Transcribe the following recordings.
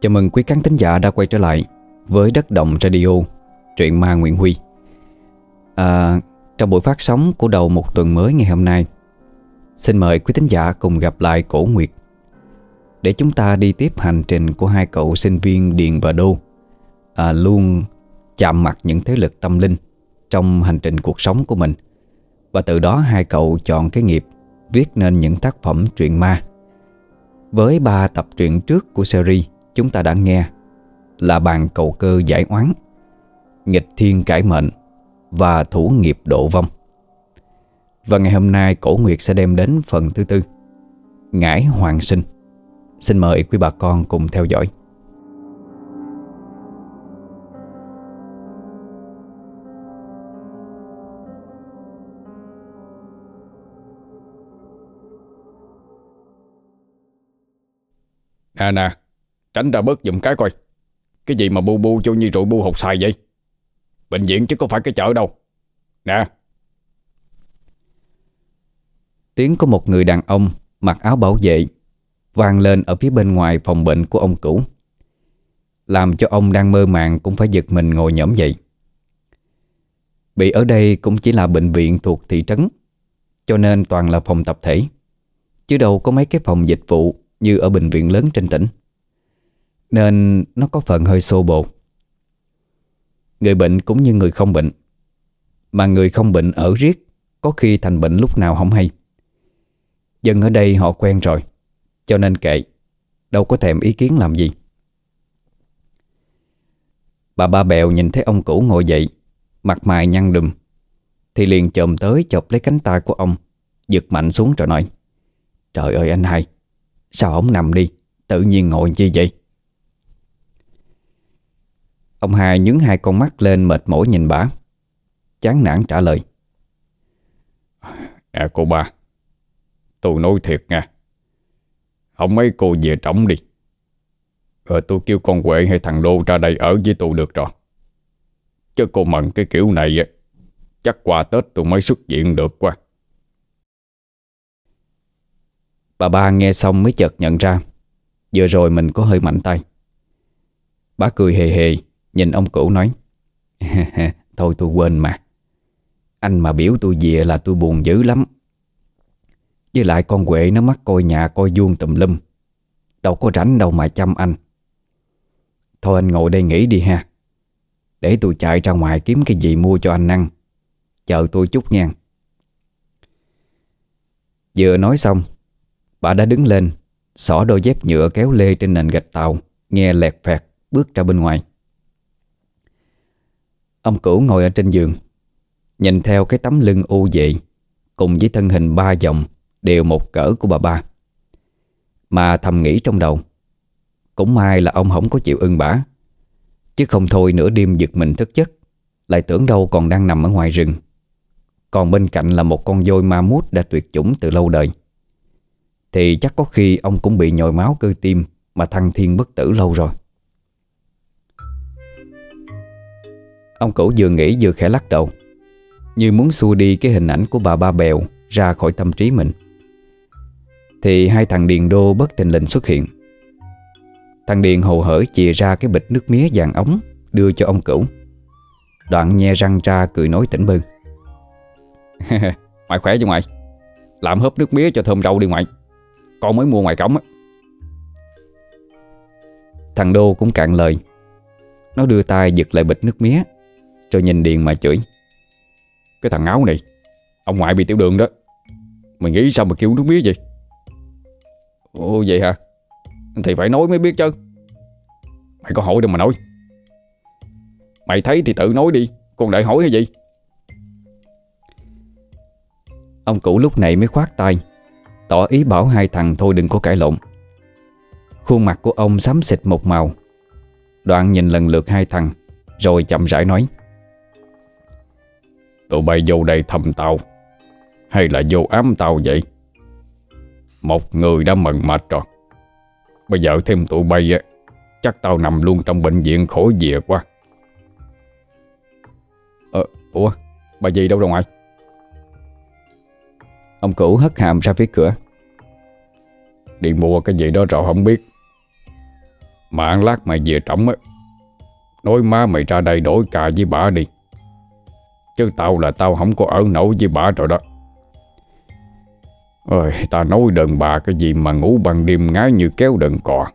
Chào mừng quý khán thính giả đã quay trở lại với Đất Động Radio, truyện ma Nguyễn Huy. À, trong buổi phát sóng của đầu một tuần mới ngày hôm nay, xin mời quý thính giả cùng gặp lại Cổ Nguyệt để chúng ta đi tiếp hành trình của hai cậu sinh viên Điền và Đô à, luôn chạm mặt những thế lực tâm linh trong hành trình cuộc sống của mình và từ đó hai cậu chọn cái nghiệp viết nên những tác phẩm truyện ma. Với ba tập truyện trước của series chúng ta đã nghe là bàn cầu cơ giải oán, nghịch thiên cải mệnh và thủ nghiệp độ vong. Và ngày hôm nay Cổ Nguyệt sẽ đem đến phần thứ tư, Ngải Hoàng Sinh. Xin mời quý bà con cùng theo dõi. Nè nè Tránh ra bớt giùm cái coi. Cái gì mà bu bu cho như rượu bu hột xài vậy? Bệnh viện chứ có phải cái chợ đâu. Nè. Tiếng của một người đàn ông Mặc áo bảo vệ vang lên ở phía bên ngoài phòng bệnh của ông cũ. Làm cho ông đang mơ màng Cũng phải giật mình ngồi nhõm dậy. Bị ở đây cũng chỉ là bệnh viện thuộc thị trấn, Cho nên toàn là phòng tập thể, Chứ đâu có mấy cái phòng dịch vụ Như ở bệnh viện lớn trên tỉnh nên nó có phần hơi xô bồ Người bệnh cũng như người không bệnh. Mà người không bệnh ở riết, Có khi thành bệnh lúc nào không hay. Dân ở đây họ quen rồi, Cho nên kệ, Đâu có thèm ý kiến làm gì. Bà ba bèo nhìn thấy ông cũ ngồi dậy, Mặt mày nhăn đùm, Thì liền chồm tới chọc lấy cánh tay của ông, Giật mạnh xuống rồi nói, Trời ơi anh hai, Sao ông nằm đi, Tự nhiên ngồi như vậy? Ông hai nhướng hai con mắt lên mệt mỏi nhìn bà. Chán nản trả lời. À cô ba Tôi nói thiệt nha. Không mấy cô về trống đi. Rồi tôi kêu con Huệ hay thằng Đô ra đây ở với tôi được rồi. Chứ cô mận cái kiểu này Chắc qua Tết tôi mới xuất diện được qua Bà ba nghe xong mới chợt nhận ra. Vừa rồi mình có hơi mạnh tay. Bà cười hề hề Nhìn ông cũ nói, Thôi tôi quên mà. Anh mà biểu tôi về là tôi buồn dữ lắm. Với lại con quệ nó mắc coi nhà coi vuông tùm lum. Đâu có rảnh đâu mà chăm anh. Thôi anh ngồi đây nghỉ đi ha. Để tôi chạy ra ngoài kiếm cái gì mua cho anh ăn. Chờ tôi chút nha. Vừa nói xong, Bà đã đứng lên, Xỏ đôi dép nhựa kéo lê trên nền gạch tàu, Nghe lẹt phẹt bước ra bên ngoài. Ông cửu ngồi ở trên giường, Nhìn theo cái tấm lưng u dị Cùng với thân hình ba dòng Đều một cỡ của bà ba. Mà thầm nghĩ trong đầu, Cũng may là ông không có chịu ưng bả, Chứ không thôi nửa đêm giật mình thức giấc, Lại tưởng đâu còn đang nằm ở ngoài rừng. Còn bên cạnh là một con voi ma mút đã tuyệt chủng từ lâu đời. Thì chắc có khi ông cũng bị nhồi máu cơ tim Mà thăng thiên bất tử lâu rồi. Ông cậu vừa nghĩ vừa khẽ lắc đầu, Như muốn xua đi cái hình ảnh của bà ba bèo Ra khỏi tâm trí mình. Thì hai thằng Điền Đô bất tình lình xuất hiện. Thằng Điền hồ hởi chìa ra cái bịch nước mía vàng ống, Đưa cho ông cửu. Đoạn nhe răng ra cười nói tỉnh bưng mày khỏe chứ mày? Làm hớp nước mía cho thơm rau đi ngoại Con mới mua ngoài cống á. Thằng Đô cũng cạn lời. Nó đưa tay giật lại bịch nước mía rồi nhìn Điền mà chửi. Cái thằng áo này, Ông ngoại bị tiểu đường đó. Mày nghĩ sao mà kêu nước mía vậy? Ồ, vậy hả? Thì phải nói mới biết chứ. Mày có hỏi đâu mà nói. Mày thấy thì tự nói đi Còn đợi hỏi hay gì Ông cụ lúc này mới khoát tay, Tỏ ý bảo hai thằng thôi đừng có cãi lộn. Khuôn mặt của ông xám xịt một màu. Đoạn nhìn lần lượt hai thằng, Rồi chậm rãi nói. Tụi bay vô đây thầm tao. Hay là vô ám tao vậy? Một người đã mần mệt rồi. Bây giờ thêm tụi bay á Chắc tao nằm luôn trong bệnh viện khổ về quá. Ờ, ủa, bà gì đâu rồi ngoại? Ông cũ hất hàm ra phía cửa. Đi mua cái gì đó rồi không biết. Mà lát mày về trống á. Nói má mày ra đây đổi cà với bà đi. Chứ tao là tao không có ở nổi với bà rồi đó. Ôi, ta nói đàn bà cái gì mà ngủ ban đêm ngái như kéo đần cò.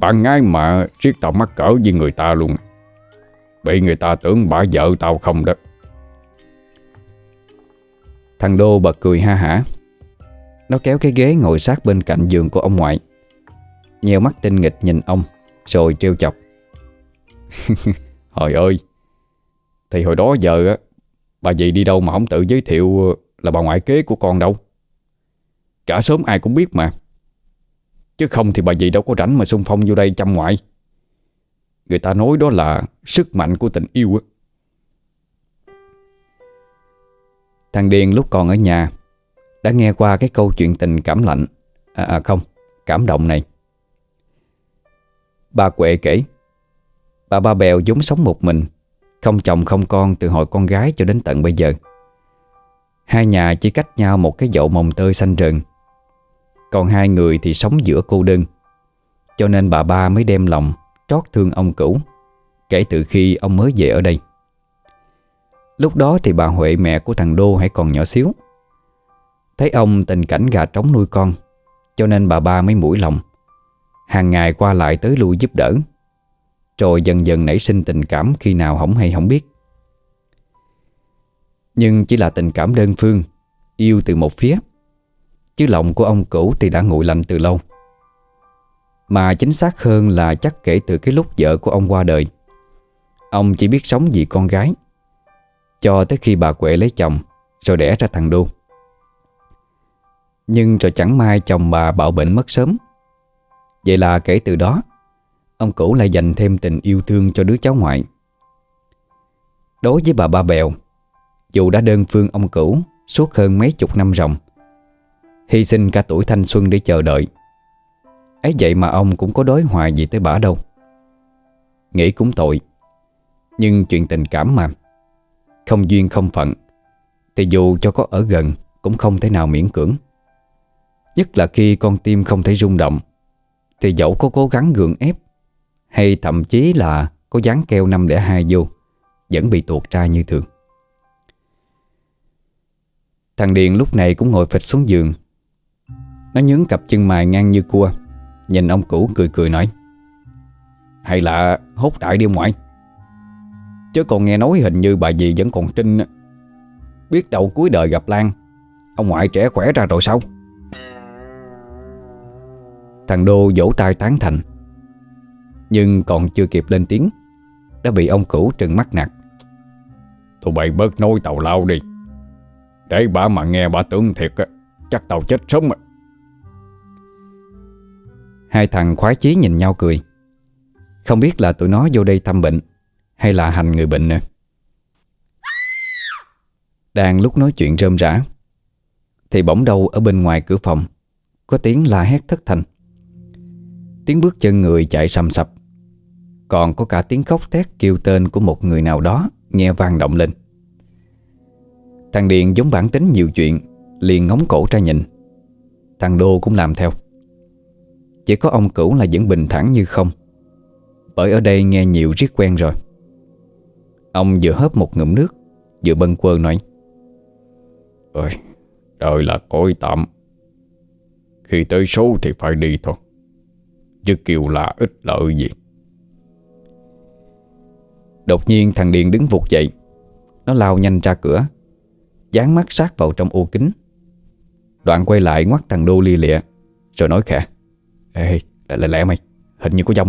Bạn ngái mà riết tao mắc cỡ với người ta luôn. Bị người ta tưởng bà vợ tao không đó. Thằng Đô bật cười ha hả. Nó kéo cái ghế ngồi sát bên cạnh giường của ông ngoại. Nhiều mắt tinh nghịch nhìn ông Rồi trêu chọc. Hồi ơi thì hồi đó giờ Bà dì đi đâu mà không tự giới thiệu ờ, Là bà ngoại kế của con đâu. Cả sớm ai cũng biết mà. Chứ không thì bà dì đâu có rảnh mà xung phong vô đây chăm ngoại. Người ta nói đó là Sức mạnh của tình yêu á. Thằng Điền lúc còn ở nhà Đã nghe qua cái câu chuyện tình cảm lạnh À, à không, cảm động này. Bà Quệ kể Bà Ba Bèo vốn sống một mình không chồng không con từ hồi con gái cho đến tận bây giờ. Hai nhà chỉ cách nhau một cái dậu mồng tơi xanh rừng Còn hai người thì sống giữa cô đơn. Cho nên bà ba mới đem lòng Trót thương ông cũ, Kể từ khi ông mới về ở đây. Lúc đó thì bà Huệ mẹ của thằng Đô hãy còn nhỏ xíu. Thấy ông tình cảnh gà trống nuôi con, Cho nên bà ba mới mũi lòng. Hàng ngày qua lại tới lui giúp đỡ. Rồi dần dần nảy sinh tình cảm khi nào hổng hay không biết. Nhưng chỉ là tình cảm đơn phương, Yêu từ một phía. Chứ lòng của ông cũ thì đã nguội lạnh từ lâu. Mà chính xác hơn là chắc kể từ cái lúc vợ của ông qua đời. Ông chỉ biết sống vì con gái, cho tới khi bà Quệ lấy chồng, Rồi đẻ ra thằng Đô. Nhưng rồi chẳng may chồng bà bạo bệnh mất sớm. Vậy là kể từ đó Ông cũ lại dành thêm tình yêu thương cho đứa cháu ngoại. Đối với bà Ba Bèo, Dù đã đơn phương ông cũ Suốt hơn mấy chục năm ròng, Hy sinh cả tuổi thanh xuân để chờ đợi. Ấy vậy mà ông cũng có đối hoài gì tới bà đâu. Nghĩ cũng tội, Nhưng chuyện tình cảm mà, không duyên không phận, Thì dù cho có ở gần Cũng không thể nào miễn cưỡng. Nhất là khi con tim không thể rung động, Thì dẫu có cố gắng gượng ép hay thậm chí là Có dán keo 502 vô, Vẫn bị tuột ra như thường. Thằng Điền lúc này cũng ngồi phịch xuống giường. Nó nhướng cặp chân mày ngang như cua, Nhìn ông cũ cười cười nói, Hay là hốt đại đi ngoại. Chứ còn nghe nói hình như bà dì vẫn còn trinh Biết đâu cuối đời gặp Lan, Ông ngoại trẻ khỏe ra rồi sao? Thằng Đô vỗ tay tán thành. Nhưng còn chưa kịp lên tiếng Đã bị ông cũ trừng mắt nạt. Tụi bay bớt nói tàu lao đi. Để bà mà nghe bà tưởng thiệt Chắc tàu chết sớm Hai thằng khoái chí nhìn nhau cười. Không biết là tụi nó vô đây thăm bệnh hay là hành người bệnh nè Đang lúc nói chuyện rơm rã Thì bỗng đâu ở bên ngoài cửa phòng Có tiếng la hét thất thanh Tiếng bước chân người chạy sầm sập. Còn có cả tiếng khóc thét kêu tên của một người nào đó Nghe vang động lên. Thằng Điền giống bản tính nhiều chuyện Liền ngóng cổ ra nhìn. Thằng Đô cũng làm theo. Chỉ có ông cửu là vẫn bình thản như không Bởi ở đây nghe nhiều riết quen rồi. Ông vừa hớp một ngụm nước Vừa bâng quơ nói. Ôi, đời là cõi tạm. Khi tới số thì phải đi thôi. Chứ kiều là ít lợi gì. Đột nhiên thằng Điền đứng vụt dậy. Nó lao nhanh ra cửa Dán mắt sát vào trong ô kính. Đoạn quay lại ngoắt thằng Đô lia lịa Rồi nói khẽ Ê, lẹ lẹ lẹ mày Hình như có dông.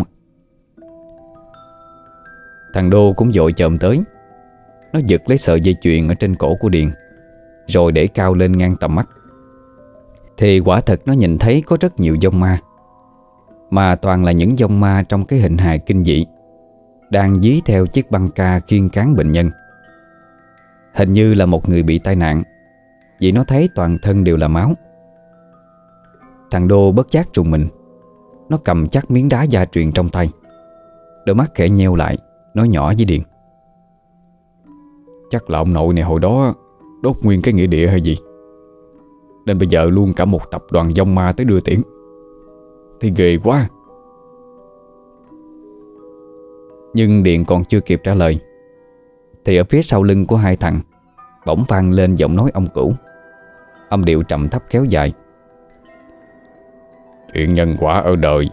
Thằng Đô cũng dội chồm tới. Nó giật lấy sợi dây chuyền Ở trên cổ của Điền Rồi để cao lên ngang tầm mắt. Thì quả thật nó nhìn thấy Có rất nhiều dông ma. Mà toàn là những dông ma trong cái hình hài kinh dị, Đang dí theo chiếc băng ca Khiên cán bệnh nhân. Hình như là một người bị tai nạn, Vì nó thấy toàn thân đều là máu. Thằng Đô bất giác trùng mình, Nó cầm chắc miếng đá gia truyền trong tay. Đôi mắt khẽ nheo lại Nói nhỏ với Điện Chắc là ông nội này hồi đó Đốt nguyên cái nghĩa địa hay gì? Nên bây giờ luôn cả một tập đoàn dông ma tới đưa tiễn. Thì ghê quá. Nhưng Điện còn chưa kịp trả lời Thì ở phía sau lưng của hai thằng Bỗng vang lên giọng nói ông cũ. Âm điệu trầm thấp kéo dài. Chuyện nhân quả ở đời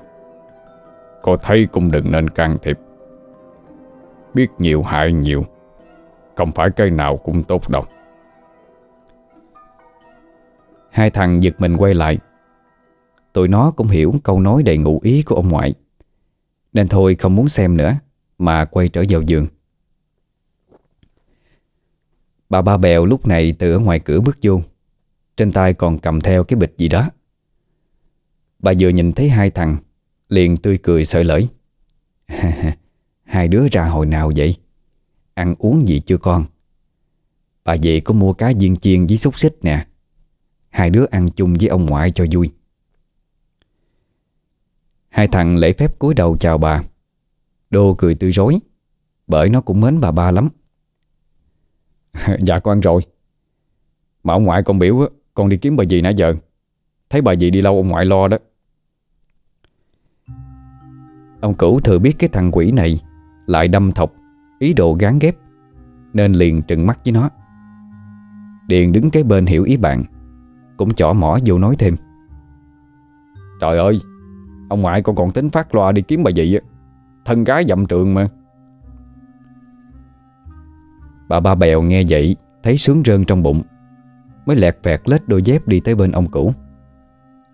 Cô thấy cũng đừng nên can thiệp. Biết nhiều hại nhiều Không phải cây nào cũng tốt đâu. Hai thằng giật mình quay lại Tụi nó cũng hiểu câu nói đầy ngụ ý của ông ngoại. Nên thôi không muốn xem nữa, Mà quay trở vào giường. Bà ba bèo lúc này từ ở ngoài cửa bước vô. Trên tay còn cầm theo cái bịch gì đó. Bà vừa nhìn thấy hai thằng, Liền tươi cười sợi lỡi Hai đứa ra hồi nào vậy? Ăn uống gì chưa con? Bà dì có mua cá viên chiên với xúc xích nè. Hai đứa ăn chung với ông ngoại cho vui. Hai thằng lễ phép cúi đầu chào bà. Đô cười tươi rối Bởi nó cũng mến bà ba lắm. Dạ con rồi. Mà ông ngoại con biểu Con đi kiếm bà dì nãy giờ. Thấy bà dì đi lâu, ông ngoại lo đó. Ông cửu thừa biết cái thằng quỷ này Lại đâm thọc Ý đồ gán ghép, Nên liền trừng mắt với nó. Điền đứng cái bên hiểu ý bạn, Cũng chỏ mỏ vô nói thêm. Trời ơi Ông ngoại con còn tính phát loa đi kiếm bà dị Thân gái dặm trường mà. Bà ba bèo nghe vậy, Thấy sướng rơn trong bụng, Mới lẹt vẹt lết đôi dép đi tới bên ông cũ.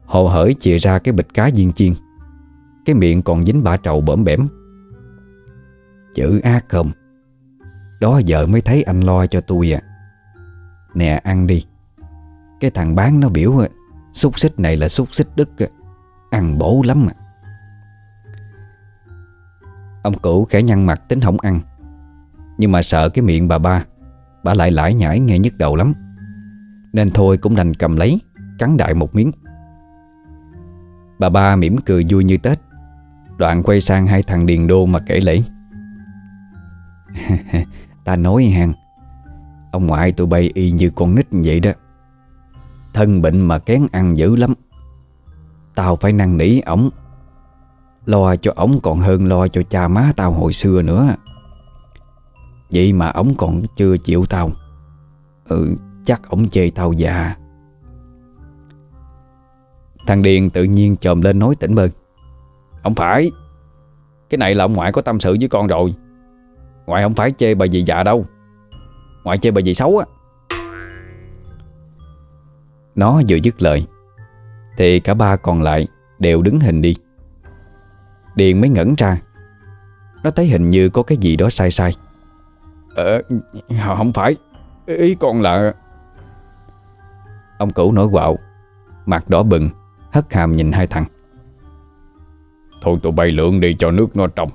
Hồ hởi chìa ra cái bịch cá viên chiên, Cái miệng còn dính bả trầu bẩm bẻm. Chữ ác không? Đó giờ mới thấy anh lo cho tôi à. Nè, ăn đi. Cái thằng bán nó biểu Xúc xích này là xúc xích đức Ăn bổ lắm mà Ông cũ khẽ nhăn mặt tính không ăn. Nhưng mà sợ cái miệng bà ba, Bà lại lải nhải nghe nhức đầu lắm. Nên thôi cũng đành cầm lấy, Cắn đại một miếng. Bà ba mỉm cười vui như Tết. Đoạn quay sang hai thằng Điền Đô mà kể lễ. Ta nói hàng Ông ngoại tụi bay y như con nít vậy đó. Thân bệnh mà kén ăn dữ lắm. Tao phải năn nỉ ổng. Lo cho ổng còn hơn lo cho cha má tao hồi xưa nữa. Vậy mà ổng còn chưa chịu tao. Ừ chắc ổng chê tao già. Thằng Điền tự nhiên chồm lên nói tỉnh bơ. Không phải. Cái này là ông ngoại có tâm sự với con rồi. Ngoại không phải chê bà dì già đâu. Ngoại chê bà dì xấu á. Nó vừa dứt lời thì cả ba còn lại Đều đứng hình đi. Điền mới ngẩn ra. Nó thấy hình như có cái gì đó sai sai. Ờ Không phải. Ý con là Ông cửu nổi quạo, Mặt đỏ bừng, Hất hàm nhìn hai thằng. Thôi tụi bay lượng đi cho nước nó trong.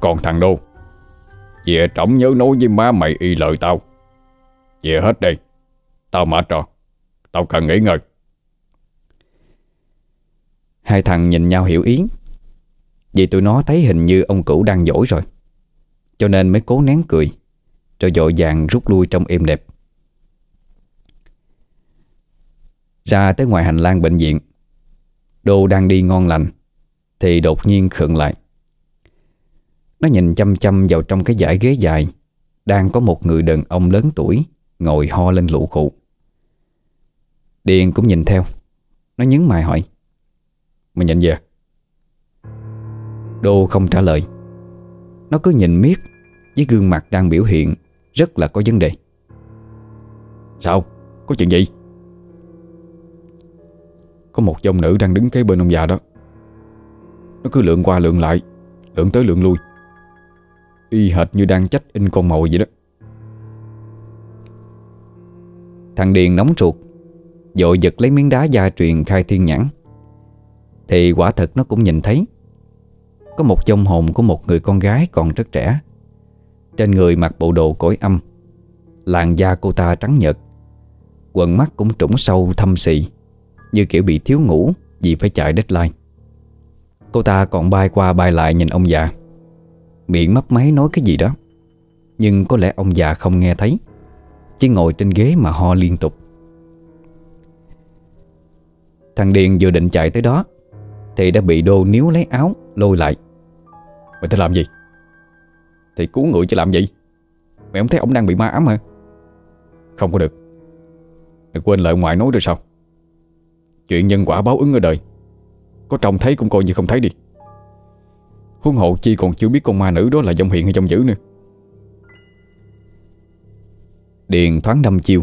Còn thằng Đô Về trọng nhớ nói với má mày y lời tao. Về hết đây Tao mệt rồi. Tao cần nghỉ ngơi. Hai thằng nhìn nhau hiểu ý. Vì tụi nó thấy hình như ông cửu đang dỗi rồi. Cho nên mới cố nén cười, Rồi dội vàng rút lui trong êm đẹp. Ra tới ngoài hành lang bệnh viện Đô đang đi ngon lành, Thì đột nhiên khựng lại. Nó nhìn chăm chăm vào trong cái giải ghế dài, Đang có một người đàn ông lớn tuổi Ngồi ho lên lũ khụ. Điền cũng nhìn theo. Nó nhấn mày hỏi Mày nhận về. Đô không trả lời Nó cứ nhìn miết, Với gương mặt đang biểu hiện Rất là có vấn đề Sao? Có chuyện gì? Có một dòng nữ đang đứng kế bên ông già đó Nó cứ lượn qua lượn lại, Lượn tới lượn lui Y hệt như đang trách in con mồi vậy đó Thằng Điền nóng ruột, Dội giật lấy miếng đá gia truyền khai thiên nhãn thì quả thật nó cũng nhìn thấy. Có một trong hồn của một người con gái còn rất trẻ. Trên người mặc bộ đồ cõi âm, Làn da cô ta trắng nhợt, Quần mắt cũng trũng sâu thâm xị, Như kiểu bị thiếu ngủ Vì phải chạy deadline. Cô ta còn bay qua bay lại nhìn ông già. Miệng mấp máy nói cái gì đó, Nhưng có lẽ ông già không nghe thấy, Chỉ ngồi trên ghế mà ho liên tục. Thằng Điền vừa định chạy tới đó thì đã bị đô níu lấy áo, Lôi lại. Mày thích làm gì? Thì cứu người chứ làm gì? Mày không thấy ông đang bị ma ám hả? Không có được. Mày quên lời ngoại nói rồi sao? Chuyện nhân quả báo ứng ở đời, Có trông thấy cũng coi như không thấy đi. Huân hộ chi còn chưa biết con ma nữ đó là dòng hiện hay dòng dữ nữa. Điền thoáng đâm chiêu.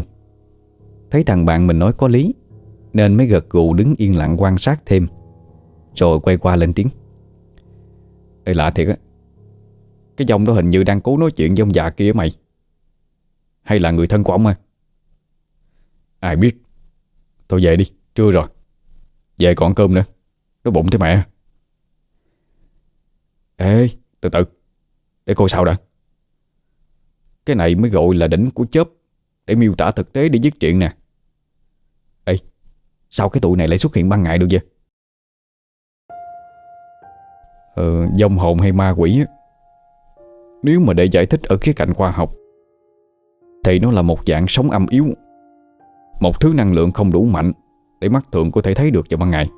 Thấy thằng bạn mình nói có lý, Nên mới gật gù đứng yên lặng quan sát thêm. Rồi quay qua lên tiếng. Ê lạ thiệt á. Cái dòng đó hình như đang cố nói chuyện với ông già kia mày. Hay là người thân của ông à? Ai biết. Thôi về đi, trưa rồi. Về còn cơm nữa. Nó bụng thế mẹ. Ê, từ từ. Để coi sao đã. Cái này mới gọi là đỉnh của chớp Để miêu tả thực tế để viết chuyện nè. Ê, sao cái tụi này lại xuất hiện ban ngày được vậy? Ờ, dông hồn hay ma quỷ Nếu mà để giải thích ở khía cạnh khoa học Thì nó là một dạng sống âm yếu. Một thứ năng lượng không đủ mạnh Để mắt thường có thể thấy được vào ban ngày.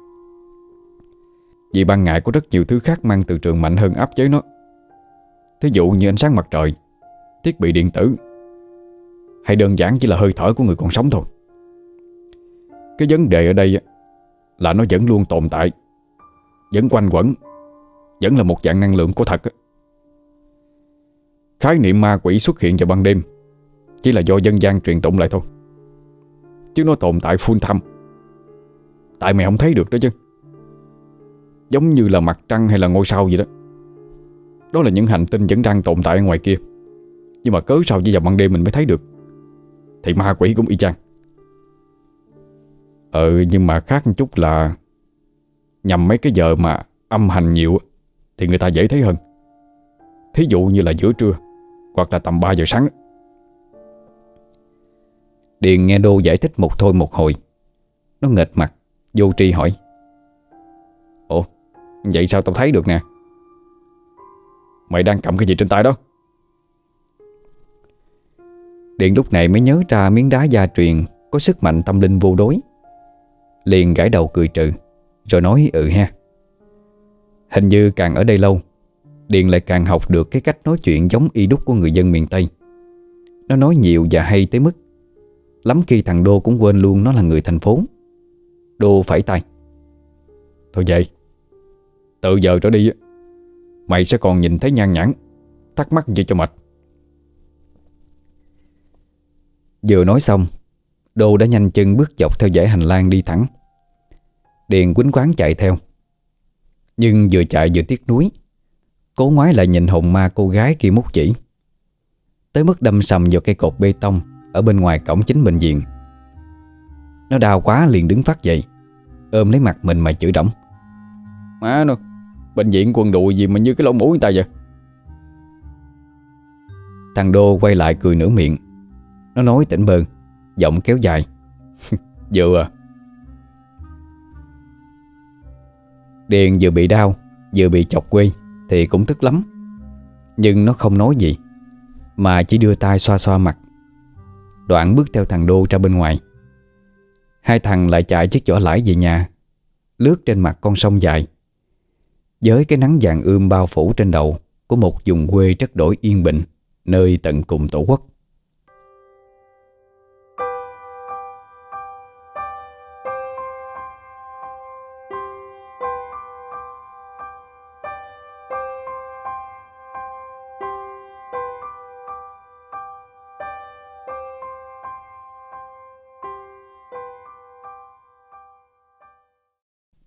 Vì ban ngày có rất nhiều thứ khác mang từ trường mạnh hơn áp chế nó. Thí dụ như ánh sáng mặt trời Thiết bị điện tử Hay đơn giản chỉ là hơi thở của người còn sống thôi. Cái vấn đề ở đây Là nó vẫn luôn tồn tại Vẫn quanh quẩn vẫn là một dạng năng lượng của thật. Khái niệm ma quỷ xuất hiện vào ban đêm, Chỉ là do dân gian truyền tụng lại thôi. Chứ nó tồn tại full time. Tại mày không thấy được đó chứ. Giống như là mặt trăng hay là ngôi sao gì đó. Đó là những hành tinh vẫn đang tồn tại ở ngoài kia. Nhưng mà cớ sao chỉ vào ban đêm mình mới thấy được? Thì ma quỷ cũng y chang. Ừ nhưng mà khác một chút là Nhằm mấy cái giờ mà âm hành nhiều thì người ta dễ thấy hơn. Thí dụ như là giữa trưa Hoặc là tầm 3 giờ sáng. Điền nghe Đô giải thích một thôi một hồi. Nó nghệt mặt Vô tri hỏi. Ủa vậy sao tao thấy được nè? Mày đang cầm cái gì trên tay đó? Điền lúc này mới nhớ ra miếng đá gia truyền Có sức mạnh tâm linh vô đối. Liền gãi đầu cười trừ Rồi nói ừ ha Hình như càng ở đây lâu, Điền lại càng học được cái cách nói chuyện giống y đúc của người dân miền Tây. Nó nói nhiều và hay tới mức, Lắm khi thằng Đô cũng quên luôn nó là người thành phố. Đô phải tay. Thôi vậy, Từ giờ trở đi, Mày sẽ còn nhìn thấy nhan nhãn, Thắc mắc gì cho mệt. Vừa nói xong, Đô đã nhanh chân bước dọc theo dãy hành lang đi thẳng. Điền quýnh quán chạy theo nhưng vừa chạy vừa tiếc nuối. Cố ngoái lại nhìn hồn ma cô gái kia mút chỉ. Tới mức đâm sầm vào cây cột bê tông Ở bên ngoài cổng chính bệnh viện. Nó đau quá liền đứng phát dậy Ôm lấy mặt mình mà chửi đổng. Má nó Bệnh viện quần đùi gì mà như cái lỗ mũi người ta vậy? Thằng Đô quay lại cười nửa miệng. Nó nói tỉnh bơn Giọng kéo dài. Vừa à Điền vừa bị đau, Vừa bị chọc quê, Thì cũng tức lắm. Nhưng nó không nói gì, Mà chỉ đưa tay xoa xoa mặt. Đoạn bước theo thằng Đô ra bên ngoài. Hai thằng lại chạy chiếc vỏ lãi về nhà, Lướt trên mặt con sông dài. Với cái nắng vàng ươm bao phủ trên đầu Của một vùng quê rất đổi yên bình, Nơi tận cùng tổ quốc.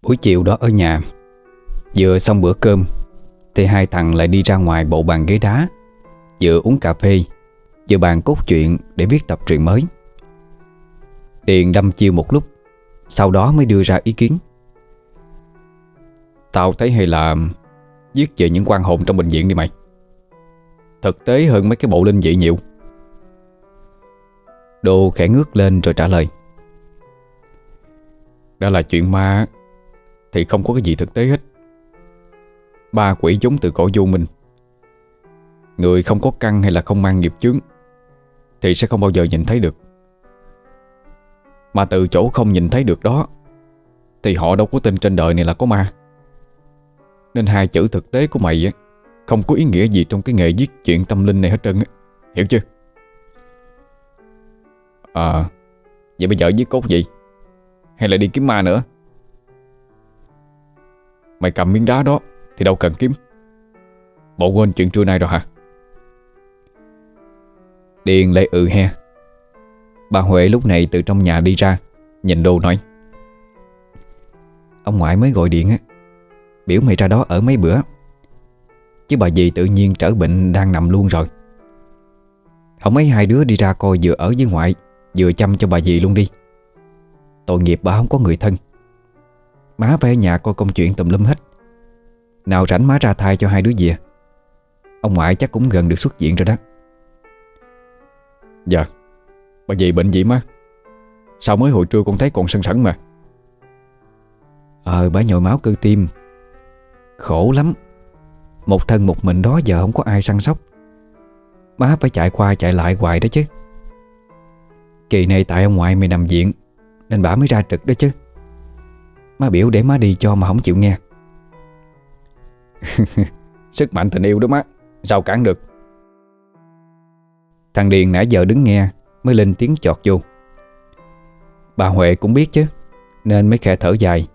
Buổi chiều đó ở nhà. Vừa xong bữa cơm, Thì hai thằng lại đi ra ngoài bộ bàn ghế đá, Vừa uống cà phê, Vừa bàn cốt chuyện để viết tập truyện mới. Điền đâm chiêu một lúc, Sau đó mới đưa ra ý kiến. Tao thấy hay là Viết về những quan hồn trong bệnh viện đi mày. Thực tế hơn mấy cái bộ linh dị nhiều. Đô khẽ ngước lên rồi trả lời. Đó là chuyện ma thì không có cái gì thực tế hết. Ba quỷ giống từ cổ vô minh. Người không có căn hay là không mang nghiệp chướng, Thì sẽ không bao giờ nhìn thấy được. Mà từ chỗ không nhìn thấy được đó, Thì họ đâu có tin trên đời này là có ma. Nên hai chữ thực tế của mày á, Không có ý nghĩa gì trong cái nghề viết chuyện tâm linh này hết trơn Hiểu chưa? À Vậy bây giờ viết cốt gì Hay là đi kiếm ma nữa? Mày cầm miếng đá đó Thì đâu cần kiếm. Bộ quên chuyện trưa nay rồi hả? Điền lại ừ he. Bà Huệ lúc này từ trong nhà đi ra, Nhìn đồ nói. Ông ngoại mới gọi điện á, Biểu mày ra đó ở mấy bữa. Chứ bà dì tự nhiên trở bệnh đang nằm luôn rồi. Không mấy hai đứa đi ra coi vừa ở với ngoại, Vừa chăm cho bà dì luôn đi. Tội nghiệp bà không có người thân. Má về nhà coi công chuyện tùm lum hết. Nào rảnh má ra thai cho hai đứa dìa. Ông ngoại chắc cũng gần được xuất viện rồi đó. Dạ Bà dì bệnh gì má? Sao mới hồi trưa con thấy còn sân sẩn mà? Ờ bà nhồi máu cơ tim. Khổ lắm. Một thân một mình đó giờ không có ai săn sóc. Má phải chạy qua chạy lại hoài đó chứ. Kỳ này tại ông ngoại mày nằm viện, Nên bà mới ra trực đó chứ. Má biểu để má đi cho mà không chịu nghe. Sức mạnh tình yêu đó má, Sao cản được? Thằng Điền nãy giờ đứng nghe, Mới lên tiếng chọt vô. Bà Huệ cũng biết chứ, Nên mới khẽ thở dài.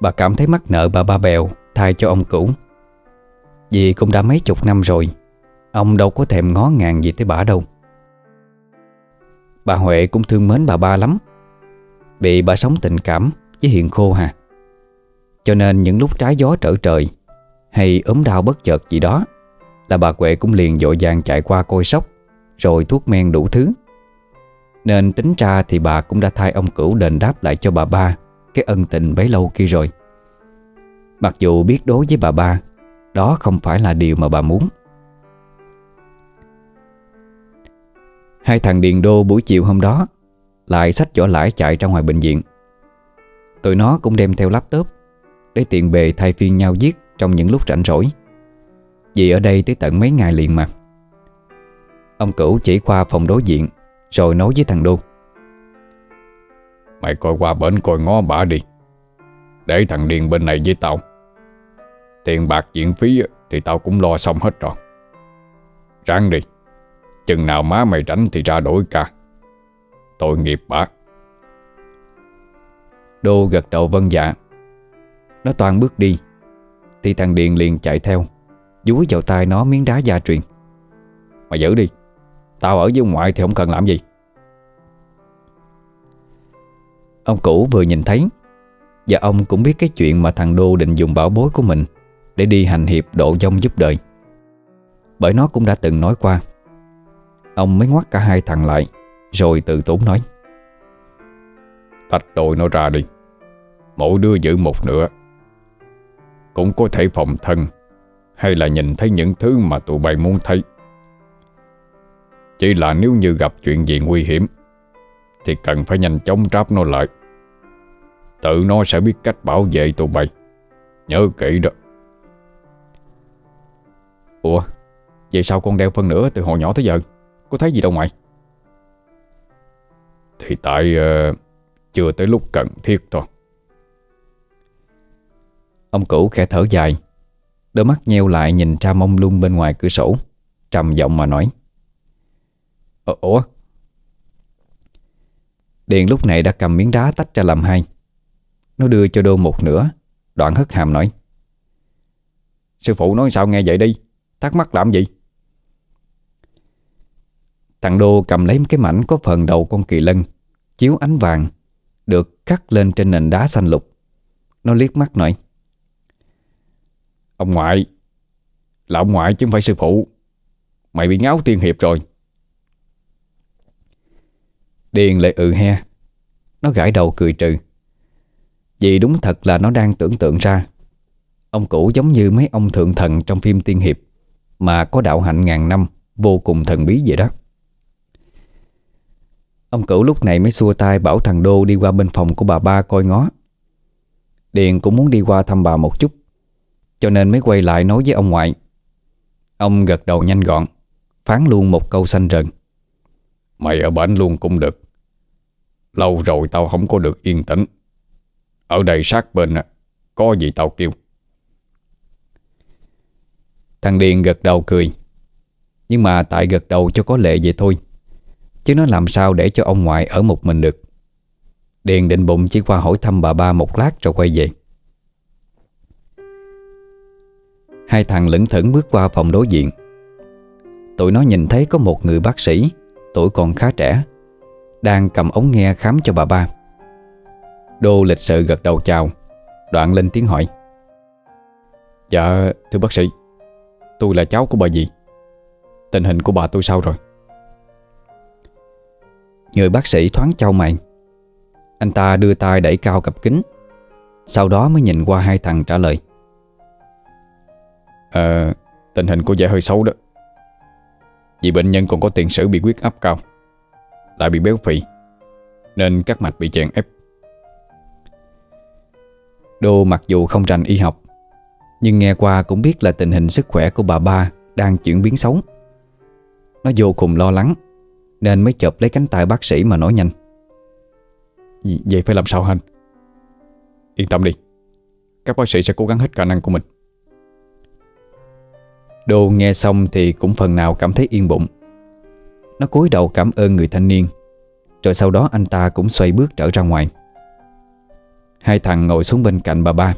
Bà cảm thấy mắc nợ bà ba bèo, Thay cho ông cũ. Vì cũng đã mấy chục năm rồi, Ông đâu có thèm ngó ngàng gì tới bà đâu. Bà Huệ cũng thương mến bà ba lắm bị bà sống tình cảm với Hiền Khô hà. Cho nên những lúc trái gió trở trời Hay ốm đau bất chợt gì đó Là bà Huệ cũng liền dội vàng chạy qua coi sóc, Rồi thuốc men đủ thứ. Nên tính ra thì bà cũng đã thay ông cửu đền đáp lại cho bà ba Cái ân tình bấy lâu kia rồi. Mặc dù biết đối với bà ba, Đó không phải là điều mà bà muốn. Hai thằng Điền Đô buổi chiều hôm đó lại sách vỏ lãi chạy ra ngoài bệnh viện. Tụi nó cũng đem theo laptop Để tiện bề thay phiên nhau giết Trong những lúc rảnh rỗi. Vì ở đây tới tận mấy ngày liền mà. Ông cửu chỉ qua phòng đối diện, Rồi nói với thằng Đô. Mày coi qua bển coi ngó bả đi. Để thằng Điền bên này với tao. Tiền bạc viện phí Thì tao cũng lo xong hết rồi. Ráng đi. Chừng nào má mày rảnh thì ra đổi ca. Tội nghiệp bà. Đô gật đầu vân dạ. Nó toàn bước đi. Thì thằng Điền liền chạy theo, Dúi vào tay nó miếng đá gia truyền. Mà giữ đi, Tao ở với ngoại thì không cần làm gì. Ông cũ vừa nhìn thấy, Và ông cũng biết cái chuyện mà thằng Đô định dùng bảo bối của mình Để đi hành hiệp độ dông giúp đời. Bởi nó cũng đã từng nói qua. Ông mới ngoắt cả hai thằng lại. Rồi tự tốn nói. Tách đôi nó ra đi. Mỗi đứa giữ một nửa. Cũng có thể phòng thân, Hay là nhìn thấy những thứ mà tụi bay muốn thấy. Chỉ là nếu như gặp chuyện gì nguy hiểm, Thì cần phải nhanh chóng tráp nó lại. Tự nó sẽ biết cách bảo vệ tụi bay. Nhớ kỹ đó. Ủa, Vậy sao con đeo phân nữa từ hồi nhỏ tới giờ? Có thấy gì đâu ngoại thì tại uh, Chưa tới lúc cần thiết thôi. Ông cũ khẽ thở dài Đôi mắt nheo lại nhìn ra mông lung bên ngoài cửa sổ Trầm giọng mà nói. Ờ, ủa? Điền lúc này đã cầm miếng đá tách ra làm hai. Nó đưa cho Đô một nửa Đoạn hất hàm nói. Sư phụ nói sao nghe vậy đi? Thắc mắc làm gì? Thằng Đô cầm lấy cái mảnh có phần đầu con kỳ lân, Chiếu ánh vàng, Được khắc lên trên nền đá xanh lục. Nó liếc mắt nói, Ông ngoại, Là ông ngoại chứ không phải sư phụ. Mày bị ngáo tiên hiệp rồi. Điền lại ừ he. Nó gãi đầu cười trừ. Vì đúng thật là nó đang tưởng tượng ra, Ông cũ giống như mấy ông thượng thần trong phim tiên hiệp Mà có đạo hạnh ngàn năm Vô cùng thần bí vậy đó. Ông cửu lúc này mới xua tay bảo thằng Đô đi qua bên phòng của bà ba coi ngó. Điền cũng muốn đi qua thăm bà một chút Cho nên mới quay lại nói với ông ngoại. Ông gật đầu nhanh gọn Phán luôn một câu xanh rần Mày ở bển luôn cũng được. Lâu rồi tao không có được yên tĩnh. Ở đây sát bên Có gì tao kêu. Thằng Điền gật đầu cười Nhưng mà tại gật đầu cho có lệ vậy thôi Chứ nó làm sao để cho ông ngoại ở một mình được? Điền định bụng chỉ qua hỏi thăm bà ba một lát rồi quay về. Hai thằng lững thững bước qua phòng đối diện. Tụi nó nhìn thấy có một người bác sĩ, Tuổi còn khá trẻ, Đang cầm ống nghe khám cho bà ba. Đô lịch sự gật đầu chào, Đoạn lên tiếng hỏi. Dạ thưa bác sĩ, Tôi là cháu của bà dì. Tình hình của bà tôi sao rồi? Người bác sĩ thoáng trao mày. Anh ta đưa tay đẩy cao cặp kính Sau đó mới nhìn qua hai thằng trả lời. Ờ Tình hình của trẻ hơi xấu đó. Vì bệnh nhân còn có tiền sử bị huyết áp cao Lại bị béo phì Nên các mạch bị chèn ép. Đô mặc dù không rành y học Nhưng nghe qua cũng biết là tình hình sức khỏe của bà ba Đang chuyển biến xấu. Nó vô cùng lo lắng Nên mới chộp lấy cánh tay bác sĩ mà nói nhanh. Vậy phải làm sao anh? Yên tâm đi. Các bác sĩ sẽ cố gắng hết khả năng của mình. Đô nghe xong thì cũng phần nào cảm thấy yên bụng. Nó cúi đầu cảm ơn người thanh niên. Rồi sau đó anh ta cũng xoay bước trở ra ngoài. Hai thằng ngồi xuống bên cạnh bà ba.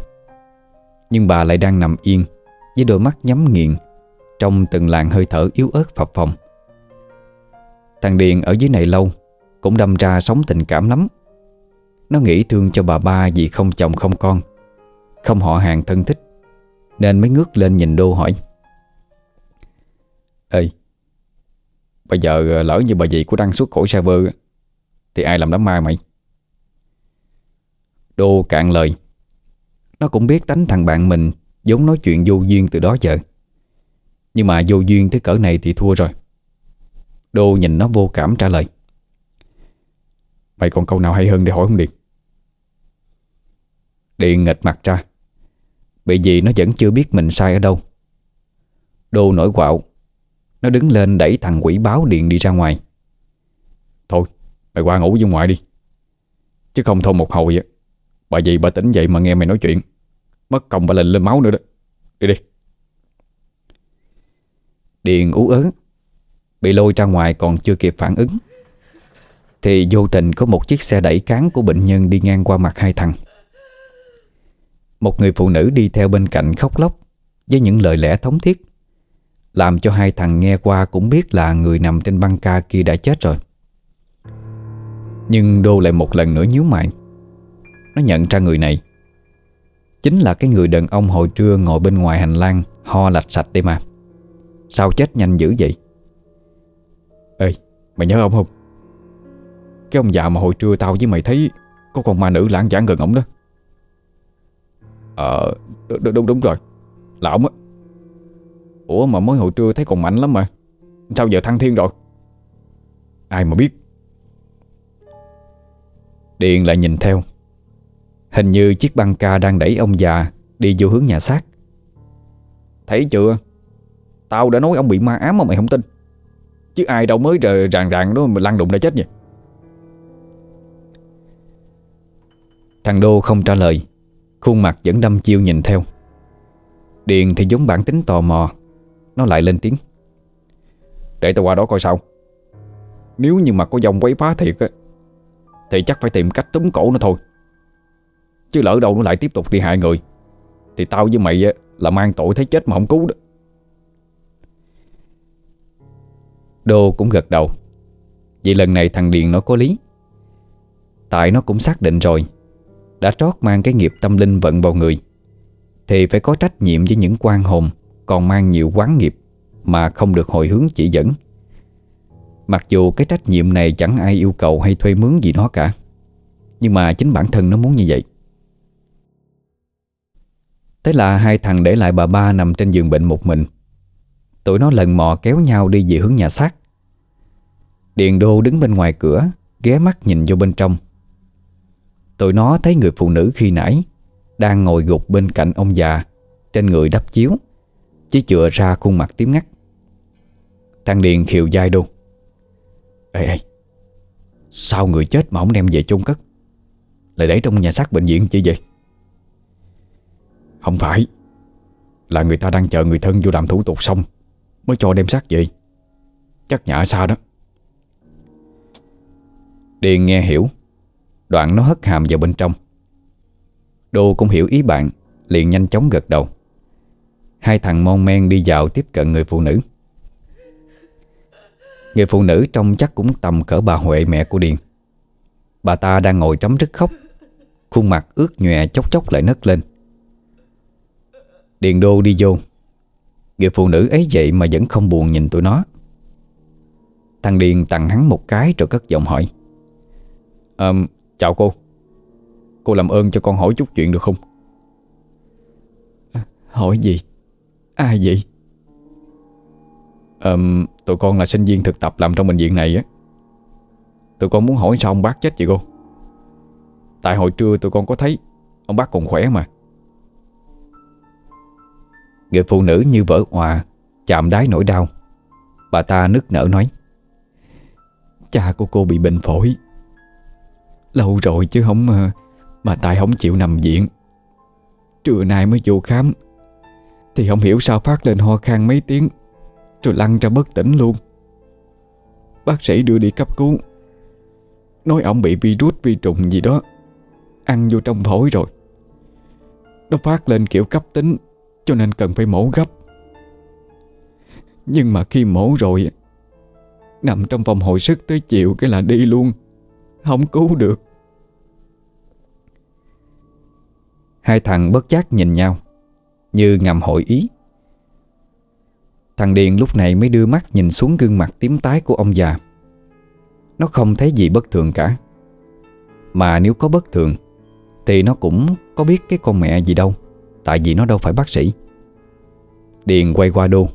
Nhưng bà lại đang nằm yên Với đôi mắt nhắm nghiền Trong từng làn hơi thở yếu ớt phập phồng Thằng Điền ở dưới này lâu, Cũng đâm ra sống tình cảm lắm. Nó nghĩ thương cho bà ba vì không chồng không con, Không họ hàng thân thích, Nên mới ngước lên nhìn Đô hỏi. Ê, Bây giờ ờ, lỡ như bà dì của đăng xuất khỏi server Thì ai làm đám ma mày? Đô cạn lời. Nó cũng biết tánh thằng bạn mình Giống nói chuyện vô duyên từ đó giờ. Nhưng mà vô duyên tới cỡ này thì thua rồi. Đô nhìn nó vô cảm trả lời. Mày còn câu nào hay hơn để hỏi không Điền? Điền nghịch mặt ra. Bị gì nó vẫn chưa biết mình sai ở đâu. Đô nổi quạo. Nó đứng lên đẩy thằng quỷ báo Điền đi ra ngoài. Thôi, mày qua ngủ với ngoại đi. Chứ không thôi một hồi vậy. Bà gì bà tỉnh dậy mà nghe mày nói chuyện. Mất công bà lên lên máu nữa đó. Đi đi. Điền ú ớ. Bị lôi ra ngoài còn chưa kịp phản ứng. Thì vô tình có một chiếc xe đẩy cán của bệnh nhân đi ngang qua mặt hai thằng. Một người phụ nữ đi theo bên cạnh khóc lóc Với những lời lẽ thống thiết, Làm cho hai thằng nghe qua cũng biết là người nằm trên băng ca kia đã chết rồi. Nhưng Đô lại một lần nữa nhíu mày. Nó nhận ra người này. Chính là cái người đàn ông hồi trưa ngồi bên ngoài hành lang, Ho lạch sạch đi mà. Sao chết nhanh dữ vậy? Mày nhớ ông không? Cái ông già mà hồi trưa tao với mày thấy Có con ma nữ lãng giảng gần ổng đó. Ờ đúng, đúng, đúng rồi. Là ổng á. Ủa mà mới hồi trưa thấy còn mạnh lắm mà. Sao giờ thăng thiên rồi? Ai mà biết. Điện lại nhìn theo. Hình như chiếc băng ca đang đẩy ông già Đi vô hướng nhà xác. Thấy chưa? Tao đã nói ông bị ma ám mà mày không tin. Chứ ai đâu mới rờ ràng ràng đó mà lăn đụng đã chết vậy Thằng Đô không trả lời. Khuôn mặt vẫn đâm chiêu nhìn theo. Điền thì giống bản tính tò mò. Nó lại lên tiếng. Để tao qua đó coi sao. Nếu như mà có dòng quấy phá thiệt á, Thì chắc phải tìm cách túm cổ nó thôi. Chứ lỡ đâu nó lại tiếp tục đi hại người, Thì tao với mày là mang tội thấy chết mà không cứu đó Đô cũng gật đầu. Vì lần này thằng Điền nó có lý. Tại nó cũng xác định rồi. Đã trót mang cái nghiệp tâm linh vận vào người, Thì phải có trách nhiệm với những quan hồn Còn mang nhiều quán nghiệp Mà không được hồi hướng chỉ dẫn. Mặc dù cái trách nhiệm này chẳng ai yêu cầu hay thuê mướn gì nó cả, Nhưng mà chính bản thân nó muốn như vậy. Thế là hai thằng để lại bà ba nằm trên giường bệnh một mình. Tụi nó lần mò kéo nhau đi về hướng nhà xác. Điền đô đứng bên ngoài cửa, Ghé mắt nhìn vô bên trong. Tụi nó thấy người phụ nữ khi nãy Đang ngồi gục bên cạnh ông già, Trên người đắp chiếu, Chỉ chừa ra khuôn mặt tím ngắt. Thằng Điền khiều dai đô. Ê ê, Sao người chết mà ông đem về chôn cất? Lại để trong nhà xác bệnh viện chứ vậy? Không phải, Là người ta đang chờ người thân vô làm thủ tục xong. Mới cho đem xác về. Chắc nhả xa đó. Điền nghe hiểu, Đoạn nó hất hàm vào bên trong. Đô cũng hiểu ý bạn, Liền nhanh chóng gật đầu. Hai thằng mon men đi vào tiếp cận người phụ nữ. Người phụ nữ trông chắc cũng tầm cỡ bà Huệ mẹ của Điền. Bà ta đang ngồi trắm rứt khóc. Khuôn mặt ướt nhòe chốc chốc lại nấc lên. Điền đô đi vô. Người phụ nữ ấy vậy mà vẫn không buồn nhìn tụi nó. Thằng Điền tặng hắn một cái rồi cất giọng hỏi. À, Chào cô. Cô làm ơn cho con hỏi chút chuyện được không? Hỏi gì? Ai vậy? À, Tụi con là sinh viên thực tập làm trong bệnh viện này á. Tụi con muốn hỏi sao ông bác chết vậy cô? Tại hồi trưa tụi con có thấy Ông bác còn khỏe mà. Người phụ nữ như vỡ hòa, Chạm đáy nỗi đau. Bà ta nức nở nói, Cha của cô bị bệnh phổi. Lâu rồi chứ không ờ, Mà tại không chịu nằm viện. Trưa nay mới vô khám, Thì không hiểu sao phát lên ho khan mấy tiếng, Rồi lăn ra bất tỉnh luôn. Bác sĩ đưa đi cấp cứu. Nói ông bị virus, vi trùng gì đó, Ăn vô trong phổi rồi. Nó phát lên kiểu cấp tính cho nên cần phải mổ gấp. Nhưng mà khi mổ rồi, Nằm trong phòng hồi sức tới chiều cái là đi luôn, Không cứu được. Hai thằng bất giác nhìn nhau, Như ngầm hội ý. Thằng Điền lúc này mới đưa mắt nhìn xuống gương mặt tím tái của ông già. Nó không thấy gì bất thường cả. Mà nếu có bất thường, Thì nó cũng có biết cái con mẹ gì đâu. Tại vì nó đâu phải bác sĩ. Điền quay qua đô.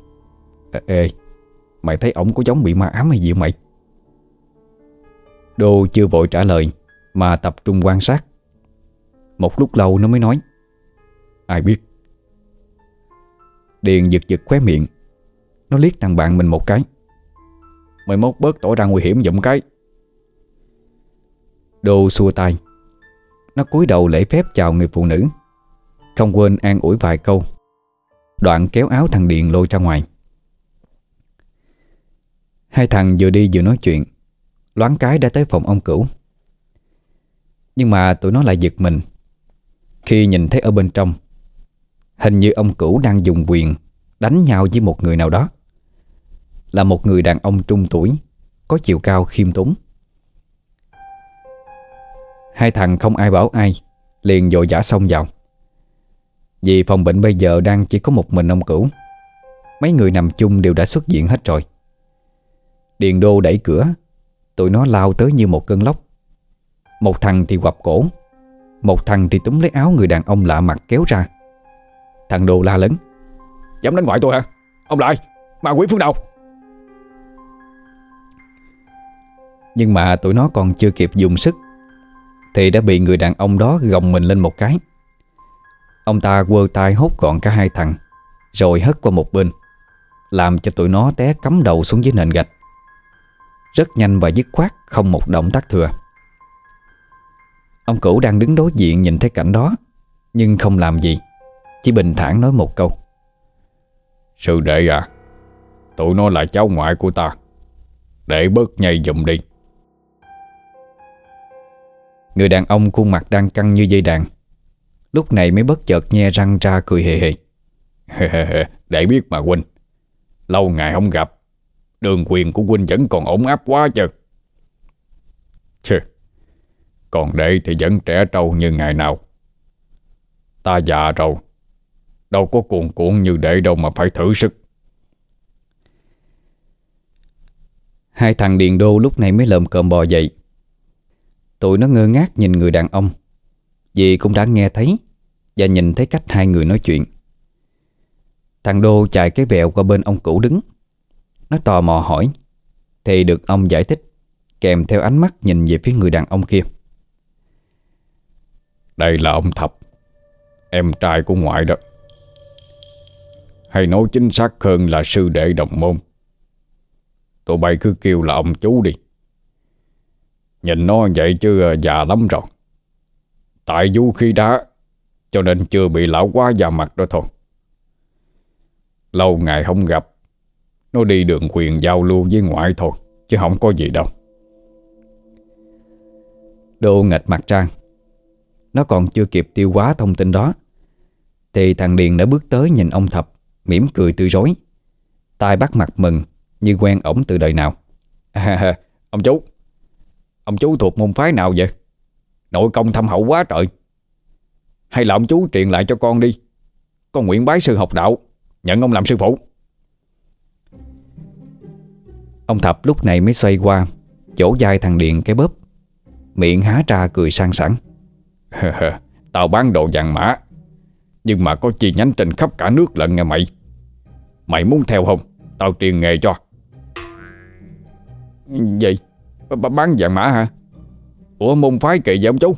Ê, ê Mày thấy ổng có giống bị ma ám hay gì không mày? Đô chưa vội trả lời Mà tập trung quan sát. Một lúc lâu nó mới nói Ai biết? Điền giật giật khóe miệng. Nó liếc thằng bạn mình một cái. Mày mốt bớt tỏ ra nguy hiểm giọng cái. Đô xua tay. Nó cúi đầu lễ phép chào người phụ nữ. Không quên an ủi vài câu. Đoạn kéo áo thằng Điền lôi ra ngoài. Hai thằng vừa đi vừa nói chuyện. Loáng cái đã tới phòng ông cửu. Nhưng mà tụi nó lại giật mình. Khi nhìn thấy ở bên trong, Hình như ông cửu đang dùng quyền Đánh nhau với một người nào đó. Là một người đàn ông trung tuổi, Có chiều cao khiêm tốn. Hai thằng không ai bảo ai, Liền dội giả xông vào. Vì phòng bệnh bây giờ đang chỉ có một mình ông cửu, Mấy người nằm chung đều đã xuất viện hết rồi. Điền đô đẩy cửa, Tụi nó lao tới như một cơn lốc. Một thằng thì quặp cổ, Một thằng thì túm lấy áo người đàn ông lạ mặt kéo ra. Thằng đô la lớn, Dám đánh ngoại tôi hả? Ông lại Ma quỷ phương nào? Nhưng mà tụi nó còn chưa kịp dùng sức, Thì đã bị người đàn ông đó gồng mình lên một cái. Ông ta quơ tay hốt gọn cả hai thằng Rồi hất qua một bên Làm cho tụi nó té cắm đầu xuống dưới nền gạch. Rất nhanh và dứt khoát Không một động tác thừa. Ông cửu đang đứng đối diện nhìn thấy cảnh đó Nhưng không làm gì Chỉ bình thản nói một câu. Sư đệ à Tụi nó là cháu ngoại của ta Để bớt nhây dùm đi. Người đàn ông khuôn mặt đang căng như dây đàn Lúc này mới bất chợt nhe răng ra cười hề hề. Để biết mà huynh, Lâu ngày không gặp, Đường quyền của huynh vẫn còn ổn áp quá chứ Chứ Còn đệ thì vẫn trẻ trâu như ngày nào. Ta già rồi, Đâu có cuồn cuộn như đệ đâu mà phải thử sức. Hai thằng Điền Đô lúc này mới lợm cơm bò dậy. Tụi nó ngơ ngác nhìn người đàn ông. Vì cũng đã nghe thấy Và nhìn thấy cách hai người nói chuyện. Thằng Đô chạy cái vẹo qua bên ông cũ đứng. Nó tò mò hỏi, Thì được ông giải thích Kèm theo ánh mắt nhìn về phía người đàn ông kia. Đây là ông Thập, Em trai của ngoại đó. Hay nói chính xác hơn là sư đệ đồng môn. Tụi bay cứ kêu là ông chú đi. Nhìn nó vậy chứ à, già lắm rồi. Tại vũ khi đá Cho nên chưa bị lão quá già mặt đó thôi. Lâu ngày không gặp Nó đi đường quyền giao lưu với ngoại thôi Chứ không có gì đâu. Đô nghịch mặt trang. Nó còn chưa kịp tiêu hóa thông tin đó Thì thằng Điền đã bước tới nhìn ông Thập mỉm cười tươi rối. Tay bắt mặt mừng Như quen ổng từ đời nào. À, Ông chú Ông chú thuộc môn phái nào vậy? Nội công thâm hậu quá trời. Hay là ông chú truyền lại cho con đi. Con nguyện bái sư học đạo, Nhận ông làm sư phụ. Ông Thập lúc này mới xoay qua Chỗ dai thằng Điện cái bóp. Miệng há ra cười sang sẵn Tao bán đồ vàng mã, Nhưng mà có chi nhánh trên khắp cả nước lận nghe mày. Mày muốn theo không? Tao truyền nghề cho. Gì? B, Bán vàng mã hả? Ủa, môn phái kỳ vậy ông chú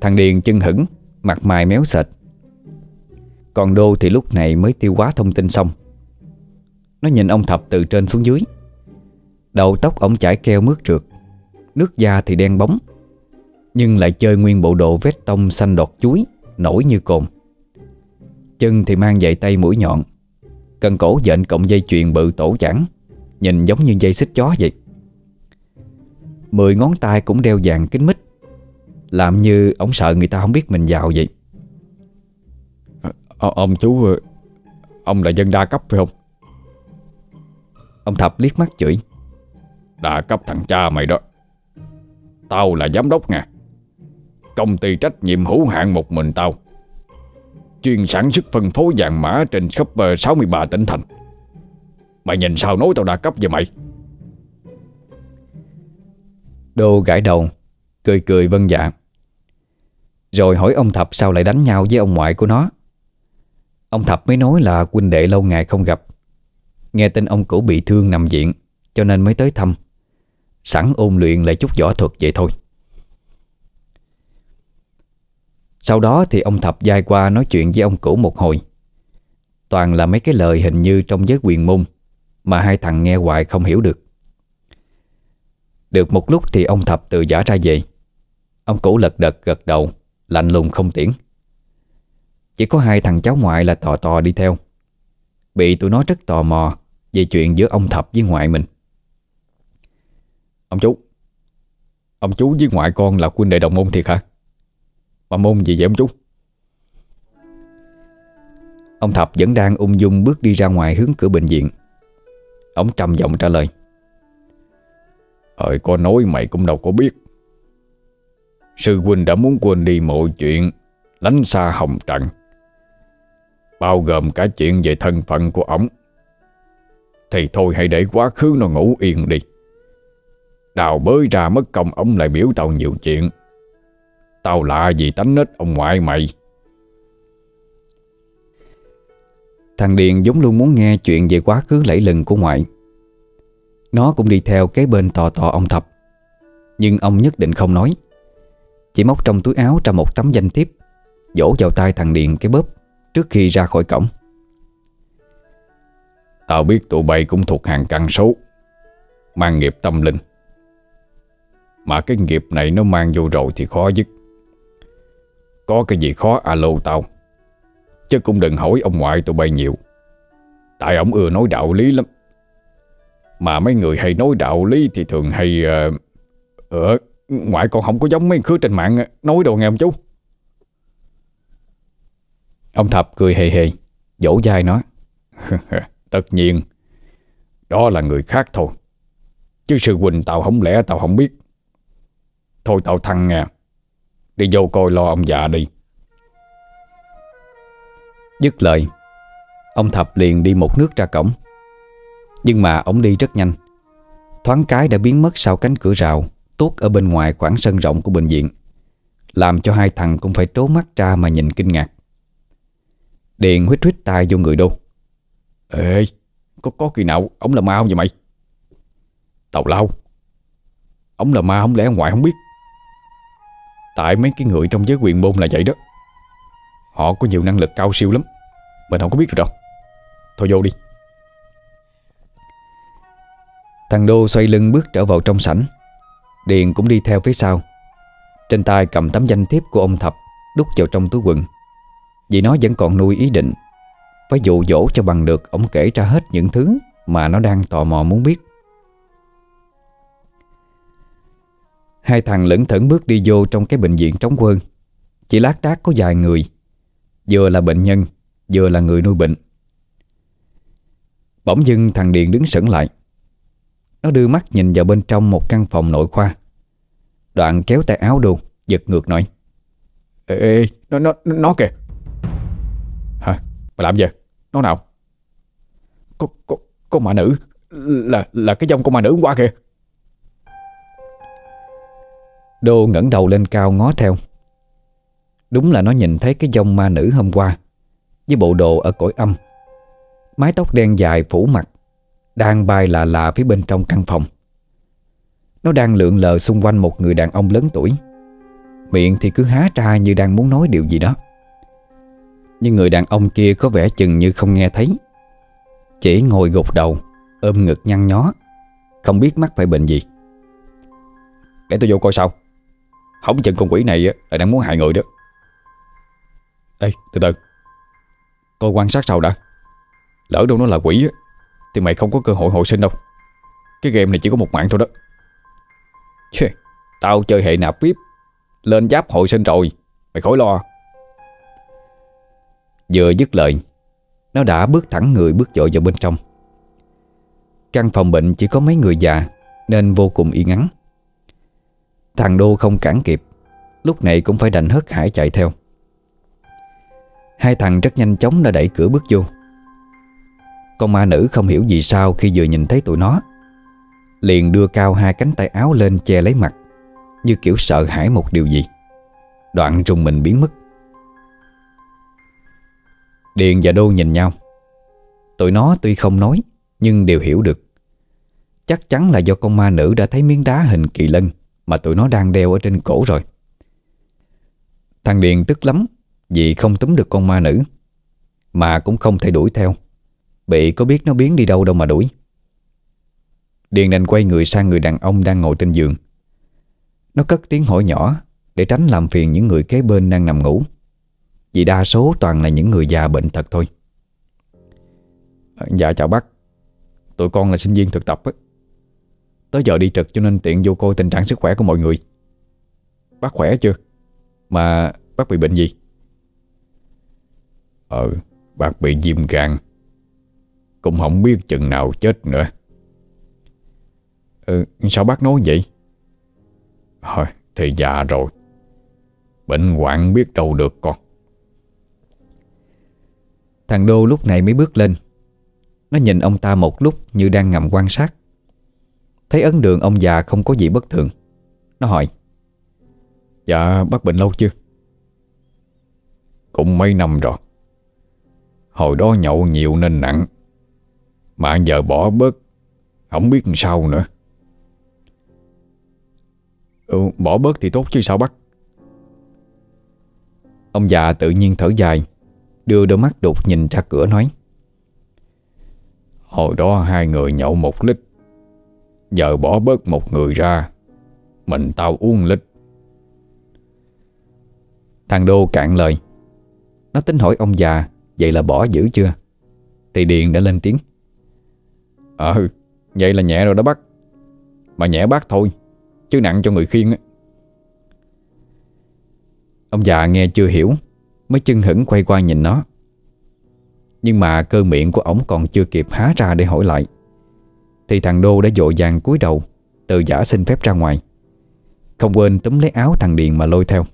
Thằng Điền chân hững, Mặt mày méo sệt. Còn Đô thì lúc này mới tiêu hóa thông tin xong. Nó nhìn ông Thập từ trên xuống dưới. Đầu tóc ổng chải keo mướt trượt, Nước da thì đen bóng, Nhưng lại chơi nguyên bộ đồ vét tông xanh đọt chuối, Nổi như cồn. Chân thì mang giày tay mũi nhọn, Cần cổ dện cộng dây chuyền bự tổ chẳng Nhìn giống như dây xích chó vậy. Mười ngón tay cũng đeo vàng kính mít. Làm như ông sợ người ta không biết mình giàu vậy. À, Ông chú Ông là dân đa cấp phải không? Ông Thập liếc mắt chửi. Đa cấp thằng cha mày đó. Tao là giám đốc nha Công ty trách nhiệm hữu hạn một mình tao. Chuyên sản xuất phân phối vàng mã trên khắp 63 ờ, tỉnh thành. Mày nhìn sao nói tao đa cấp vậy mày Đô gãi đầu, Cười cười vân dạ. Rồi hỏi ông Thập sao lại đánh nhau với ông ngoại của nó. Ông Thập mới nói là huynh đệ lâu ngày không gặp. Nghe tin ông cũ bị thương nằm viện, Cho nên mới tới thăm. Sẵn ôn luyện lại chút võ thuật vậy thôi. Sau đó thì ông Thập dai qua nói chuyện với ông cũ một hồi. Toàn là mấy cái lời hình như trong giới quyền môn, Mà hai thằng nghe hoài không hiểu được. Được một lúc thì ông Thập tự giả ra về. Ông cũ lật đật gật đầu, Lạnh lùng không tiễn. Chỉ có hai thằng cháu ngoại là tò tò đi theo. Bị tụi nó rất tò mò Về chuyện giữa ông Thập với ngoại mình. Ông chú Ông chú với ngoại con là quân đệ đồng môn thiệt hả? Mà môn gì vậy ông chú? Ông Thập vẫn đang ung dung bước đi ra ngoài hướng cửa bệnh viện. Ông trầm giọng trả lời. Hỡi có nói mày cũng đâu có biết. Sư huynh đã muốn quên đi mọi chuyện, Lánh xa hồng trần, Bao gồm cả chuyện về thân phận của ổng. Thì thôi, hãy để quá khứ nó ngủ yên đi. Đào bới ra mất công ổng lại biểu tao nhiều chuyện. Tao lạ gì tánh nết ông ngoại mày. Thằng Điền giống luôn muốn nghe chuyện về quá khứ lẫy lừng của ngoại. Nó cũng đi theo kế bên tò tò ông Thập. Nhưng ông nhất định không nói. Chỉ móc trong túi áo ra một tấm danh thiếp Dỗ vào tay thằng Điền cái bóp Trước khi ra khỏi cổng. Tao biết tụi bay cũng thuộc hàng căn số Mang nghiệp tâm linh. Mà cái nghiệp này nó mang vô rồi thì khó dứt. Có cái gì khó, alo tao. Chứ cũng đừng hỏi ông ngoại tụi bay nhiều. Tại ông ưa nói đạo lý lắm. Mà mấy người hay nói đạo lý Thì thường hay uh, Ờ Ngoại con không có giống mấy khứa trên mạng ờ, Nói đồ nghe ông chú. Ông Thập cười hề hề Vỗ dai nói Tất nhiên Đó là người khác thôi. Chứ sự quỳnh tao không lẽ tao không biết. Thôi tao thăng nha Đi vô coi lo ông già đi. Dứt lời Ông Thập liền đi một nước ra cổng. Nhưng mà ông đi rất nhanh. Thoáng cái đã biến mất sau cánh cửa rào, Tuốt ở bên ngoài khoảng sân rộng của bệnh viện. Làm cho hai thằng cũng phải trố mắt ra mà nhìn kinh ngạc. Điền huyết huyết tay vô người đô. Ê, Có có kỳ nào ông là ma không vậy mày? Tàu lao. Ông là ma không lẽ ngoại không biết? Tại mấy cái người trong giới quyền môn là vậy đó. Họ có nhiều năng lực cao siêu lắm, Mình không có biết được đâu. Thôi vô đi. Thằng Đô xoay lưng bước trở vào trong sảnh. Điền cũng đi theo phía sau. Trên tay cầm tấm danh thiếp của ông Thập Đút vào trong túi quần. Vì nó vẫn còn nuôi ý định, Phải dụ dỗ cho bằng được Ông kể ra hết những thứ Mà nó đang tò mò muốn biết. Hai thằng lững thững bước đi vô Trong cái bệnh viện trống quân Chỉ lát đác có vài người. Vừa là bệnh nhân, Vừa là người nuôi bệnh. Bỗng dưng thằng Điền đứng sững lại. Nó đưa mắt nhìn vào bên trong một căn phòng nội khoa Đoạn kéo tay áo đồ Giật ngược nói Ê, ê nó, nó, nó kìa Hả? Mày làm gì? Nó nào? Có, có, có mà nữ Là là cái dòng con mà nữ hôm qua kìa Đô ngẩng đầu lên cao ngó theo Đúng là nó nhìn thấy cái dòng ma nữ hôm qua Với bộ đồ ở cõi âm Mái tóc đen dài phủ mặt đang bay lạ lạ phía bên trong căn phòng. Nó đang lượn lờ xung quanh một người đàn ông lớn tuổi. Miệng thì cứ há ra như đang muốn nói điều gì đó. Nhưng người đàn ông kia có vẻ chừng như không nghe thấy. Chỉ ngồi gục đầu, Ôm ngực nhăn nhó. Không biết mắc phải bệnh gì. Để tôi vô coi sao. Không chừng con quỷ này là đang muốn hại người đó. Ê, từ từ. Tôi quan sát sau đã. Lỡ đâu nó là quỷ á. Thì mày không có cơ hội hồi sinh đâu. Cái game này chỉ có một mạng thôi đó. Chê, Tao chơi hệ nạp VIP Lên giáp hồi sinh rồi Mày khỏi lo. Vừa dứt lời Nó đã bước thẳng người bước dội vào bên trong. Căn phòng bệnh chỉ có mấy người già Nên vô cùng yên ắng Thằng Đô không cản kịp Lúc này cũng phải đành hớt hải chạy theo. Hai thằng rất nhanh chóng đã đẩy cửa bước vô. Con ma nữ không hiểu gì sao khi vừa nhìn thấy tụi nó, Liền đưa cao hai cánh tay áo lên che lấy mặt, Như kiểu sợ hãi một điều gì. Đoạn rùng mình biến mất. Điền và Đô nhìn nhau. Tụi nó tuy không nói, Nhưng đều hiểu được. Chắc chắn là do con ma nữ đã thấy miếng đá hình kỳ lân Mà tụi nó đang đeo ở trên cổ rồi. Thằng Điền tức lắm Vì không túm được con ma nữ, Mà cũng không thể đuổi theo. Bị có biết nó biến đi đâu đâu mà đuổi. Điền đành quay người sang người đàn ông đang ngồi trên giường. Nó cất tiếng hỏi nhỏ Để tránh làm phiền những người kế bên đang nằm ngủ. Vì đa số toàn là những người già bệnh thật thôi. Ờ, dạ chào bác. Tụi con là sinh viên thực tập ấy. Tới giờ đi trực cho nên tiện vô coi tình trạng sức khỏe của mọi người. Bác khỏe chưa? Mà bác bị bệnh gì? Ờ, bác bị viêm gan. Cũng không biết chừng nào chết nữa. Ừ, sao bác nói vậy? Thôi, thì già rồi. Bệnh hoạn biết đâu được con. Thằng Đô lúc này mới bước lên. Nó nhìn ông ta một lúc như đang ngầm quan sát. Thấy ấn đường ông già không có gì bất thường. Nó hỏi Dạ bác bệnh lâu chưa? Cũng mấy năm rồi. Hồi đó nhậu nhiều nên nặng mà giờ bỏ bớt Không biết làm sao nữa. Ừ, Bỏ bớt thì tốt chứ sao bắt Ông già tự nhiên thở dài Đưa đôi mắt đục nhìn ra cửa nói. Hồi đó hai người nhậu một lít Giờ bỏ bớt một người ra Mình tao uống lít. Thằng Đô cạn lời. Nó tính hỏi ông già Vậy là bỏ dữ chưa? Thì Điền đã lên tiếng. Ờ Vậy là nhẹ rồi đó bác. Mà nhẹ bác thôi, Chứ nặng cho người khiêng á. Ông già nghe chưa hiểu, Mới chân hững quay qua nhìn nó. Nhưng mà cơ miệng của ổng còn chưa kịp há ra để hỏi lại. Thì thằng Đô đã dội vàng cúi đầu Tự giả xin phép ra ngoài. Không quên túm lấy áo thằng Điền mà lôi theo.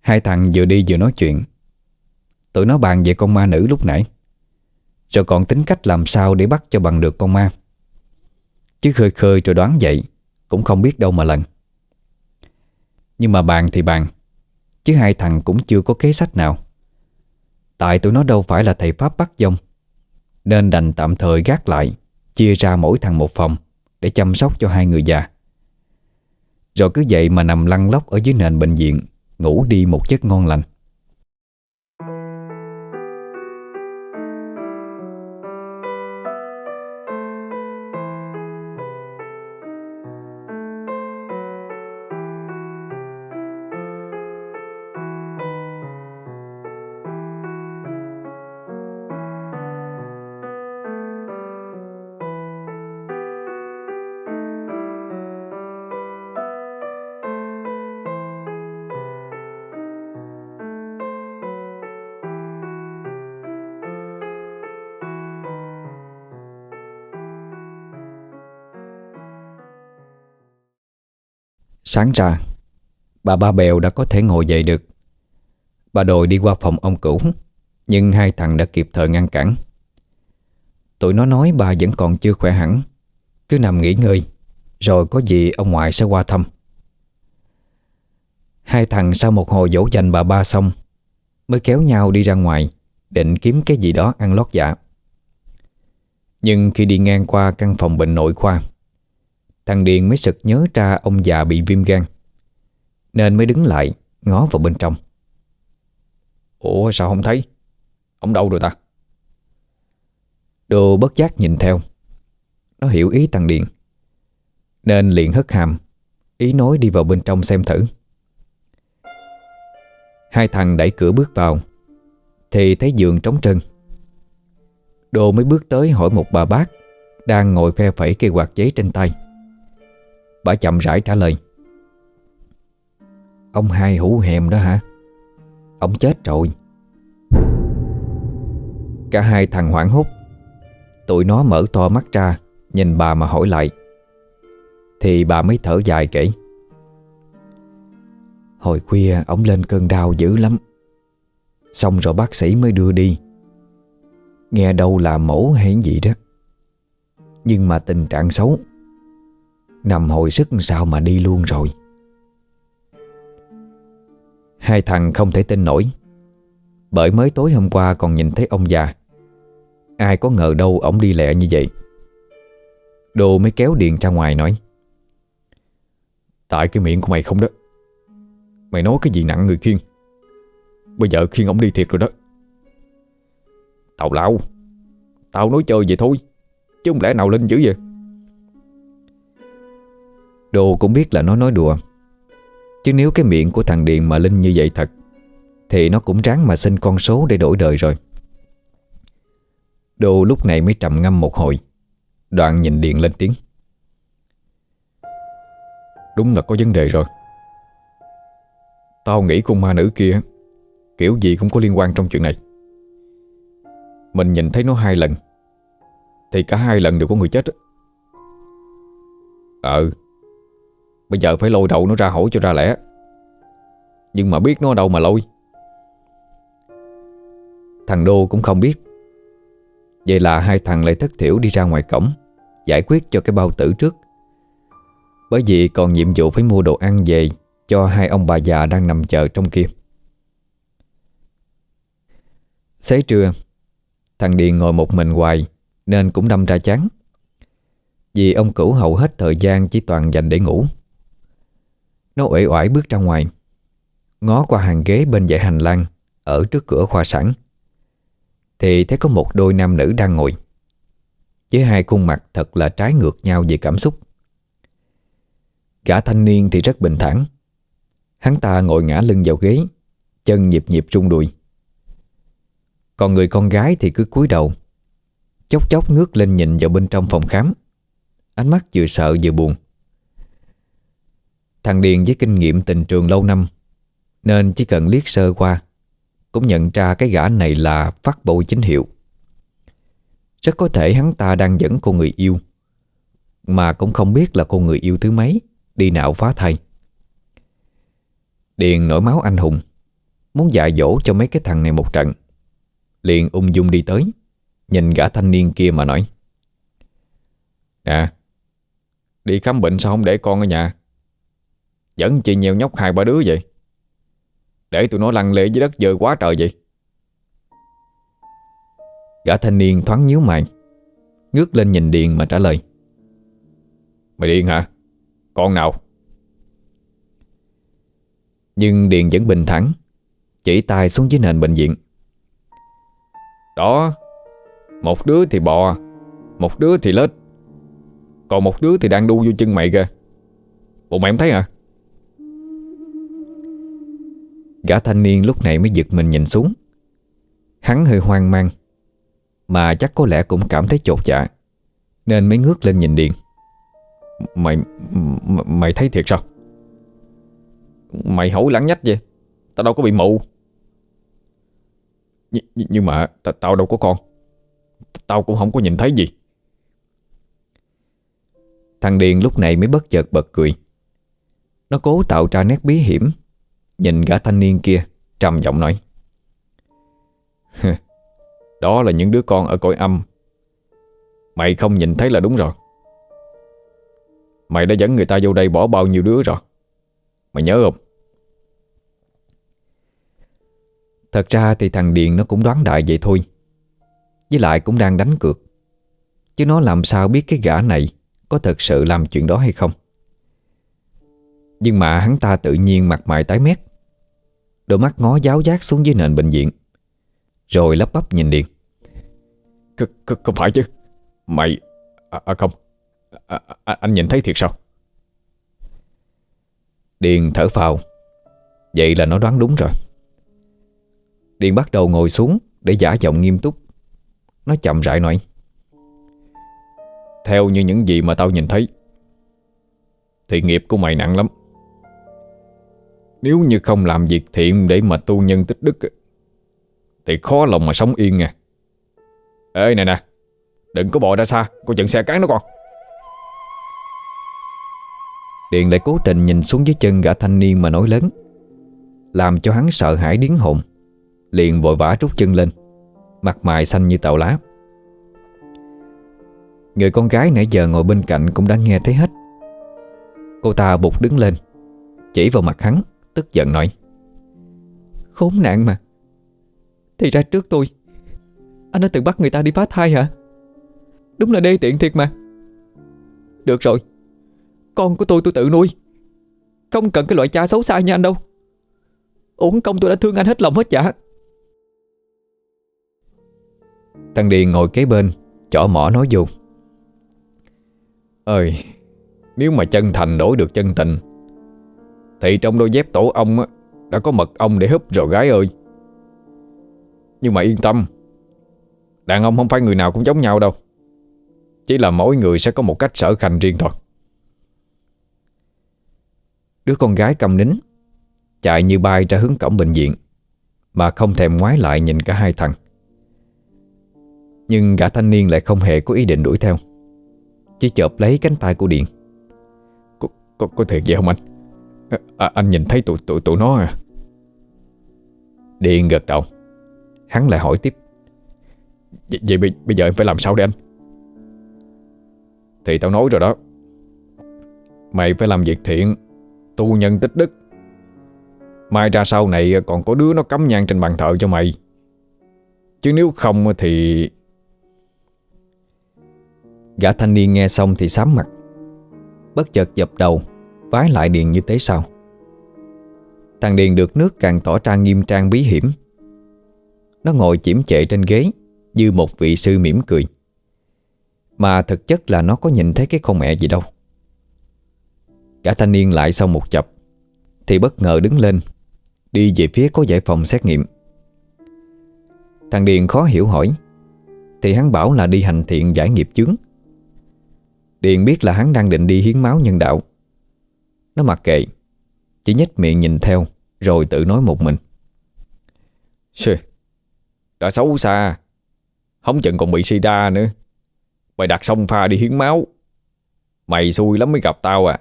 Hai thằng vừa đi vừa nói chuyện. Tụi nó bàn về con ma nữ lúc nãy. Rồi còn tính cách làm sao để bắt cho bằng được con ma? Chứ khơi khơi rồi đoán vậy, Cũng không biết đâu mà lần. Nhưng mà bàn thì bàn, Chứ hai thằng cũng chưa có kế sách nào. Tại tụi nó đâu phải là thầy Pháp bắt dông, Nên đành tạm thời gác lại, Chia ra mỗi thằng một phòng, Để chăm sóc cho hai người già. Rồi cứ vậy mà nằm lăn lóc Ở dưới nền bệnh viện, Ngủ đi một giấc ngon lành. Sáng ra, Bà ba bèo đã có thể ngồi dậy được. Bà đòi đi qua phòng ông cũ, Nhưng hai thằng đã kịp thời ngăn cản. Tụi nó nói bà vẫn còn chưa khỏe hẳn, Cứ nằm nghỉ ngơi, Rồi có gì ông ngoại sẽ qua thăm. Hai thằng sau một hồi dỗ dành bà ba xong, Mới kéo nhau đi ra ngoài, Định kiếm cái gì đó ăn lót dạ Nhưng khi đi ngang qua căn phòng bệnh nội khoa Thằng Điền mới sực nhớ ra ông già bị viêm gan. Nên mới đứng lại, Ngó vào bên trong. Ủa, sao không thấy? Ông đâu rồi ta? Đồ bất giác nhìn theo. Nó hiểu ý thằng Điền. Nên liền hất hàm, Ý nói đi vào bên trong xem thử. Hai thằng đẩy cửa bước vào, Thì thấy giường trống trơn. Đồ mới bước tới hỏi một bà bác Đang ngồi phe phẩy cây quạt giấy trên tay. Bà chậm rãi trả lời. Ông hai hủ hèm đó hả? Ông chết rồi. Cả hai thằng hoảng hốt. Tụi nó mở to mắt ra, Nhìn bà mà hỏi lại. Thì bà mới thở dài kể. Hồi khuya, ông lên cơn đau dữ lắm. Xong rồi bác sĩ mới đưa đi. Nghe đâu là mổ hay gì đó. Nhưng mà tình trạng xấu Nằm hồi sức sao mà đi luôn rồi? Hai thằng không thể tin nổi. Bởi mới tối hôm qua còn nhìn thấy ông già. Ai có ngờ đâu ổng đi lẹ như vậy. Đồ mới kéo điện ra ngoài nói. Tại cái miệng của mày không đó. Mày nói cái gì nặng người khiên? Bây giờ khiên ổng đi thiệt rồi đó. Tào lao Tao nói chơi vậy thôi, Chứ không lẽ nào lên dữ vậy? Đồ cũng biết là nó nói đùa. Chứ nếu cái miệng của thằng Điện mà Linh như vậy thật, Thì nó cũng ráng mà xin con số để đổi đời rồi. Đồ lúc này mới trầm ngâm một hồi. Đoạn nhìn Điện lên tiếng. Đúng là có vấn đề rồi. Tao nghĩ con ma nữ kia, Kiểu gì cũng có liên quan trong chuyện này. Mình nhìn thấy nó hai lần, Thì cả hai lần đều có người chết Ờ Bây giờ phải lôi đầu nó ra hỏi cho ra lẽ. Nhưng mà biết nó ở đâu mà lôi? Thằng Đô cũng không biết. Vậy là hai thằng lại thất thiểu đi ra ngoài cổng, Giải quyết cho cái bao tử trước. Bởi vì còn nhiệm vụ phải mua đồ ăn về Cho hai ông bà già đang nằm chờ trong kia. Xế trưa, Thằng Điền ngồi một mình hoài Nên cũng đâm ra chán. Vì ông cửu hầu hết thời gian Chỉ toàn dành để ngủ. Nó uể oải bước ra ngoài. Ngó qua hàng ghế bên dãy hành lang, Ở trước cửa khoa sản. Thì thấy có một đôi nam nữ đang ngồi. Với hai khuôn mặt thật là trái ngược nhau về cảm xúc. Gã thanh niên thì rất bình thản. Hắn ta ngồi ngã lưng vào ghế, Chân nhịp nhịp rung đùi. Còn người con gái thì cứ cúi đầu, Chốc chốc ngước lên nhìn vào bên trong phòng khám. Ánh mắt vừa sợ vừa buồn. Thằng Điền với kinh nghiệm tình trường lâu năm, Nên chỉ cần liếc sơ qua, Cũng nhận ra cái gã này là phát bộ chính hiệu. Rất có thể hắn ta đang dẫn cô người yêu, Mà cũng không biết là cô người yêu thứ mấy, Đi nào phá thai. Điền nổi máu anh hùng, Muốn dạy dỗ cho mấy cái thằng này một trận, Liền ung dung đi tới, Nhìn gã thanh niên kia mà nói, Nè, Đi khám bệnh sao không để con ở nhà? Dẫn chị nhiều nhóc hai ba đứa vậy? Để tụi nó lăn lệ dưới đất dơ quá trời vậy. Gã thanh niên thoáng nhíu mày, Ngước lên nhìn Điền mà trả lời. Mày điên hả? Con nào? Nhưng Điền vẫn bình thản, Chỉ tay xuống dưới nền bệnh viện. Đó, Một đứa thì bò, Một đứa thì lết, Còn một đứa thì đang đu vô chân mày kìa. Bộ mày không thấy hả? Gã thanh niên lúc này mới giật mình nhìn xuống. Hắn hơi hoang mang, Mà chắc có lẽ cũng cảm thấy chột dạ Nên mới ngước lên nhìn Điền. Mày Mày thấy thiệt sao? Mày hổ lắng nhách vậy, Tao đâu có bị mụ Nh Nhưng mà Tao đâu có con, Tao cũng không có nhìn thấy gì. Thằng Điền lúc này mới bất chợt bật cười. Nó cố tạo ra nét bí hiểm. Nhìn gã thanh niên kia, Trầm giọng nói. Đó là những đứa con ở cõi âm. Mày không nhìn thấy là đúng rồi. Mày đã dẫn người ta vô đây bỏ bao nhiêu đứa rồi? Mày nhớ không? Thật ra thì thằng Điền nó cũng đoán đại vậy thôi. Với lại cũng đang đánh cược. Chứ nó làm sao biết cái gã này Có thật sự làm chuyện đó hay không? Nhưng mà hắn ta tự nhiên mặt mày tái mét. Đôi mắt ngó giáo giác xuống dưới nền bệnh viện. Rồi lắp bắp nhìn Điền C Không phải chứ. Mày À, à không. À, à, Anh nhìn thấy thiệt sao? Điền thở phào. Vậy là nó đoán đúng rồi. Điền bắt đầu ngồi xuống Để giả giọng nghiêm túc. Nó chậm rãi nói. Theo như những gì mà tao nhìn thấy Thì nghiệp của mày nặng lắm. Nếu như không làm việc thiện Để mà tu nhân tích đức Thì khó lòng mà sống yên nha Ê nè nè, Đừng có bỏ ra xa, Cô chừng xe cán nó con Điện lại cố tình nhìn xuống dưới chân gã thanh niên mà nói lớn, Làm cho hắn sợ hãi điến hồn, Liền vội vã rút chân lên, Mặt mày xanh như tàu lá. Người con gái nãy giờ ngồi bên cạnh cũng đã nghe thấy hết. Cô ta bục đứng lên, Chỉ vào mặt hắn. Tức giận nói. Khốn nạn mà. Thì ra trước tôi, Anh đã từng bắt người ta đi phá thai hả? Đúng là đê tiện thiệt mà. Được rồi, Con của tôi tôi tự nuôi. Không cần cái loại cha xấu xa như anh đâu. Uổng công tôi đã thương anh hết lòng hết dạ Thằng Điền ngồi kế bên, Chỏ mỏ nói vô. Ơi, Nếu mà chân thành đổi được chân tình thì trong đôi dép tổ ong á, Đã có mật ong để húp rồi gái ơi. Nhưng mà yên tâm Đàn ông không phải người nào cũng giống nhau đâu. Chỉ là mỗi người sẽ có một cách sở khanh riêng thôi. Đứa con gái cầm nín Chạy như bay ra hướng cổng bệnh viện Mà không thèm ngoái lại nhìn cả hai thằng. Nhưng gã thanh niên lại không hề có ý định đuổi theo Chỉ chộp lấy cánh tay của Điện Có, có, có thiệt vậy không anh? À, Anh nhìn thấy tụi, tụi, tụi nó à? Điền gật đầu. Hắn lại hỏi tiếp. Vậy, vậy bây, bây giờ em phải làm sao đây anh? Thì tao nói rồi đó. Mày phải làm việc thiện Tu nhân tích đức. Mai ra sau này còn có đứa nó cắm nhang trên bàn thờ cho mày. Chứ nếu không thì Gã thanh niên nghe xong thì sám mặt. Bất chợt dập đầu. Vái lại Điền như thế sao? Thằng Điền được nước càng tỏ ra nghiêm trang bí hiểm. Nó ngồi chiếm chệ trên ghế, Như một vị sư mỉm cười. Mà thực chất là nó có nhìn thấy cái con mẹ gì đâu. Cả thanh niên lại sau một chập, Thì bất ngờ đứng lên, Đi về phía có giải phòng xét nghiệm. Thằng Điền khó hiểu hỏi, Thì hắn bảo là đi hành thiện giải nghiệp chướng. Điền biết là hắn đang định đi hiến máu nhân đạo. Nó mặc kệ. Chỉ nhếch miệng nhìn theo Rồi tự nói một mình. Xê, Đã xấu xa. Không chừng còn bị sida nữa. Mày đặt sông pha đi hiến máu. Mày xui lắm mới gặp tao à.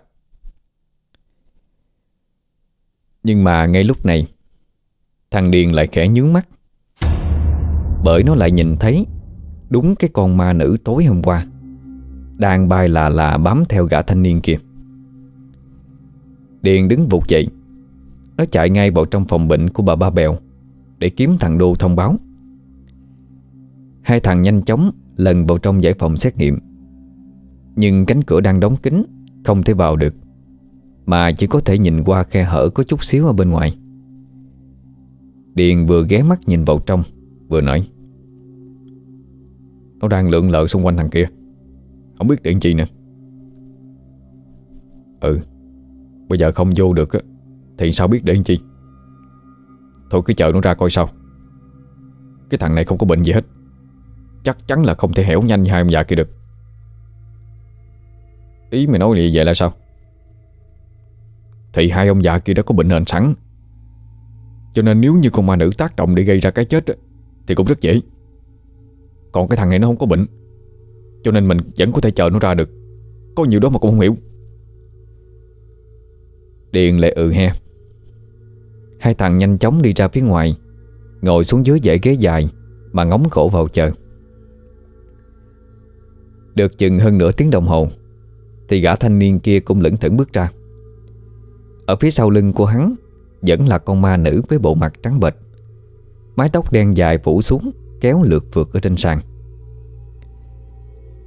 Nhưng mà ngay lúc này Thằng Điền lại khẽ nhướng mắt. Bởi nó lại nhìn thấy Đúng cái con ma nữ tối hôm qua Đang bay là là bám theo gã thanh niên kia. Điền đứng vụt dậy. Nó chạy ngay vào trong phòng bệnh của bà Ba Bèo Để kiếm thằng Đô thông báo. Hai thằng nhanh chóng lần vào trong giải phòng xét nghiệm. Nhưng cánh cửa đang đóng kín, Không thể vào được, Mà chỉ có thể nhìn qua khe hở có chút xíu ở bên ngoài. Điền vừa ghé mắt nhìn vào trong, Vừa nói, Nó đang lượn lờ xung quanh thằng kia. Không biết điện chi nè Ừ. Bây giờ không vô được Thì sao biết để chi? Thôi cứ chờ nó ra coi sao. Cái thằng này không có bệnh gì hết. Chắc chắn là không thể hẻo nhanh như hai ông già kia được. Ý mày nói vậy là sao? Thì hai ông già kia đã có bệnh nền sẵn. Cho nên nếu như con ma nữ tác động để gây ra cái chết Thì cũng rất dễ. Còn cái thằng này nó không có bệnh, Cho nên mình vẫn có thể chờ nó ra được. Có nhiều đó mà cũng không hiểu. Điền lại ừ he. Hai thằng nhanh chóng đi ra phía ngoài, Ngồi xuống dưới dãy ghế dài Mà ngóng khổ vào chờ. Được chừng hơn nửa tiếng đồng hồ, Thì gã thanh niên kia cũng lững thững bước ra. Ở phía sau lưng của hắn Vẫn là con ma nữ với bộ mặt trắng bệch, Mái tóc đen dài phủ xuống, Kéo lượt vượt ở trên sàn.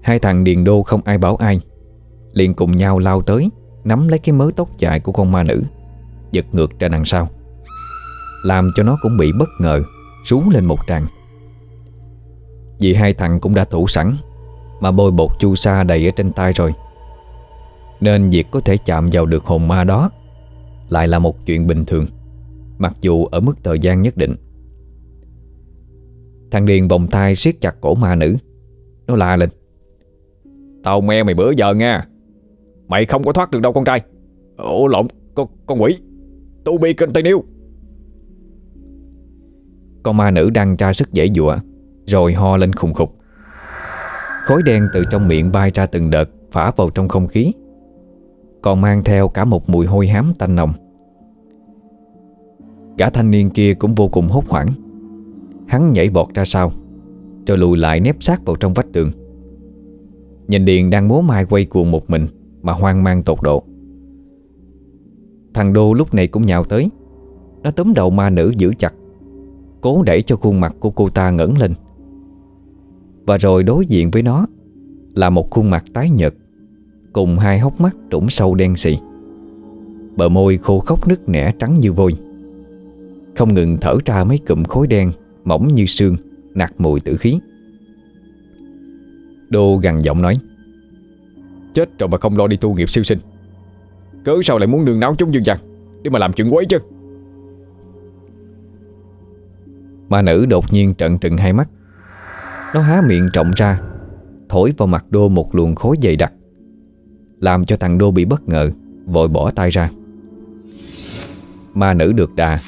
Hai thằng điền đô không ai bảo ai, liền cùng nhau lao tới Nắm lấy cái mớ tóc dài của con ma nữ, Giật ngược ra đằng sau. Làm cho nó cũng bị bất ngờ, Rú lên một tràng. Vì hai thằng cũng đã thủ sẵn, Mà bôi bột chu sa đầy ở trên tay rồi. Nên việc có thể chạm vào được hồn ma đó Lại là một chuyện bình thường, Mặc dù ở mức thời gian nhất định. Thằng Điền vòng tay siết chặt cổ ma nữ, Nó la lên. Tao me mày bữa giờ nha. Mày không có thoát được đâu con trai. Ồ lộn con, con quỷ. Tu bi kênh tay Con ma nữ đang ra sức dễ dụa Rồi ho lên khùng khục. Khối đen từ trong miệng bay ra từng đợt Phả vào trong không khí. Còn mang theo cả một mùi hôi hám tanh nồng. Gã thanh niên kia cũng vô cùng hốt hoảng. Hắn nhảy bọt ra sau Rồi lùi lại nép sát vào trong vách tường. Nhìn Điền đang múa mai quay cuồng một mình. Mà hoang mang tột độ. Thằng Đô lúc này cũng nhào tới Nó túm đầu ma nữ giữ chặt, Cố đẩy cho khuôn mặt của cô ta ngẩng lên. Và rồi đối diện với nó Là một khuôn mặt tái nhợt, Cùng hai hốc mắt trũng sâu đen xì. Bờ môi khô khốc nứt nẻ trắng như vôi. Không ngừng thở ra mấy cụm khối đen Mỏng như xương Nạt mùi tử khí. Đô gằn giọng nói Chết rồi mà không lo đi tu nghiệp siêu sinh. Cớ sao lại muốn nương náo chúng dương gian, Để mà làm chuyện quấy chứ? Ma nữ đột nhiên trận trừng hai mắt. Nó há miệng trọng ra Thổi vào mặt Đô một luồng khối dày đặc Làm cho thằng Đô bị bất ngờ Vội bỏ tay ra. Ma nữ được đà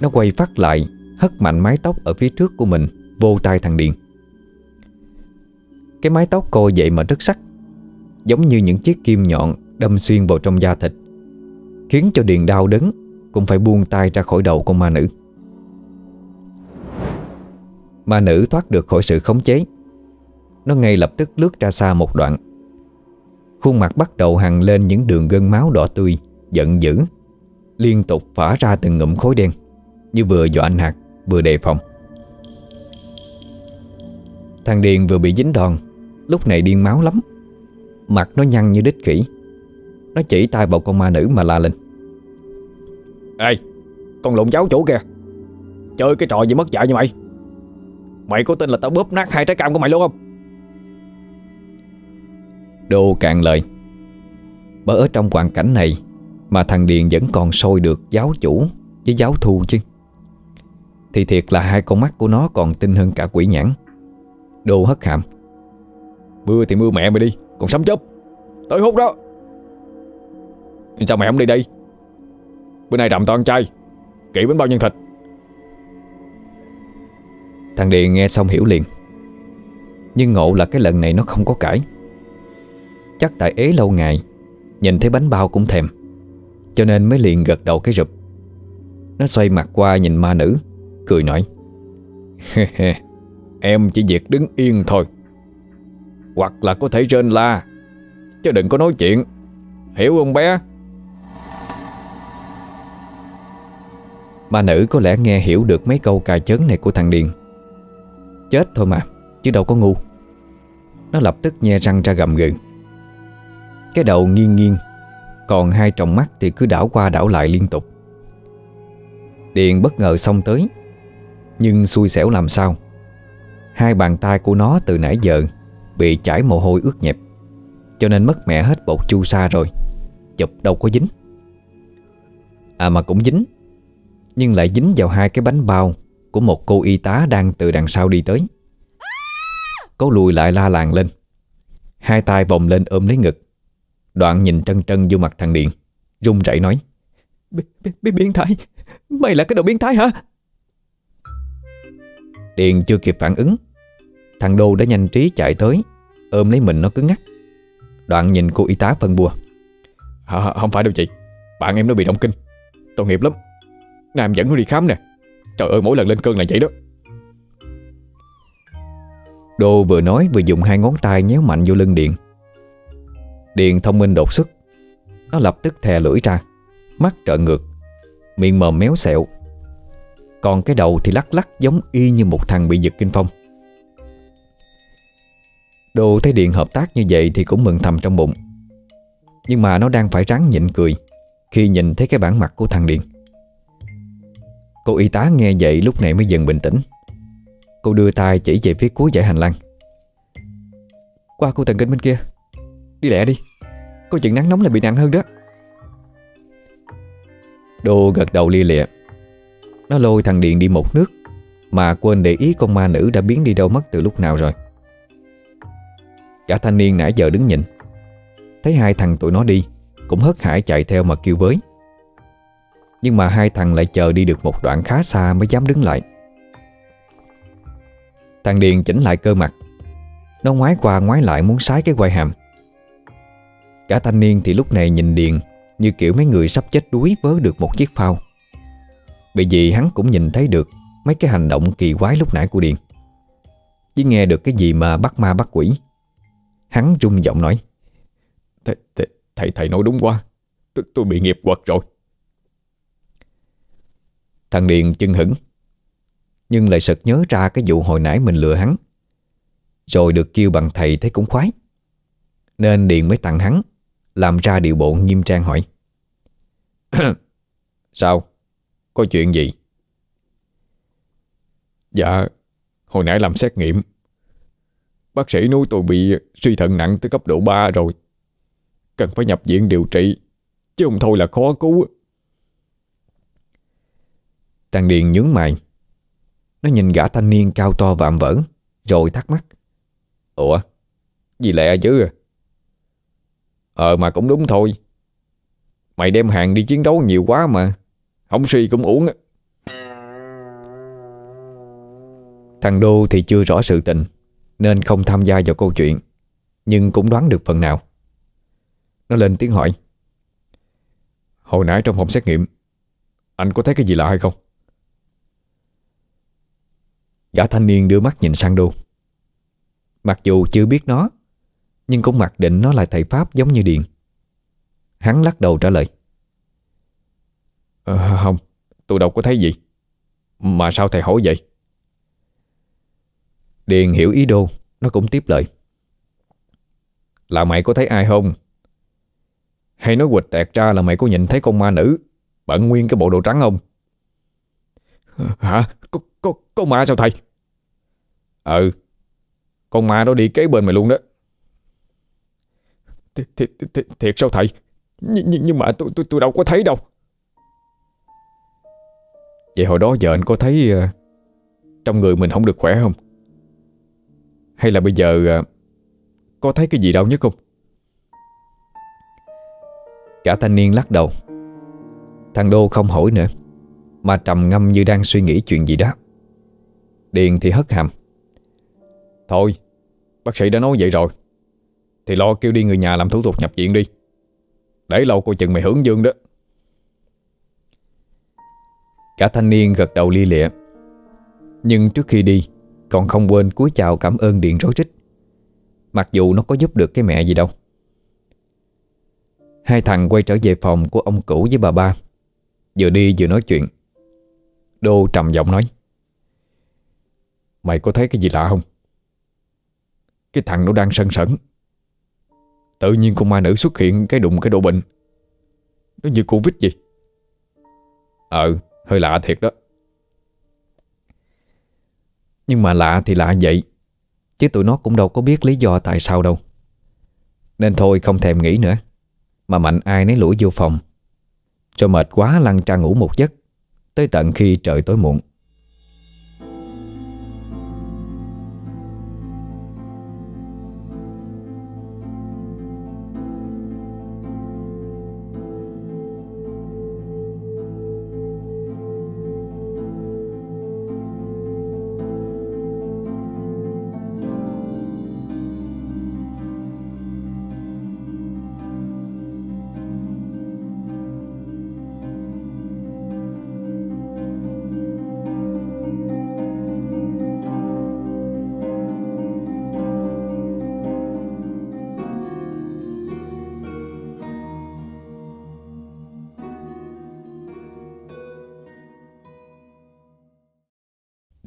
Nó quay phát lại Hất mạnh mái tóc ở phía trước của mình Vô tay thằng Điền. Cái mái tóc cô vậy mà rất sắc Giống như những chiếc kim nhọn Đâm xuyên vào trong da thịt, Khiến cho Điền đau đớn, Cũng phải buông tay ra khỏi đầu con ma nữ. Ma nữ thoát được khỏi sự khống chế, Nó ngay lập tức lướt ra xa một đoạn. Khuôn mặt bắt đầu hằn lên những đường gân máu đỏ tươi, Giận dữ, Liên tục phả ra từng ngụm khối đen, Như vừa dọa nạt vừa đề phòng. Thằng Điền vừa bị dính đòn, Lúc này điên máu lắm. Mặt nó nhăn như đít khỉ. Nó chỉ tay vào con ma nữ mà la lên. Ê, Con lộn giáo chủ kìa. Chơi cái trò gì mất dạy như mày? Mày có tin là tao bóp nát hai trái cam của mày luôn không? Đô cạn lời. Bởi ở trong hoàn cảnh này Mà thằng Điền vẫn còn sôi được giáo chủ Với giáo thu chứ. Thì thiệt là hai con mắt của nó còn tinh hơn cả quỷ nhãn. Đô hất hàm. Mưa thì mưa mẹ mày đi. Còn sấm chớp, Tới hút đó. Sao mày không đi đây? Bữa nay đậm toàn chay, Kỹ bánh bao nhân thịt? Thằng Điền nghe xong hiểu liền. Nhưng ngộ là cái lần này nó không có cãi. Chắc tại ế lâu ngày, Nhìn thấy bánh bao cũng thèm, Cho nên mới liền gật đầu cái rụp. Nó xoay mặt qua nhìn ma nữ, Cười nói Em chỉ việc đứng yên thôi. Hoặc là có thể rên la. Chứ đừng có nói chuyện. Hiểu không bé? Mà nữ có lẽ nghe hiểu được mấy câu cà chớn này của thằng Điền. Chết thôi mà, Chứ đâu có ngu. Nó lập tức nhe răng ra gầm gừ. Cái đầu nghiêng nghiêng, Còn hai tròng mắt thì cứ đảo qua đảo lại liên tục. Điền bất ngờ xông tới, Nhưng xui xẻo làm sao? Hai bàn tay của nó từ nãy giờ Bị chảy mồ hôi ướt nhẹp. Cho nên mất mẹ hết bột chu sa rồi. Chụp đâu có dính. À mà cũng dính, Nhưng lại dính vào hai cái bánh bao Của một cô y tá đang từ đằng sau đi tới. Cố lùi lại la làng lên. Hai tay vòng lên ôm lấy ngực. Đoạn nhìn trân trân vô mặt thằng Điện, run rẩy nói Bi biến thái, Mày là cái đồ biến thái hả? Điện chưa kịp phản ứng Thằng Đô đã nhanh trí chạy tới Ôm lấy mình nó cứng ngắc. Đoạn nhìn cô y tá phân bua. À, Không phải đâu chị. Bạn em nó bị động kinh. Tội nghiệp lắm. Nay em dẫn nó đi khám nè. Trời ơi mỗi lần lên cơn là vậy đó. Đô vừa nói vừa dùng hai ngón tay nhéo mạnh vô lưng Điện. Điện thông minh đột xuất. Nó lập tức thè lưỡi ra. Mắt trợn ngược. Miệng mồm méo xẹo. Còn cái đầu thì lắc lắc giống y như một thằng bị giật kinh phong đồ thấy Điện hợp tác như vậy thì cũng mừng thầm trong bụng. Nhưng mà nó đang phải ráng nhịn cười Khi nhìn thấy cái bản mặt của thằng Điện Cô y tá nghe vậy lúc này mới dần bình tĩnh. Cô đưa tay chỉ về phía cuối dãy hành lang. Qua cô tầng kinh bên kia. Đi lẹ đi. Cô chừng nắng nóng là bị nặng hơn đó. Đô gật đầu lia lịa. Nó lôi thằng Điện đi một nước Mà quên để ý con ma nữ đã biến đi đâu mất từ lúc nào rồi. Cả thanh niên nãy giờ đứng nhìn. Thấy hai thằng tụi nó đi, Cũng hớt hải chạy theo mà kêu với. Nhưng mà hai thằng lại chờ đi được một đoạn khá xa mới dám đứng lại. Thằng Điền chỉnh lại cơ mặt. Nó ngoái qua ngoái lại muốn sái cái quai hàm. Cả thanh niên thì lúc này nhìn Điền Như kiểu mấy người sắp chết đuối vớ được một chiếc phao. Bởi vì hắn cũng nhìn thấy được Mấy cái hành động kỳ quái lúc nãy của Điền. Chỉ nghe được cái gì mà bắt ma bắt quỷ. Hắn rung giọng nói Thầy, thầy, thầy, thầy nói đúng quá. Tôi, tôi bị nghiệp quật rồi. Thằng Điền chân hững Nhưng lại sực nhớ ra cái vụ hồi nãy mình lừa hắn. Rồi được kêu bằng thầy thấy cũng khoái. Nên Điền mới tặng hắn Làm ra điều bộ nghiêm trang hỏi. Sao? Có chuyện gì? Dạ Hồi nãy làm xét nghiệm Bác sĩ nói tôi bị suy thận nặng tới cấp độ 3 rồi. Cần phải nhập viện điều trị, Chứ không thôi là khó cứu. Thằng Điền nhướng mày. Nó nhìn gã thanh niên cao to vạm vỡ, Rồi thắc mắc. Ủa? Gì lẹ chứ? Ờ mà cũng đúng thôi. Mày đem hàng đi chiến đấu nhiều quá mà, Không suy cũng uổng. Thằng Đô thì chưa rõ sự tình. Nên không tham gia vào câu chuyện Nhưng cũng đoán được phần nào. Nó lên tiếng hỏi Hồi nãy trong phòng xét nghiệm Anh có thấy cái gì lạ hay không? Gã thanh niên đưa mắt nhìn sang Đô Mặc dù chưa biết nó Nhưng cũng mặc định nó là thầy Pháp giống như Điền. Hắn lắc đầu trả lời à, Không Tôi đâu có thấy gì Mà sao thầy hỏi vậy? Điền hiểu ý Đô Nó cũng tiếp lời. Là mày có thấy ai không? Hay nói quịch tẹt ra là mày có nhìn thấy con ma nữ Bận nguyên cái bộ đồ trắng không? Hả? Có, có, có ma sao thầy? Ừ Con ma đó đi kế bên mày luôn đó. Th th th Thiệt sao thầy? Nh nhưng, nhưng mà tôi, tôi, tôi đâu có thấy đâu. Vậy hồi đó giờ anh có thấy uh, Trong người mình không được khỏe không hay là bây giờ à, Có thấy cái gì đau nhất không? Cả thanh niên lắc đầu. Thằng Đô không hỏi nữa, Mà trầm ngâm như đang suy nghĩ chuyện gì đó. Điền thì hất hàm. Thôi, Bác sĩ đã nói vậy rồi. Thì lo kêu đi người nhà làm thủ tục nhập viện đi. Để lâu coi chừng mày hưởng dương đó. Cả thanh niên gật đầu ly lịa. Nhưng trước khi đi còn không quên cúi chào cảm ơn Điện rối rít Mặc dù nó có giúp được cái mẹ gì đâu. Hai thằng quay trở về phòng của ông cũ với bà ba. Vừa đi vừa nói chuyện. Đô trầm giọng nói. Mày có thấy cái gì lạ không? Cái thằng nó đang sân sẩn. Tự nhiên con ma nữ xuất hiện cái đụng cái độ bệnh. Nó như Covid gì Ờ Hơi lạ thiệt đó. Nhưng mà lạ thì lạ vậy, Chứ tụi nó cũng đâu có biết lý do tại sao đâu. Nên thôi không thèm nghĩ nữa, Mà mạnh ai nấy lũi vô phòng. Cho mệt quá lăn ra ngủ một giấc, Tới tận khi trời tối muộn.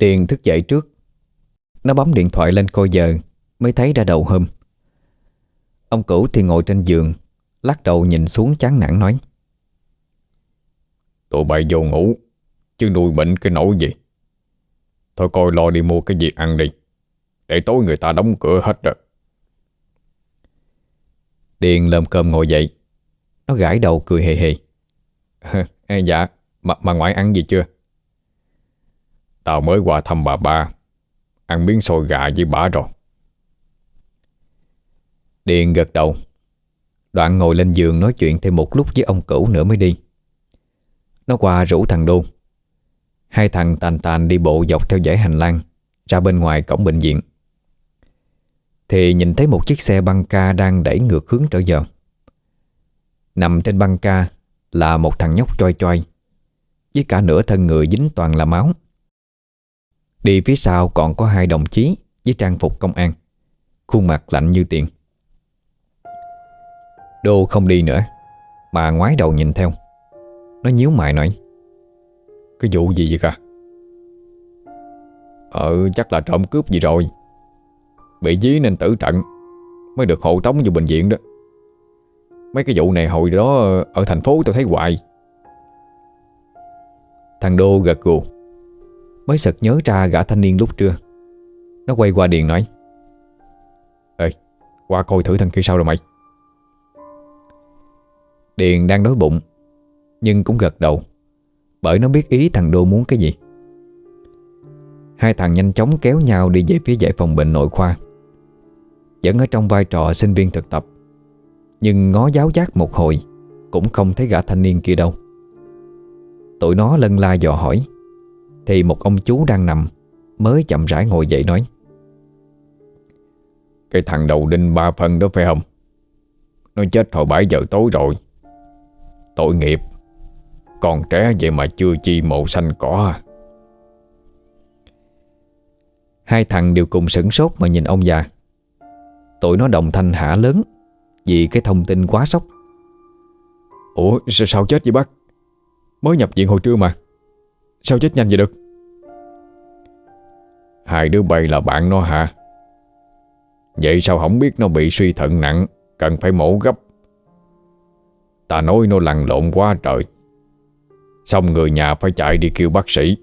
Điền thức dậy trước. Nó bấm điện thoại lên coi giờ Mới thấy đã đầu hôm. Ông cửu thì ngồi trên giường Lắc đầu nhìn xuống chán nản nói. Tụi bay vô ngủ Chứ nuôi bệnh cái nỗi gì? Thôi coi lo đi mua cái gì ăn đi Để tối người ta đóng cửa hết rồi. Điền lơm cơm ngồi dậy Nó gãi đầu cười hề hề. Ê, Dạ mà, mà ngoại ăn gì chưa Tao mới qua thăm bà ba. Ăn miếng xôi gà với bà rồi. Điền gật đầu. Đoạn ngồi lên giường nói chuyện thêm một lúc với ông cửu nữa mới đi. Nó qua rủ thằng Đô. Hai thằng tàn tàn đi bộ dọc theo dãy hành lang, Ra bên ngoài cổng bệnh viện. Thì nhìn thấy một chiếc xe băng ca đang đẩy ngược hướng trở vào. Nằm trên băng ca là một thằng nhóc choi choi, Với cả nửa thân người dính toàn là máu. Đi phía sau còn có hai đồng chí với trang phục công an. Khuôn mặt lạnh như tiền. Đô không đi nữa, Mà ngoái đầu nhìn theo. Nó nhíu mày nói, Cái vụ gì vậy cả? Ờ chắc là trộm cướp gì rồi. Bị dí nên tử trận, Mới được hộ tống vô bệnh viện đó. Mấy cái vụ này hồi đó Ở thành phố tôi thấy hoài. Thằng Đô gật gù. Mới sực nhớ ra gã thanh niên lúc trưa. Nó quay qua Điền nói, Ê, Qua coi thử thằng kia sao rồi mày? Điền đang đói bụng, Nhưng cũng gật đầu, Bởi nó biết ý thằng Đô muốn cái gì. Hai thằng nhanh chóng kéo nhau đi về phía dãy phòng bệnh nội khoa. Vẫn ở trong vai trò sinh viên thực tập, Nhưng ngó giáo giác một hồi, Cũng không thấy gã thanh niên kia đâu. Tụi nó lân la dò hỏi thì một ông chú đang nằm Mới chậm rãi ngồi dậy nói Cái thằng đầu đinh ba phân đó phải không? Nó chết hồi 7 giờ tối rồi. Tội nghiệp. Còn trẻ vậy mà chưa chi mộ xanh cỏ. À. Hai thằng đều cùng sửng sốt mà nhìn ông già. Tụi nó đồng thanh hả lớn Vì cái thông tin quá sốc. Ủa sao, sao chết vậy bác? Mới nhập viện hồi trưa mà. Sao chết nhanh vậy được? Hai đứa bay là bạn nó hả? Vậy sao không biết nó bị suy thận nặng, Cần phải mổ gấp? Ta nói nó lăn lộn quá trời. Xong người nhà phải chạy đi kêu bác sĩ.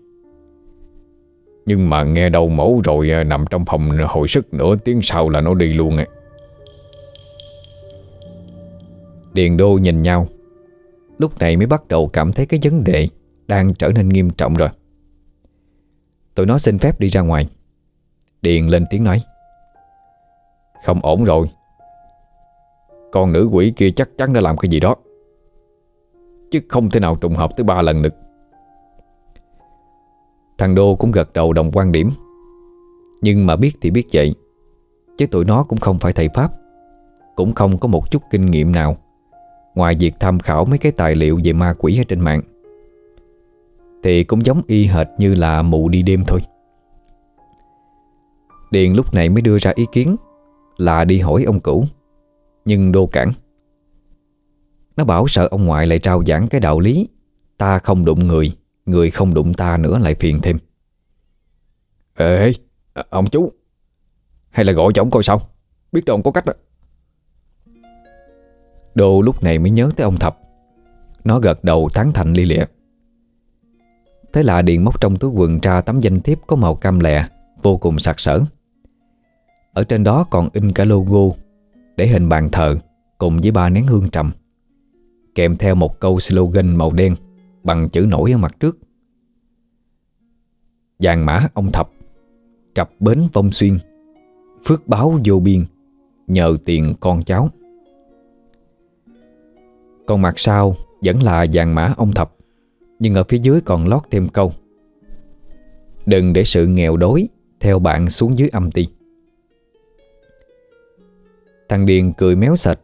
Nhưng mà nghe đầu mổ rồi à, Nằm trong phòng hồi sức nửa tiếng sau là nó đi luôn à. Điền đô nhìn nhau. Lúc này mới bắt đầu cảm thấy cái vấn đề. Đang trở nên nghiêm trọng rồi. Tụi nó xin phép đi ra ngoài. Điền lên tiếng nói. Không ổn rồi. Con nữ quỷ kia chắc chắn đã làm cái gì đó. Chứ không thể nào trùng hợp tới ba lần được. Thằng Đô cũng gật đầu đồng quan điểm. Nhưng mà biết thì biết vậy. Chứ tụi nó cũng không phải thầy Pháp. Cũng không có một chút kinh nghiệm nào. Ngoài việc tham khảo mấy cái tài liệu về ma quỷ ở trên mạng thì cũng giống y hệt như là mụ đi đêm thôi. Điền lúc này mới đưa ra ý kiến Là đi hỏi ông cũ Nhưng Đô cản. Nó bảo sợ ông ngoại lại trao giảng cái đạo lý, Ta không đụng người Người không đụng ta nữa lại phiền thêm. Ê, Ông chú, Hay là gọi cho ông coi sao, Biết đâu ông có cách đó. Đô lúc này mới nhớ tới ông Thập. Nó gật đầu tán thành ly liệt Thế là điện móc trong túi quần ra tấm danh thiếp có màu cam lè, Vô cùng sặc sỡ. Ở trên đó còn in cả logo Để hình bàn thờ Cùng với ba nén hương trầm. Kèm theo một câu slogan màu đen Bằng chữ nổi ở mặt trước. Vàng mã ông Thập Cặp bến vong xuyên Phước báo vô biên Nhờ tiền con cháu. Còn mặt sau Vẫn là vàng mã ông Thập. Nhưng ở phía dưới còn lót thêm câu. Đừng để sự nghèo đói Theo bạn xuống dưới âm ti. Thằng Điền cười méo sạch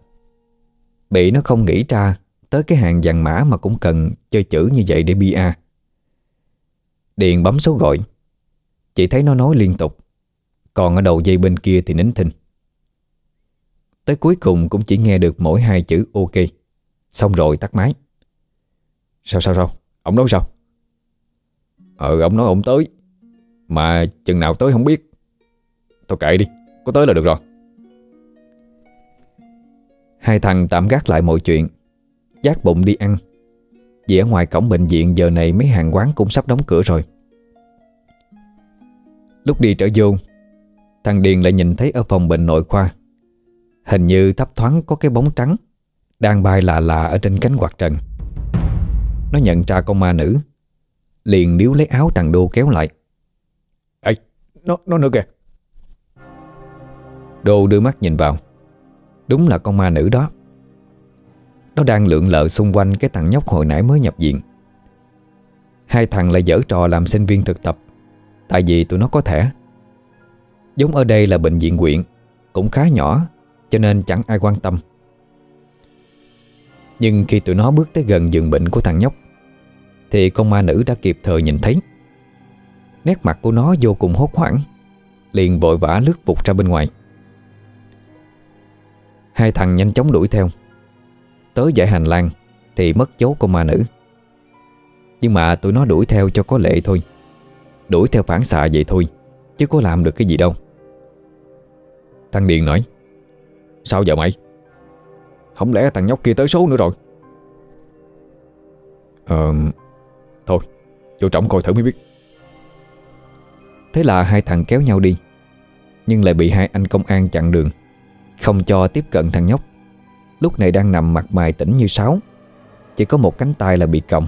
Bị nó không nghĩ ra Tới cái hàng vàng mã mà cũng cần Chơi chữ như vậy để bia. Điền bấm số gọi. Chỉ thấy nó nói liên tục. Còn ở đầu dây bên kia thì nín thinh. Tới cuối cùng cũng chỉ nghe được mỗi hai chữ ok. Xong rồi tắt máy. Sao sao sao? Ông nói sao? Ờ ông nói ông tới, Mà chừng nào tới không biết. Thôi kệ đi, Có tới là được rồi. Hai thằng tạm gác lại mọi chuyện, Giác bụng đi ăn. Vì ở ngoài cổng bệnh viện giờ này mấy hàng quán cũng sắp đóng cửa rồi. Lúc đi trở vô, Thằng Điền lại nhìn thấy ở phòng bệnh nội khoa, Hình như thấp thoáng có cái bóng trắng, Đang bay lạ lạ ở trên cánh quạt trần. Nó nhận ra con ma nữ. Liền níu lấy áo thằng Đô kéo lại. Ê, nó, nó nữa kìa. Đô đưa mắt nhìn vào. Đúng là con ma nữ đó. Nó đang lượn lợ xung quanh cái thằng nhóc hồi nãy mới nhập viện. Hai thằng lại dở trò làm sinh viên thực tập. Tại vì tụi nó có thẻ. Giống ở đây là bệnh viện quyện Cũng khá nhỏ Cho nên chẳng ai quan tâm. Nhưng khi tụi nó bước tới gần giường bệnh của thằng nhóc, Thì con ma nữ đã kịp thời nhìn thấy. Nét mặt của nó vô cùng hốt hoảng, Liền vội vã lướt vụt ra bên ngoài. Hai thằng nhanh chóng đuổi theo. Tới giải hành lang Thì mất dấu con ma nữ. Nhưng mà tụi nó đuổi theo cho có lệ thôi. Đuổi theo phản xạ vậy thôi, Chứ có làm được cái gì đâu. Thằng Điền nói, Sao vậy mày? Không lẽ thằng nhóc kia tới số nữa rồi? Ờ Thôi, Vô trọng coi thử mới biết. Thế là hai thằng kéo nhau đi, Nhưng lại bị hai anh công an chặn đường, Không cho tiếp cận thằng nhóc. Lúc này đang nằm mặt mày tỉnh như sáo, Chỉ có một cánh tay là bị còng.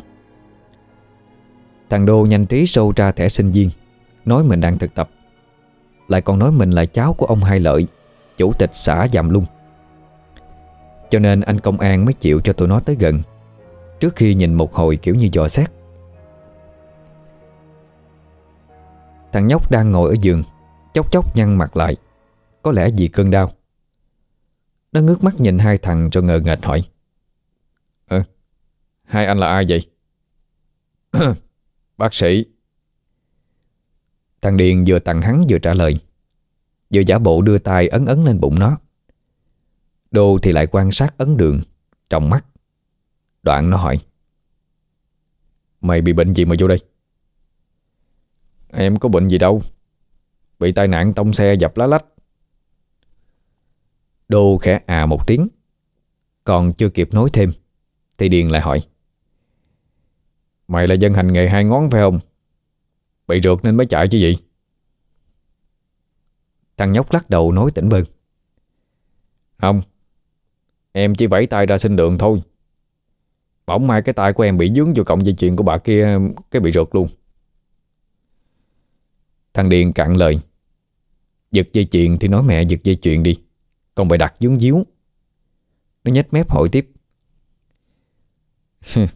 Thằng Đô nhanh trí sâu ra thẻ sinh viên, Nói mình đang thực tập. Lại còn nói mình là cháu của ông Hai Lợi, Chủ tịch xã Dàm Lung. Cho nên anh công an mới chịu cho tụi nó tới gần. Trước khi nhìn một hồi kiểu như dò xét. Thằng nhóc đang ngồi ở giường, Chốc chốc nhăn mặt lại. Có lẽ vì cơn đau. Nó ngước mắt nhìn hai thằng rồi ngờ nghệch hỏi. Ờ Hai anh là ai vậy? Bác sĩ. Thằng Điền vừa tặng hắn vừa trả lời. Vừa giả bộ đưa tay ấn ấn lên bụng nó. Đô thì lại quan sát ấn đường, Trong mắt. Đoạn nó hỏi, Mày bị bệnh gì mà vô đây? Em có bệnh gì đâu, Bị tai nạn tông xe dập lá lách. Đô khẽ à một tiếng, Còn chưa kịp nói thêm, Thì Điền lại hỏi, Mày là dân hành nghề hai ngón phải không? Bị rượt nên mới chạy chứ gì? Thằng nhóc lắc đầu nói tỉnh bơ, Không Em chỉ vẫy tay ra xin đường thôi. Bỗng mai cái tay của em bị dướng vô cọng dây chuyền của bà kia, Cái bị rượt luôn. Thằng Điền cạn lời. Giật dây chuyền thì nói mẹ giật dây chuyền đi. Còn bày đặt dướng díu. Nó nhếch mép hỏi tiếp.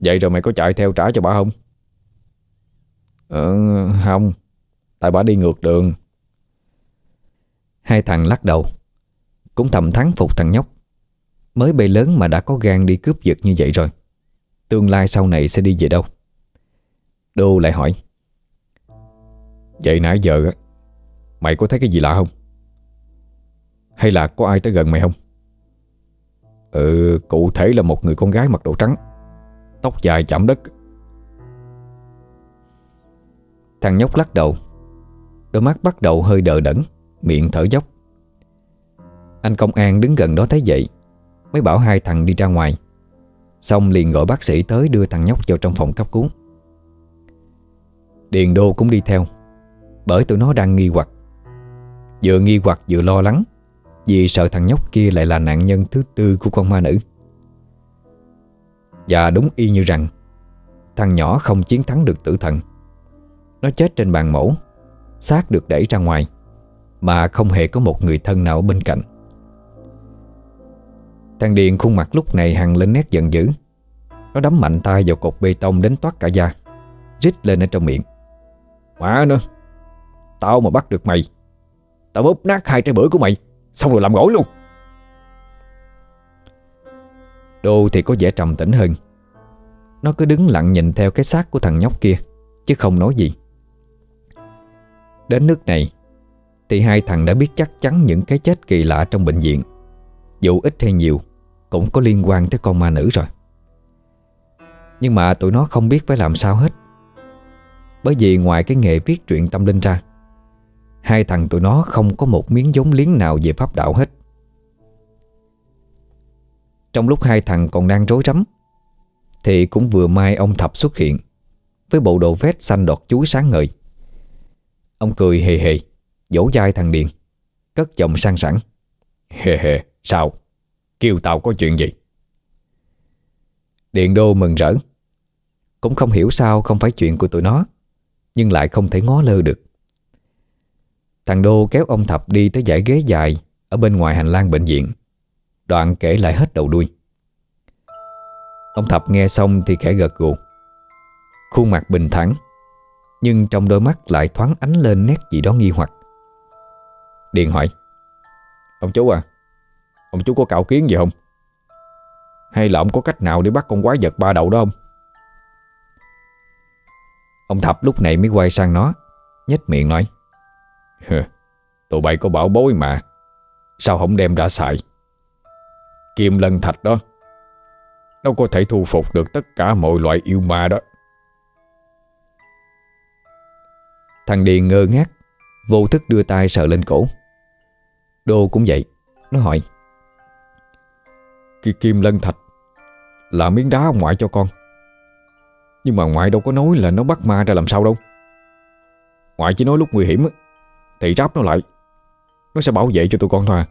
Vậy rồi mày có chạy theo trả cho bà không? Ờ không. Tại bà đi ngược đường. Hai thằng lắc đầu. Cũng thầm thắng phục thằng nhóc. Mới bay lớn mà đã có gan đi cướp giật như vậy rồi. Tương lai sau này sẽ đi về đâu? Đô lại hỏi. Vậy nãy giờ Mày có thấy cái gì lạ không? Hay là có ai tới gần mày không? Ừ, cụ thể là một người con gái mặc đồ trắng Tóc dài chạm đất. Thằng nhóc lắc đầu. Đôi mắt bắt đầu hơi đờ đẫn Miệng thở dốc. Anh công an đứng gần đó thấy vậy Mới bảo hai thằng đi ra ngoài. Xong liền gọi bác sĩ tới đưa thằng nhóc vào trong phòng cấp cứu. Điền Đô cũng đi theo, Bởi tụi nó đang nghi hoặc. Vừa nghi hoặc vừa lo lắng, Vì sợ thằng nhóc kia lại là nạn nhân thứ tư của con ma nữ. Và đúng y như rằng, Thằng nhỏ không chiến thắng được tử thần. Nó chết trên bàn mổ, xác được đẩy ra ngoài, Mà không hề có một người thân nào bên cạnh. Thằng Điền khuôn mặt lúc này hằn lên nét giận dữ. Nó đấm mạnh tay vào cột bê tông đến toát cả da, Rít lên ở trong miệng. Quả nữa Tao mà bắt được mày, Tao bóp nát hai trái bưởi của mày, Xong rồi làm gỗ luôn. Đô thì có vẻ trầm tĩnh hơn. Nó cứ đứng lặng nhìn theo cái xác của thằng nhóc kia, Chứ không nói gì. Đến nước này, Thì hai thằng đã biết chắc chắn những cái chết kỳ lạ trong bệnh viện, Dù ít hay nhiều. Cũng có liên quan tới con ma nữ rồi. Nhưng mà tụi nó không biết phải làm sao hết. Bởi vì ngoài cái nghề viết truyện tâm linh ra Hai thằng tụi nó không có một miếng giống liếng nào về pháp đạo hết. Trong lúc hai thằng còn đang rối rắm Thì cũng vừa mai ông Thập xuất hiện Với bộ đồ vest xanh đọt chuối sáng ngời. Ông cười hề hề Dỗ dai thằng Điền Cất giọng sang sẵn Hề hề, sao? Kêu tàu có chuyện gì? Điện đô mừng rỡ. Cũng không hiểu sao không phải chuyện của tụi nó, Nhưng lại không thể ngó lơ được. Thằng Đô kéo ông Thập đi tới dãy ghế dài Ở bên ngoài hành lang bệnh viện. Đoạn kể lại hết đầu đuôi. Ông Thập nghe xong thì khẽ gật gù. Khuôn mặt bình thản, Nhưng trong đôi mắt lại thoáng ánh lên nét gì đó nghi hoặc. Điện hỏi, Ông chú à Ông chú có cạo kiến gì không? Hay là ông có cách nào để bắt con quái vật ba đầu đó không? Ông Thập lúc này mới quay sang nó, nhếch miệng nói Tụi bay có bảo bối mà. Sao không đem ra xài? Kim lân thạch đó Nó có thể thu phục được tất cả mọi loại yêu ma đó. Thằng Điền ngơ ngác, Vô thức đưa tay sờ lên cổ. Đô cũng vậy, Nó hỏi Ki, Kim lân thạch Là miếng đá ngoại cho con. Nhưng mà ngoại đâu có nói là nó bắt ma ra làm sao đâu. Ngoại chỉ nói lúc nguy hiểm Thì ráp nó lại. Nó sẽ bảo vệ cho tụi con thôi à.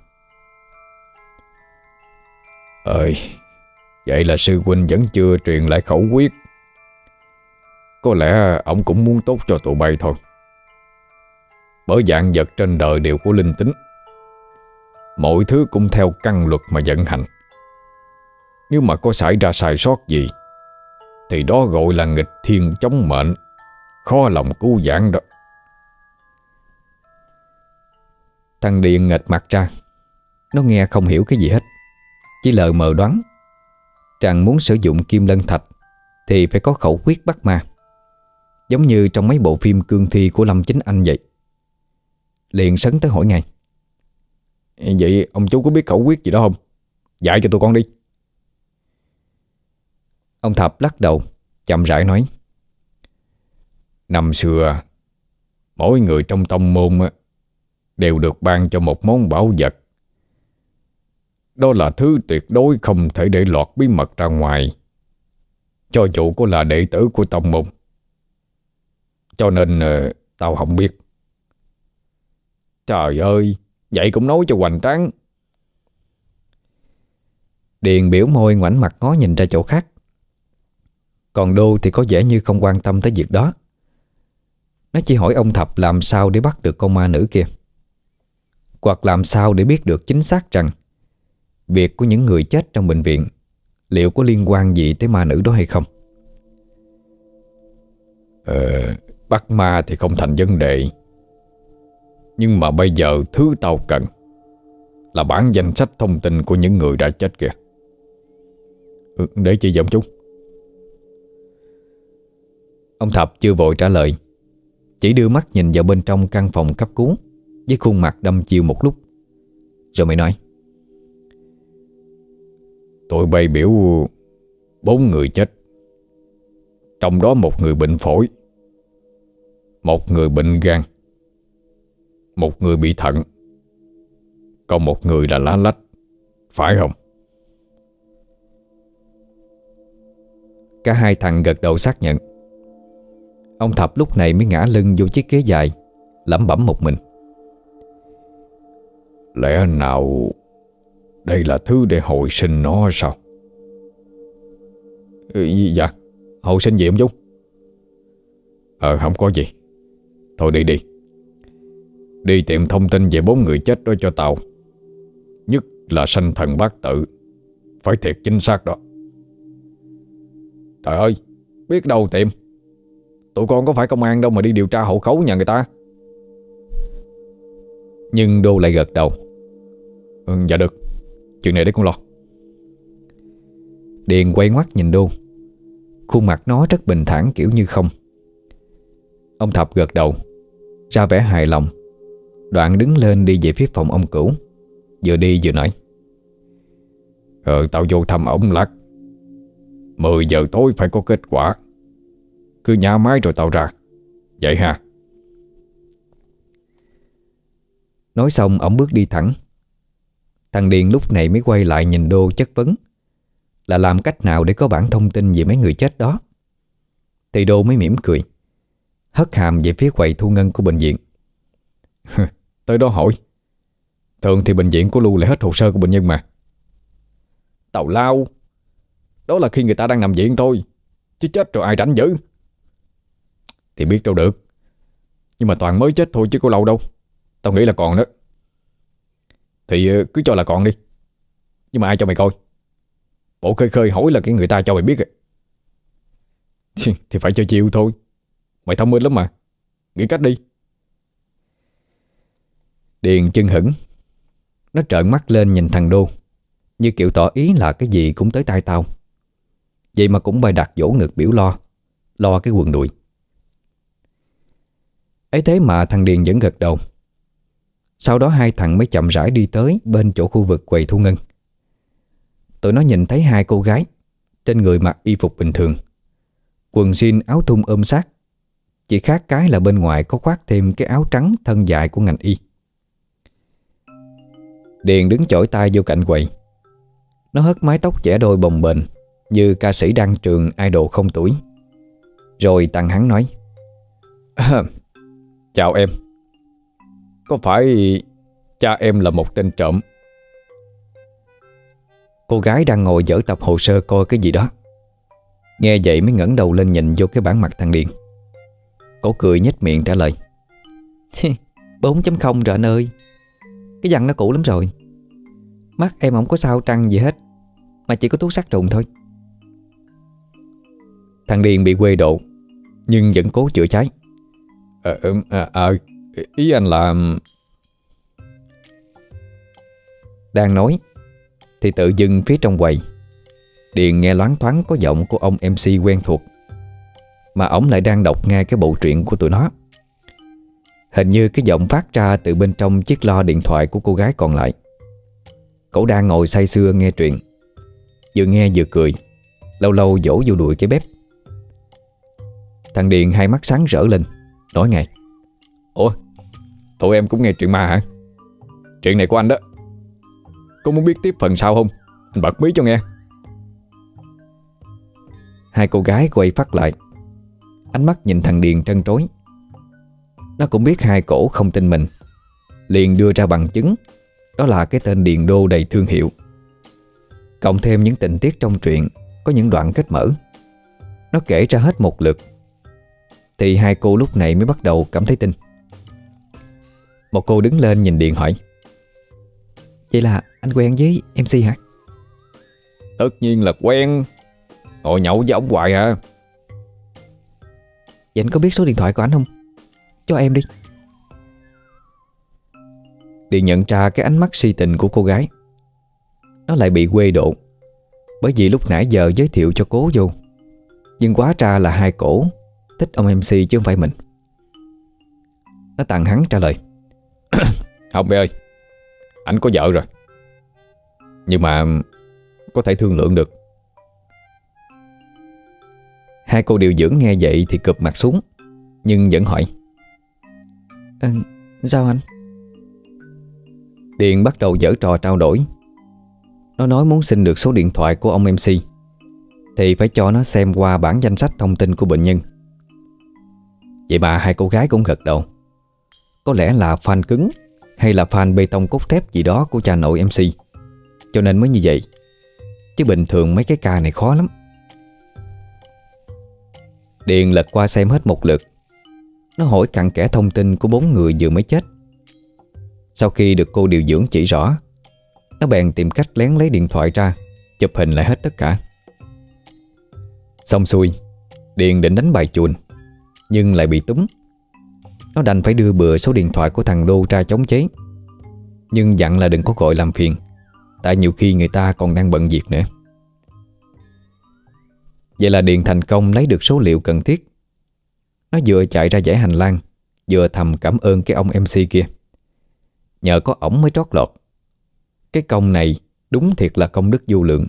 Ơi, Vậy là sư huynh vẫn chưa truyền lại khẩu quyết. Có lẽ ông cũng muốn tốt cho tụi bay thôi. Bởi dạng vật trên đời đều có linh tính, Mọi thứ cũng theo căn luật mà vận hành. Nếu mà có xảy ra sai sót gì, Thì đó gọi là nghịch thiên chống mệnh. Khó lòng cứu vãn đó. Thằng điền nghịch mặt ra. Nó nghe không hiểu cái gì hết. Chỉ lờ mờ đoán Rằng muốn sử dụng kim lân thạch Thì phải có khẩu quyết bắt ma. Giống như trong mấy bộ phim cương thi của Lâm Chính Anh vậy. Liền sấn tới hỏi ngay. Vậy ông chú có biết khẩu quyết gì đó không? Dạy cho tụi con đi. Ông Thập lắc đầu Chậm rãi nói Năm xưa Mỗi người trong tông môn Đều được ban cho một món bảo vật. Đó là thứ tuyệt đối không thể để lọt bí mật ra ngoài. Cho dù có là đệ tử của tông môn. Cho nên uh, tao không biết. Trời ơi Vậy cũng nói cho hoành tráng. Điền biểu môi ngoảnh mặt ngó nhìn ra chỗ khác. Còn Đô thì có vẻ như không quan tâm tới việc đó. Nó chỉ hỏi ông Thập làm sao để bắt được con ma nữ kia. Hoặc làm sao để biết được chính xác rằng Việc của những người chết trong bệnh viện Liệu có liên quan gì tới ma nữ đó hay không? Ờ, bắt ma thì không thành vấn đề. Nhưng mà bây giờ thứ tao cần Là bản danh sách thông tin của những người đã chết kìa. Ừ, Để chị giọng chút Ông Thập chưa vội trả lời. Chỉ đưa mắt nhìn vào bên trong căn phòng cấp cứu, Với khuôn mặt đâm chiêu một lúc. Rồi mới nói. Tụi bay biểu Bốn người chết, Trong đó một người bệnh phổi, Một người bệnh gan, Một người bị thận, Còn một người là lá lách, Phải không? Cả hai thằng gật đầu xác nhận. Ông Thập lúc này mới ngã lưng vô chiếc ghế dài lẩm bẩm một mình. Lẽ nào Đây là thứ để hồi sinh nó sao? Ừ, Dạ Hồi sinh gì ông Dung Ờ không có gì. Thôi đi đi. Đi tìm thông tin về bốn người chết đó cho tao. Nhất là sanh thần bát tự. Phải thiệt chính xác đó. Trời ơi Biết đâu tìm Tụi con có phải công an đâu mà đi điều tra hậu khấu nhà người ta? Nhưng Đô lại gật đầu. Ừ, Dạ được. Chuyện này để con lo. Điền quay ngoắt nhìn Đô. Khuôn mặt nó rất bình thản kiểu như không. Ông Thập gật đầu Ra vẻ hài lòng. Đoạn đứng lên đi về phía phòng ông cửu. Vừa đi vừa nói. Ờ tao vô thăm ổng lắc 10 giờ tối phải có kết quả. Cứ nhả máy rồi tàu ra. Vậy ha. Nói xong ổng bước đi thẳng. Thằng Điền lúc này mới quay lại nhìn Đô chất vấn. Là làm cách nào để có bản thông tin về mấy người chết đó? Thì Đô mới mỉm cười. Hất hàm về phía quầy thu ngân của bệnh viện. Tới đó hỏi. Thường thì bệnh viện của Lưu lại hết hồ sơ của bệnh nhân mà. Tàu lao, Đó là khi người ta đang nằm viện thôi. Chứ chết rồi ai rảnh dữ? Thì biết đâu được. Nhưng mà toàn mới chết thôi chứ có lâu đâu. Tao nghĩ là còn đó. Thì ờ, cứ cho là còn đi. Nhưng mà ai cho mày coi? Bộ khơi khơi hỏi là cái người ta cho mày biết à. thì, thì phải cho chịu thôi. Mày thông minh lắm mà. Nghĩ cách đi. Điền chân hững Nó trợn mắt lên nhìn thằng Đô. Như kiểu tỏ ý là cái gì cũng tới tay tao. Vậy mà cũng bày đặt vỗ ngực biểu lo. Lo cái quần đùi ấy thế mà thằng Điền vẫn gật đầu. Sau đó hai thằng mới chậm rãi đi tới Bên chỗ khu vực quầy thu ngân. Tụi nó nhìn thấy hai cô gái Trên người mặc y phục bình thường, Quần jean, áo thun ôm sát. Chỉ khác cái là bên ngoài có khoác thêm cái áo trắng thân dài của ngành y. Điền đứng chổi tay vô cạnh quầy. Nó hất mái tóc trẻ đôi bồng bềnh Như ca sĩ đăng trường idol không tuổi. Rồi tăng hắn nói Chào em. Có phải cha em là một tên trộm? Cô gái đang ngồi dở tập hồ sơ coi cái gì đó. Nghe vậy mới ngẩng đầu lên nhìn vô cái bản mặt thằng Điền. Cô cười nhếch miệng trả lời. 4.0 rồi anh ơi. Cái dặn nó cũ lắm rồi. Mắt em không có sao trăng gì hết, Mà chỉ có thuốc sát trùng thôi. Thằng Điền bị quê độ, Nhưng vẫn cố chữa cháy. Ờ, à, à, ý anh là... Đang nói Thì tự dưng phía trong quầy Điền nghe loáng thoáng có giọng của ông MC quen thuộc Mà ổng lại đang đọc nghe cái bộ truyện của tụi nó. Hình như cái giọng phát ra từ bên trong chiếc lo điện thoại của cô gái còn lại. Cậu đang ngồi say sưa nghe truyện Vừa nghe vừa cười Lâu lâu dỗ vô đùi cái bếp. Thằng Điền hai mắt sáng rỡ lên. Nói ngay Ủa, Tụi em cũng nghe chuyện ma hả? Chuyện này của anh đó. Có muốn biết tiếp phần sau không? Anh bật mí cho nghe. Hai cô gái quay phát lại. Ánh mắt nhìn thằng Điền trân trối. Nó cũng biết hai cổ không tin mình. Liền đưa ra bằng chứng. Đó là cái tên Điền Đô đầy thương hiệu. Cộng thêm những tình tiết trong truyện, Có những đoạn kết mở. Nó kể ra hết một lượt. Thì hai cô lúc này mới bắt đầu cảm thấy tin. Một cô đứng lên nhìn Điền hỏi. Vậy là anh quen với MC hả? Tất nhiên là quen. Ngồi nhậu với ông hoài à. Vậy anh có biết số điện thoại của anh không? Cho em đi. Điền nhận ra cái ánh mắt si tình của cô gái. Nó lại bị quê độ. Bởi vì lúc nãy giờ giới thiệu cho cố vô. Nhưng quá ra là hai cổ Thích ông MC chứ không phải mình. Nó tặng hắn trả lời Không bê ơi Anh có vợ rồi Nhưng mà Có thể thương lượng được. Hai cô điều dưỡng nghe vậy thì cụp mặt xuống Nhưng vẫn hỏi à, Sao anh? Điền bắt đầu dở trò trao đổi. Nó nói muốn xin được số điện thoại của ông MC Thì phải cho nó xem qua bản danh sách thông tin của bệnh nhân. Vậy mà hai cô gái cũng gật đầu. Có lẽ là fan cứng Hay là fan bê tông cốt thép gì đó của cha nội MC Cho nên mới như vậy. Chứ bình thường mấy cái ca này khó lắm. Điền lật qua xem hết một lượt. Nó hỏi cặn kẽ thông tin của bốn người vừa mới chết. Sau khi được cô điều dưỡng chỉ rõ, Nó bèn tìm cách lén lấy điện thoại ra, Chụp hình lại hết tất cả. Xong xuôi, Điền định đánh bài chuồn nhưng lại bị túng Nó đành phải đưa bừa số điện thoại của thằng Đô ra chống chế. Nhưng dặn là đừng có gọi làm phiền, Tại nhiều khi người ta còn đang bận việc nữa. Vậy là Điền thành công lấy được số liệu cần thiết. Nó vừa chạy ra giải hành lang, Vừa thầm cảm ơn cái ông MC kia. Nhờ có ổng mới trót lọt. Cái công này đúng thiệt là công đức vô lượng.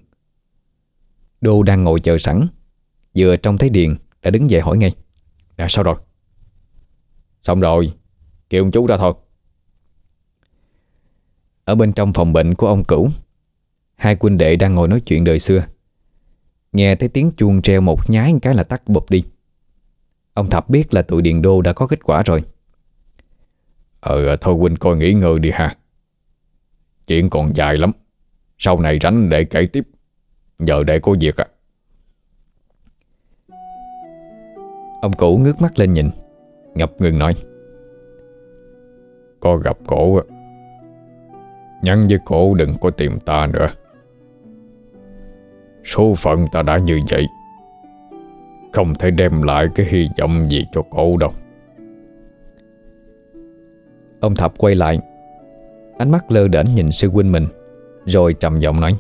Đô đang ngồi chờ sẵn, Vừa trông thấy Điền đã đứng dậy hỏi ngay. Dạ sao rồi? Xong rồi. Kêu ông chú ra thôi. Ở bên trong phòng bệnh của ông cửu, Hai quân đệ đang ngồi nói chuyện đời xưa. Nghe thấy tiếng chuông treo một nhái cái là tắt bụp đi. Ông Thập biết là tụi Điền Đô đã có kết quả rồi. Ờ thôi huynh coi nghỉ ngơi đi ha. Chuyện còn dài lắm. Sau này rảnh để kể tiếp. Giờ để có việc à. Ông cũ ngước mắt lên nhìn, Ngập ngừng nói, Có gặp cổ Nhắn với cổ đừng có tìm ta nữa. Số phận ta đã như vậy, Không thể đem lại cái hy vọng gì cho cổ đâu. Ông Thập quay lại, Ánh mắt lơ đễnh nhìn sư huynh mình, Rồi trầm giọng nói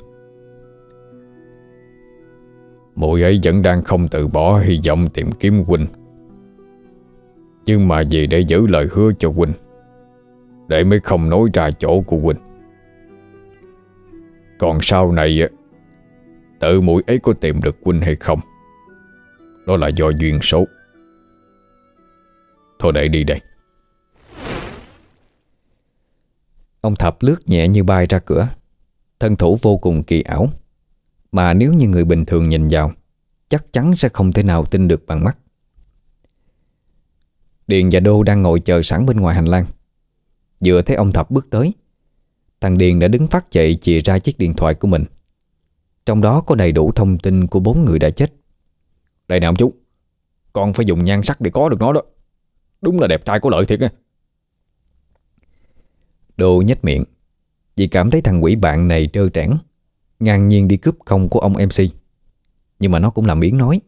Mụi ấy vẫn đang không từ bỏ hy vọng tìm kiếm huynh Nhưng mà vì để giữ lời hứa cho huynh Để mới không nói ra chỗ của huynh Còn sau này, Tự mũi ấy có tìm được huynh hay không? Đó là do duyên số. Thôi để đi đây. Ông Thập lướt nhẹ như bay ra cửa. Thân thủ vô cùng kỳ ảo. Mà nếu như người bình thường nhìn vào, Chắc chắn sẽ không thể nào tin được bằng mắt. Điền và Đô đang ngồi chờ sẵn bên ngoài hành lang. Vừa thấy ông Thập bước tới, Thằng Điền đã đứng phát dậy chìa ra chiếc điện thoại của mình. Trong đó có đầy đủ thông tin của bốn người đã chết. Đây nè ông chú, Con phải dùng nhan sắc để có được nó đó. Đúng là đẹp trai có lợi thiệt á. Đô nhếch miệng, Vì cảm thấy thằng quỷ bạn này trơ trẽn. Ngang nhiên đi cướp công của ông MC Nhưng mà nó cũng làm biến nói.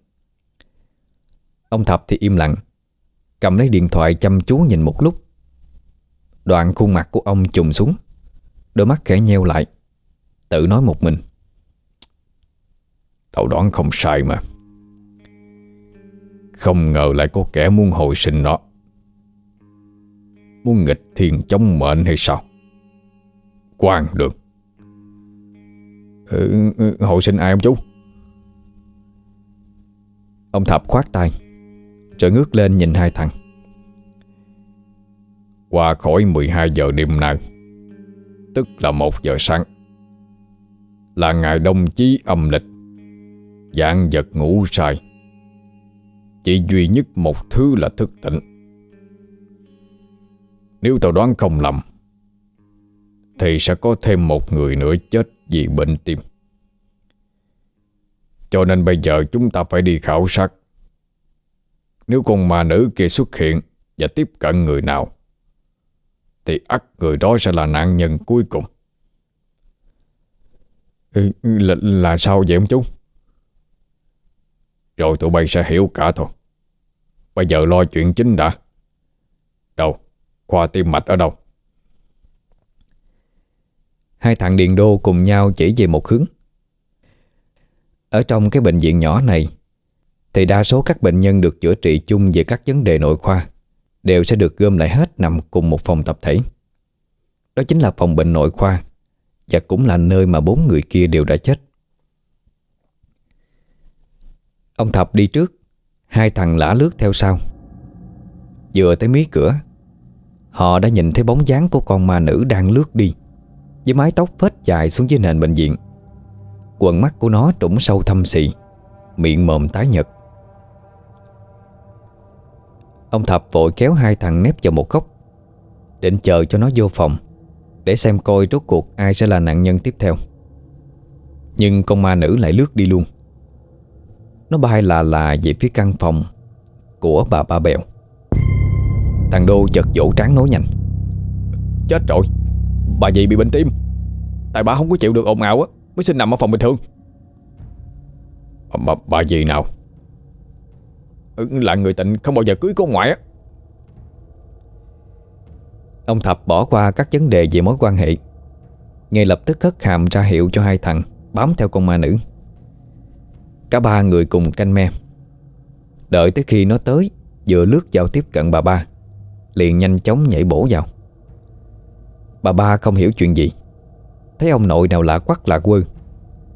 Ông Thập thì im lặng, Cầm lấy điện thoại chăm chú nhìn một lúc. Đoạn khuôn mặt của ông trùng xuống, Đôi mắt khẽ nheo lại, Tự nói một mình. Tao đoán không sai mà. Không ngờ lại có kẻ muốn hồi sinh nó. Muốn nghịch thiên chống mệnh hay sao? Quan được. Ờ, ừ, ừ, Hồi sinh ai ông chú? Ông Thập khoát tay Rồi ngước lên nhìn hai thằng. Qua khỏi 12 giờ đêm nay Tức là 1 giờ sáng Là ngày đông chí âm lịch Dạng vật ngủ sai Chỉ duy nhất một thứ là thức tỉnh. Nếu tao đoán không lầm Thì sẽ có thêm một người nữa chết vì bệnh tim Cho nên bây giờ chúng ta phải đi khảo sát Nếu con ma nữ kia xuất hiện Và tiếp cận người nào Thì ắt người đó sẽ là nạn nhân cuối cùng ừ, là, là sao vậy ông chú? Rồi tụi bay sẽ hiểu cả thôi Bây giờ lo chuyện chính đã Đâu? Khoa tim mạch ở đâu? Hai thằng Điền Đô cùng nhau chỉ về một hướng. Ở trong cái bệnh viện nhỏ này, Thì đa số các bệnh nhân được chữa trị chung về các vấn đề nội khoa Đều sẽ được gom lại hết nằm cùng một phòng tập thể. Đó chính là phòng bệnh nội khoa Và cũng là nơi mà bốn người kia đều đã chết. Ông Thập đi trước, Hai thằng lã lướt theo sau. Vừa tới mí cửa, Họ đã nhìn thấy bóng dáng của con ma nữ đang lướt đi. Với mái tóc phết dài xuống dưới nền bệnh viện. Quần mắt của nó trũng sâu thâm xì, Miệng mồm tái nhật Ông Thập vội kéo hai thằng nép vào một góc, Định chờ cho nó vô phòng Để xem coi rốt cuộc ai sẽ là nạn nhân tiếp theo. Nhưng con ma nữ lại lướt đi luôn. Nó bay là là về phía căn phòng Của bà Ba Bèo. Thằng Đô chật vỗ trán nói nhanh. Chết rồi. Bà gì bị bệnh tim. Tại bà không có chịu được ồn ào á Mới xin nằm ở phòng bình thường. Ờ, bà, bà gì nào? Ừ, Là người tịnh không bao giờ cưới con ngoại á. Ông Thập bỏ qua các vấn đề về mối quan hệ. Ngay lập tức hất hàm ra hiệu cho hai thằng Bám theo con ma nữ. Cả ba người cùng canh me. Đợi tới khi nó tới Vừa lướt vào tiếp cận bà ba Liền nhanh chóng nhảy bổ vào. Bà ba không hiểu chuyện gì. Thấy ông nội nào lạ quắc lạ quơ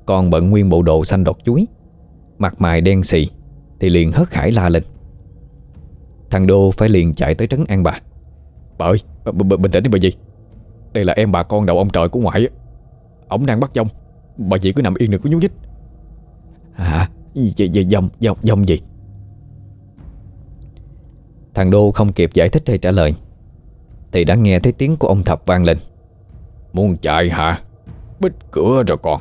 Còn bận nguyên bộ đồ xanh đọt chuối. Mặt mày đen xì Thì liền hớt hải la lên. Thằng Đô phải liền chạy tới trấn an bà. Bà ơi bình tĩnh đi bà gì Đây là em bà con đầu ông trời của ngoại Ông đang bắt dông Bà chị cứ nằm yên đừng có nhúc nhích. Hả? Gì, dông, dông, dông gì? Thằng Đô không kịp giải thích hay trả lời. Thì đã nghe thấy tiếng của ông Thập vang lên. Muốn chạy hả? Bích cửa rồi con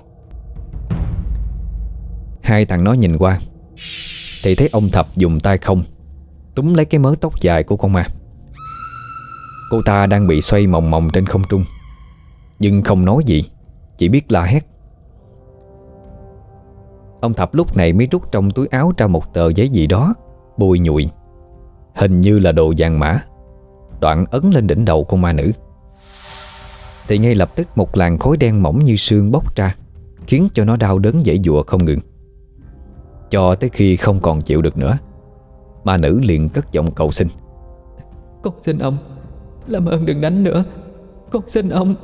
Hai thằng nó nhìn qua. Thì thấy ông Thập dùng tay không, Túm lấy cái mớ tóc dài của con ma. Cô ta đang bị xoay mòng mòng trên không trung. Nhưng không nói gì, Chỉ biết la hét. Ông Thập lúc này mới rút trong túi áo ra một tờ giấy gì đó, Bùi nhụy Hình như là đồ vàng mã. Đoạn ấn lên đỉnh đầu con ma nữ. Thì ngay lập tức một làn khối đen mỏng như sương bốc ra Khiến cho nó đau đớn dễ dụa không ngừng. Cho tới khi không còn chịu được nữa Ma nữ liền cất giọng cầu xin. Con xin ông Làm ơn đừng đánh nữa. Con xin ông.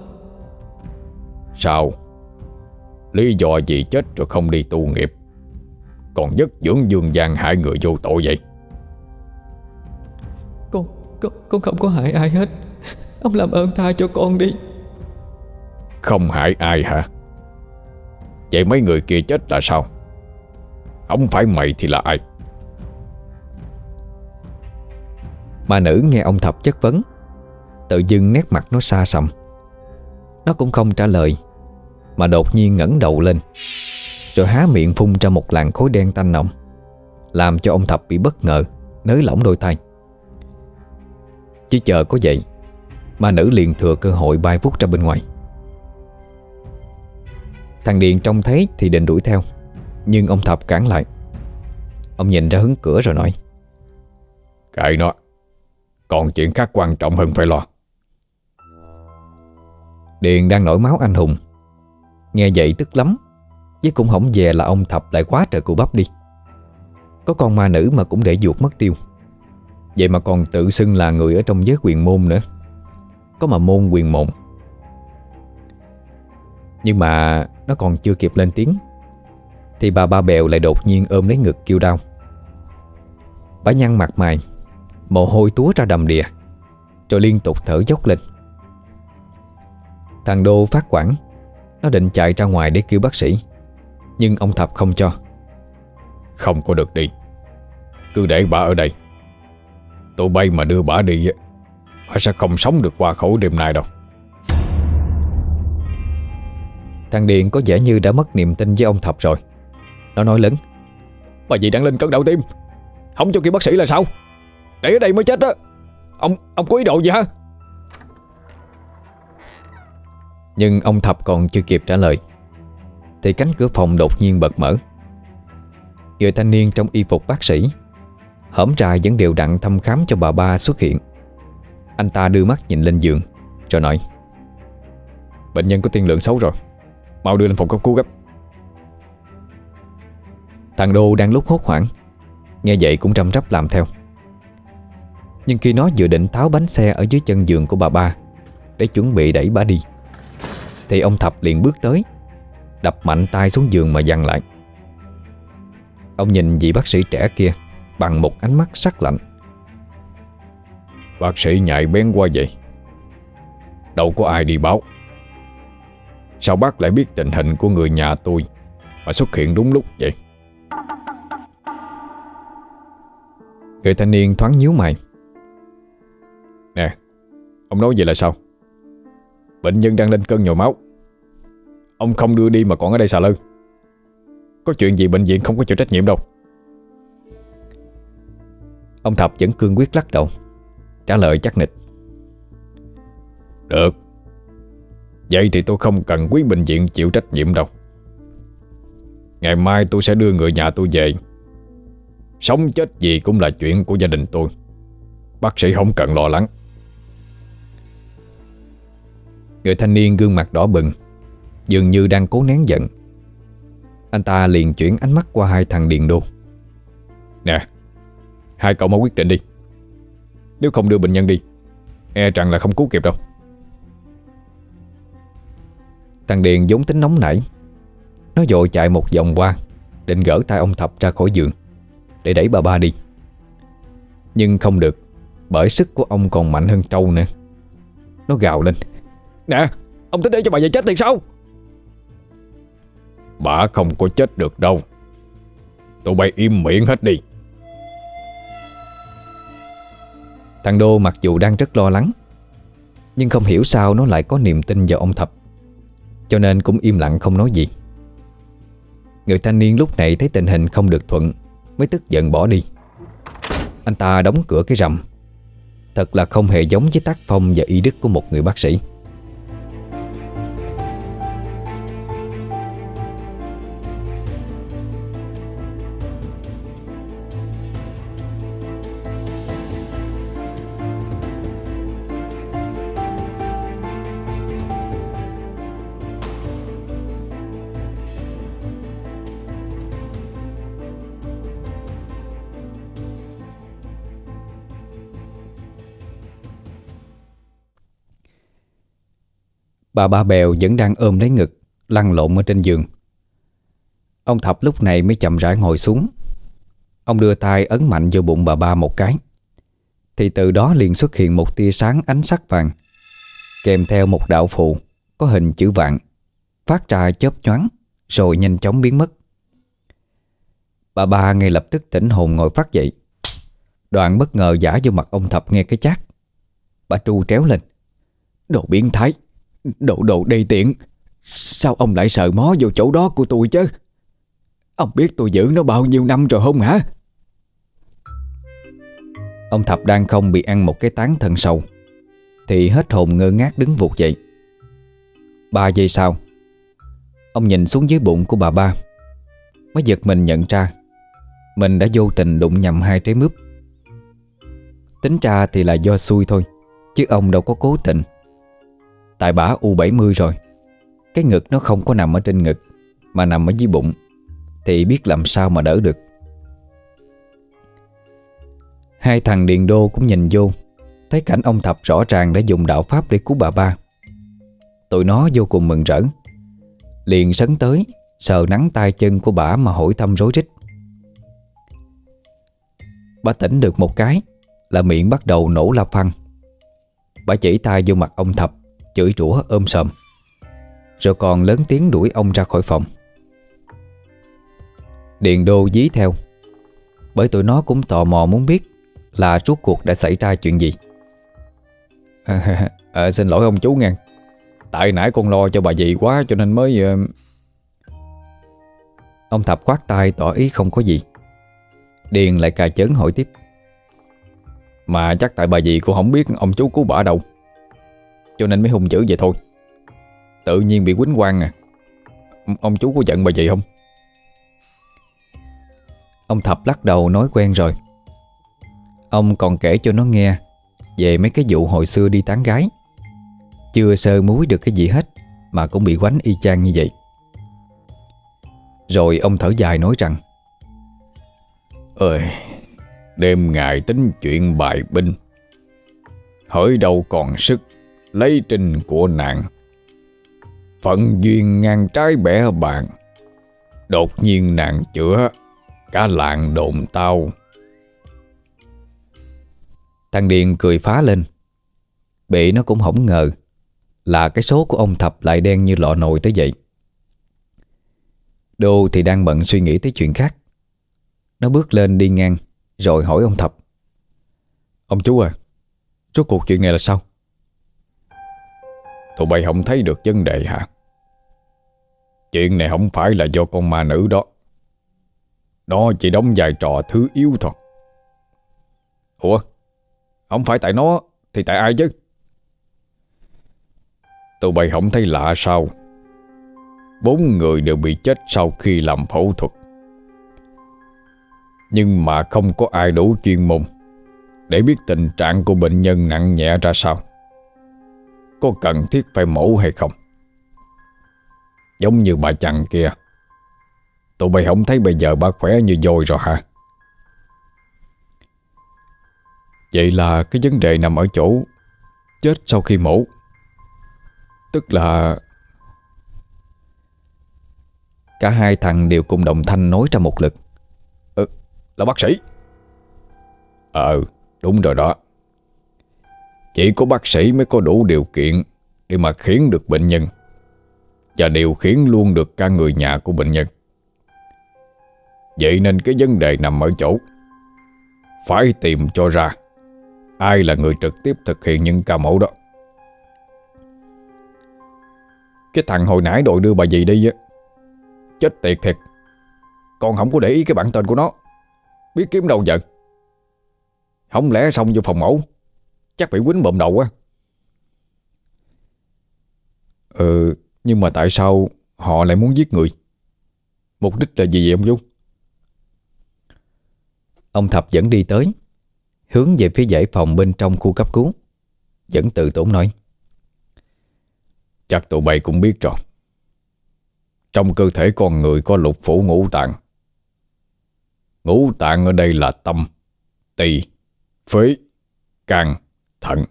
Sao? Lý do gì chết rồi không đi tu nghiệp? Còn dứt dưỡng dương gian hại người vô tội vậy Con, con, không có hại ai hết. Ông làm ơn tha cho con đi. Không hại ai hả? Vậy mấy người kia chết là sao? Không phải mày thì là ai? Ma nữ nghe ông Thập chất vấn Tự dưng nét mặt nó xa sầm. Nó cũng không trả lời Mà đột nhiên ngẩng đầu lên Rồi há miệng phun ra một làn khối đen tanh nồng Làm cho ông Thập bị bất ngờ Nới lỏng đôi tay Chỉ chờ có vậy Ma nữ liền thừa cơ hội bay vút ra bên ngoài. Thằng Điền trông thấy thì định đuổi theo Nhưng ông Thập cản lại. Ông nhìn ra hướng cửa rồi nói Kệ nó Còn chuyện khác quan trọng hơn phải lo. Điền đang nổi máu anh hùng. Nghe vậy tức lắm Chứ cũng không về là ông Thập lại quá trời cụ bắp đi. Có con ma nữ mà cũng để ruột mất tiêu Vậy mà còn tự xưng là người ở trong giới quyền môn nữa. Có mà môn quyền môn Nhưng mà nó còn chưa kịp lên tiếng, Thì bà ba bèo lại đột nhiên ôm lấy ngực kêu đau. Bà nhăn mặt mày, Mồ hôi túa ra đầm đìa, Rồi liên tục thở dốc lên. Thằng Đô phát quản Nó định chạy ra ngoài để kêu bác sĩ, Nhưng ông Thập không cho. Không có được đi. Cứ để bà ở đây. Tụi bay mà đưa bà đi Bà sẽ không sống được qua khẩu đêm nay đâu. Thằng Điện có vẻ như đã mất niềm tin với ông Thập rồi. Nó nói lớn, Bà gì đang lên cơn đau tim. Không cho kêu bác sĩ là sao? Để ở đây mới chết đó. Ông ông có ý đồ gì hả? Nhưng ông Thập còn chưa kịp trả lời, Thì cánh cửa phòng đột nhiên bật mở. Người thanh niên trong y phục bác sĩ Hổm trà vẫn đều đặn thăm khám cho bà ba xuất hiện. Anh ta đưa mắt nhìn lên giường Rồi nói, Bệnh nhân có tiên lượng xấu rồi, Mau đưa lên phòng cấp cứu gấp. Thằng Đô đang lúc hốt hoảng, Nghe vậy cũng răm rắp làm theo. Nhưng khi nó dự định tháo bánh xe Ở dưới chân giường của bà ba Để chuẩn bị đẩy bà đi, Thì ông Thập liền bước tới, Đập mạnh tay xuống giường mà dằn lại. Ông nhìn vị bác sĩ trẻ kia Bằng một ánh mắt sắc lạnh. Bác sĩ nhạy bén qua vậy. Đâu có ai đi báo. Sao bác lại biết tình hình của người nhà tôi Mà xuất hiện đúng lúc vậy? Người thanh niên thoáng nhíu mày. Nè, Ông nói vậy là sao? Bệnh nhân đang lên cơn nhồi máu. Ông không đưa đi mà còn ở đây xà lơ. Có chuyện gì bệnh viện không có chịu trách nhiệm đâu. Ông Thập vẫn cương quyết lắc đầu. Trả lời chắc nịch. Được. Vậy thì tôi không cần quý bệnh viện chịu trách nhiệm đâu. Ngày mai tôi sẽ đưa người nhà tôi về. Sống chết gì cũng là chuyện của gia đình tôi. Bác sĩ không cần lo lắng. Người thanh niên gương mặt đỏ bừng, Dường như đang cố nén giận. Anh ta liền chuyển ánh mắt qua hai thằng Điền Đô. Nè Hai cậu mau quyết định đi. Nếu không đưa bệnh nhân đi E rằng là không cứu kịp đâu. Thằng Điền vốn tính nóng nảy. Nó dội chạy một vòng qua Định gỡ tay ông Thập ra khỏi giường Để đẩy bà ba đi. Nhưng không được Bởi sức của ông còn mạnh hơn trâu nữa. Nó gào lên. Nè Ông tính để cho bà già chết thì sao? Bà không có chết được đâu. Tụi bay im miệng hết đi Thằng Đô mặc dù đang rất lo lắng, Nhưng không hiểu sao nó lại có niềm tin vào ông Thập, Cho nên cũng im lặng không nói gì. Người thanh niên lúc này thấy tình hình không được thuận, Mới tức giận bỏ đi. Anh ta đóng cửa cái rầm. Thật là không hề giống với tác phong và y đức của một người bác sĩ. Bà ba bèo vẫn đang ôm lấy ngực, Lăn lộn ở trên giường. Ông Thập lúc này mới chậm rãi ngồi xuống. Ông đưa tay ấn mạnh vô bụng bà ba một cái. Thì từ đó liền xuất hiện một tia sáng ánh sắc vàng, Kèm theo một đạo phụ Có hình chữ vạn, Phát ra chớp nhoáng Rồi nhanh chóng biến mất. Bà ba ngay lập tức tỉnh hồn ngồi phát dậy. Đoạn bất ngờ giả vô mặt ông Thập nghe cái chát. Bà tru tréo lên. Đồ biến thái Đồ đồ đầy tiện. Sao ông lại sợ mó vô chỗ đó của tôi chứ? Ông biết tôi giữ nó bao nhiêu năm rồi không hả? Ông Thập đang không bị ăn một cái tán thần sâu, Thì hết hồn ngơ ngác đứng vụt dậy. Ba giây sau Ông nhìn xuống dưới bụng của bà ba Mới giật mình nhận ra Mình đã vô tình đụng nhầm hai trái mướp. Tính ra thì là do xui thôi Chứ ông đâu có cố tình. Tại bả U70 rồi. Cái ngực nó không có nằm ở trên ngực, Mà nằm ở dưới bụng. Thì biết làm sao mà đỡ được. Hai thằng Điền Đô cũng nhìn vô. Thấy cảnh ông Thập rõ ràng đã dùng đạo pháp để cứu bà ba. Tụi nó vô cùng mừng rỡ. Liền sấn tới, Sờ nắng tay chân của bà mà hỏi thăm rối rít. Bà tỉnh được một cái, Là miệng bắt đầu nổ la phăng. Bà chỉ tay vô mặt ông Thập. Chửi rủa ôm sầm Rồi còn lớn tiếng đuổi ông ra khỏi phòng. Điền đô dí theo Bởi tụi nó cũng tò mò muốn biết Là rốt cuộc đã xảy ra chuyện gì. À, à, Xin lỗi ông chú nghe Tại nãy con lo cho bà dì quá cho nên mới uh... Ông Thập quát tay tỏ ý không có gì. Điền lại cà chớn hỏi tiếp. Mà chắc tại bà dì cô không biết ông chú cứu bà đâu cho nên mới hung dữ vậy thôi. Tự nhiên bị quýnh quang à. Ông chú có giận bà gì không? Ông Thập lắc đầu nói quen rồi. Ông còn kể cho nó nghe Về mấy cái vụ hồi xưa đi tán gái. Chưa sơ muối được cái gì hết Mà cũng bị quánh y chang như vậy. Rồi ông thở dài nói rằng, Ơi, Đêm ngày tính chuyện bài binh, Hỡi đâu còn sức lấy trình của nàng. Phận duyên ngang trái bẻ bàn đột nhiên nàng chữa, cả làng đồn tao. Thằng Điền cười phá lên, bị nó cũng không ngờ là cái số của ông Thập lại đen như lọ nồi tới vậy. Đô thì đang bận suy nghĩ tới chuyện khác. Nó bước lên đi ngang rồi hỏi ông Thập. Ông chú à, rốt cuộc chuyện này là sao? Tụi bay không thấy được vấn đề hả? Chuyện này không phải là do con ma nữ đó. Nó chỉ đóng vai trò thứ yếu thôi. Ủa? Không phải tại nó Thì tại ai chứ? Tụi bay không thấy lạ sao? Bốn người đều bị chết sau khi làm phẫu thuật. Nhưng mà không có ai đủ chuyên môn Để biết tình trạng của bệnh nhân nặng nhẹ ra sao có cần thiết phải mổ hay không? Giống như bà chằn kia. Tụi bay không thấy bây giờ bà khỏe như dồi rồi hả? Vậy là cái vấn đề nằm ở chỗ Chết sau khi mổ. Tức là Cả hai thằng đều cùng đồng thanh nói ra một lực. Ừ, Là bác sĩ. Ờ Đúng rồi đó. Chỉ có bác sĩ mới có đủ điều kiện Để mà khiến được bệnh nhân. Và điều khiến luôn được cả người nhà của bệnh nhân. Vậy nên cái vấn đề nằm ở chỗ, Phải tìm cho ra Ai là người trực tiếp thực hiện những ca mẫu đó. Cái thằng hồi nãy đội đưa bà gì đi á, Chết tiệt thiệt. Con không có để ý cái bản tên của nó. Biết kiếm đâu giờ. Không lẽ xong vô phòng mẫu Chắc bị quýnh bộm đầu quá. Ừ Nhưng mà tại sao họ lại muốn giết người? Mục đích là gì vậy ông Dung Ông Thập vẫn đi tới Hướng về phía dãy phòng bên trong khu cấp cứu Vẫn tự tổn nói. Chắc tụi bay cũng biết rồi. Trong cơ thể con người có lục phủ ngũ tạng. Ngũ tạng ở đây là tâm, tỳ, phế, can, thận.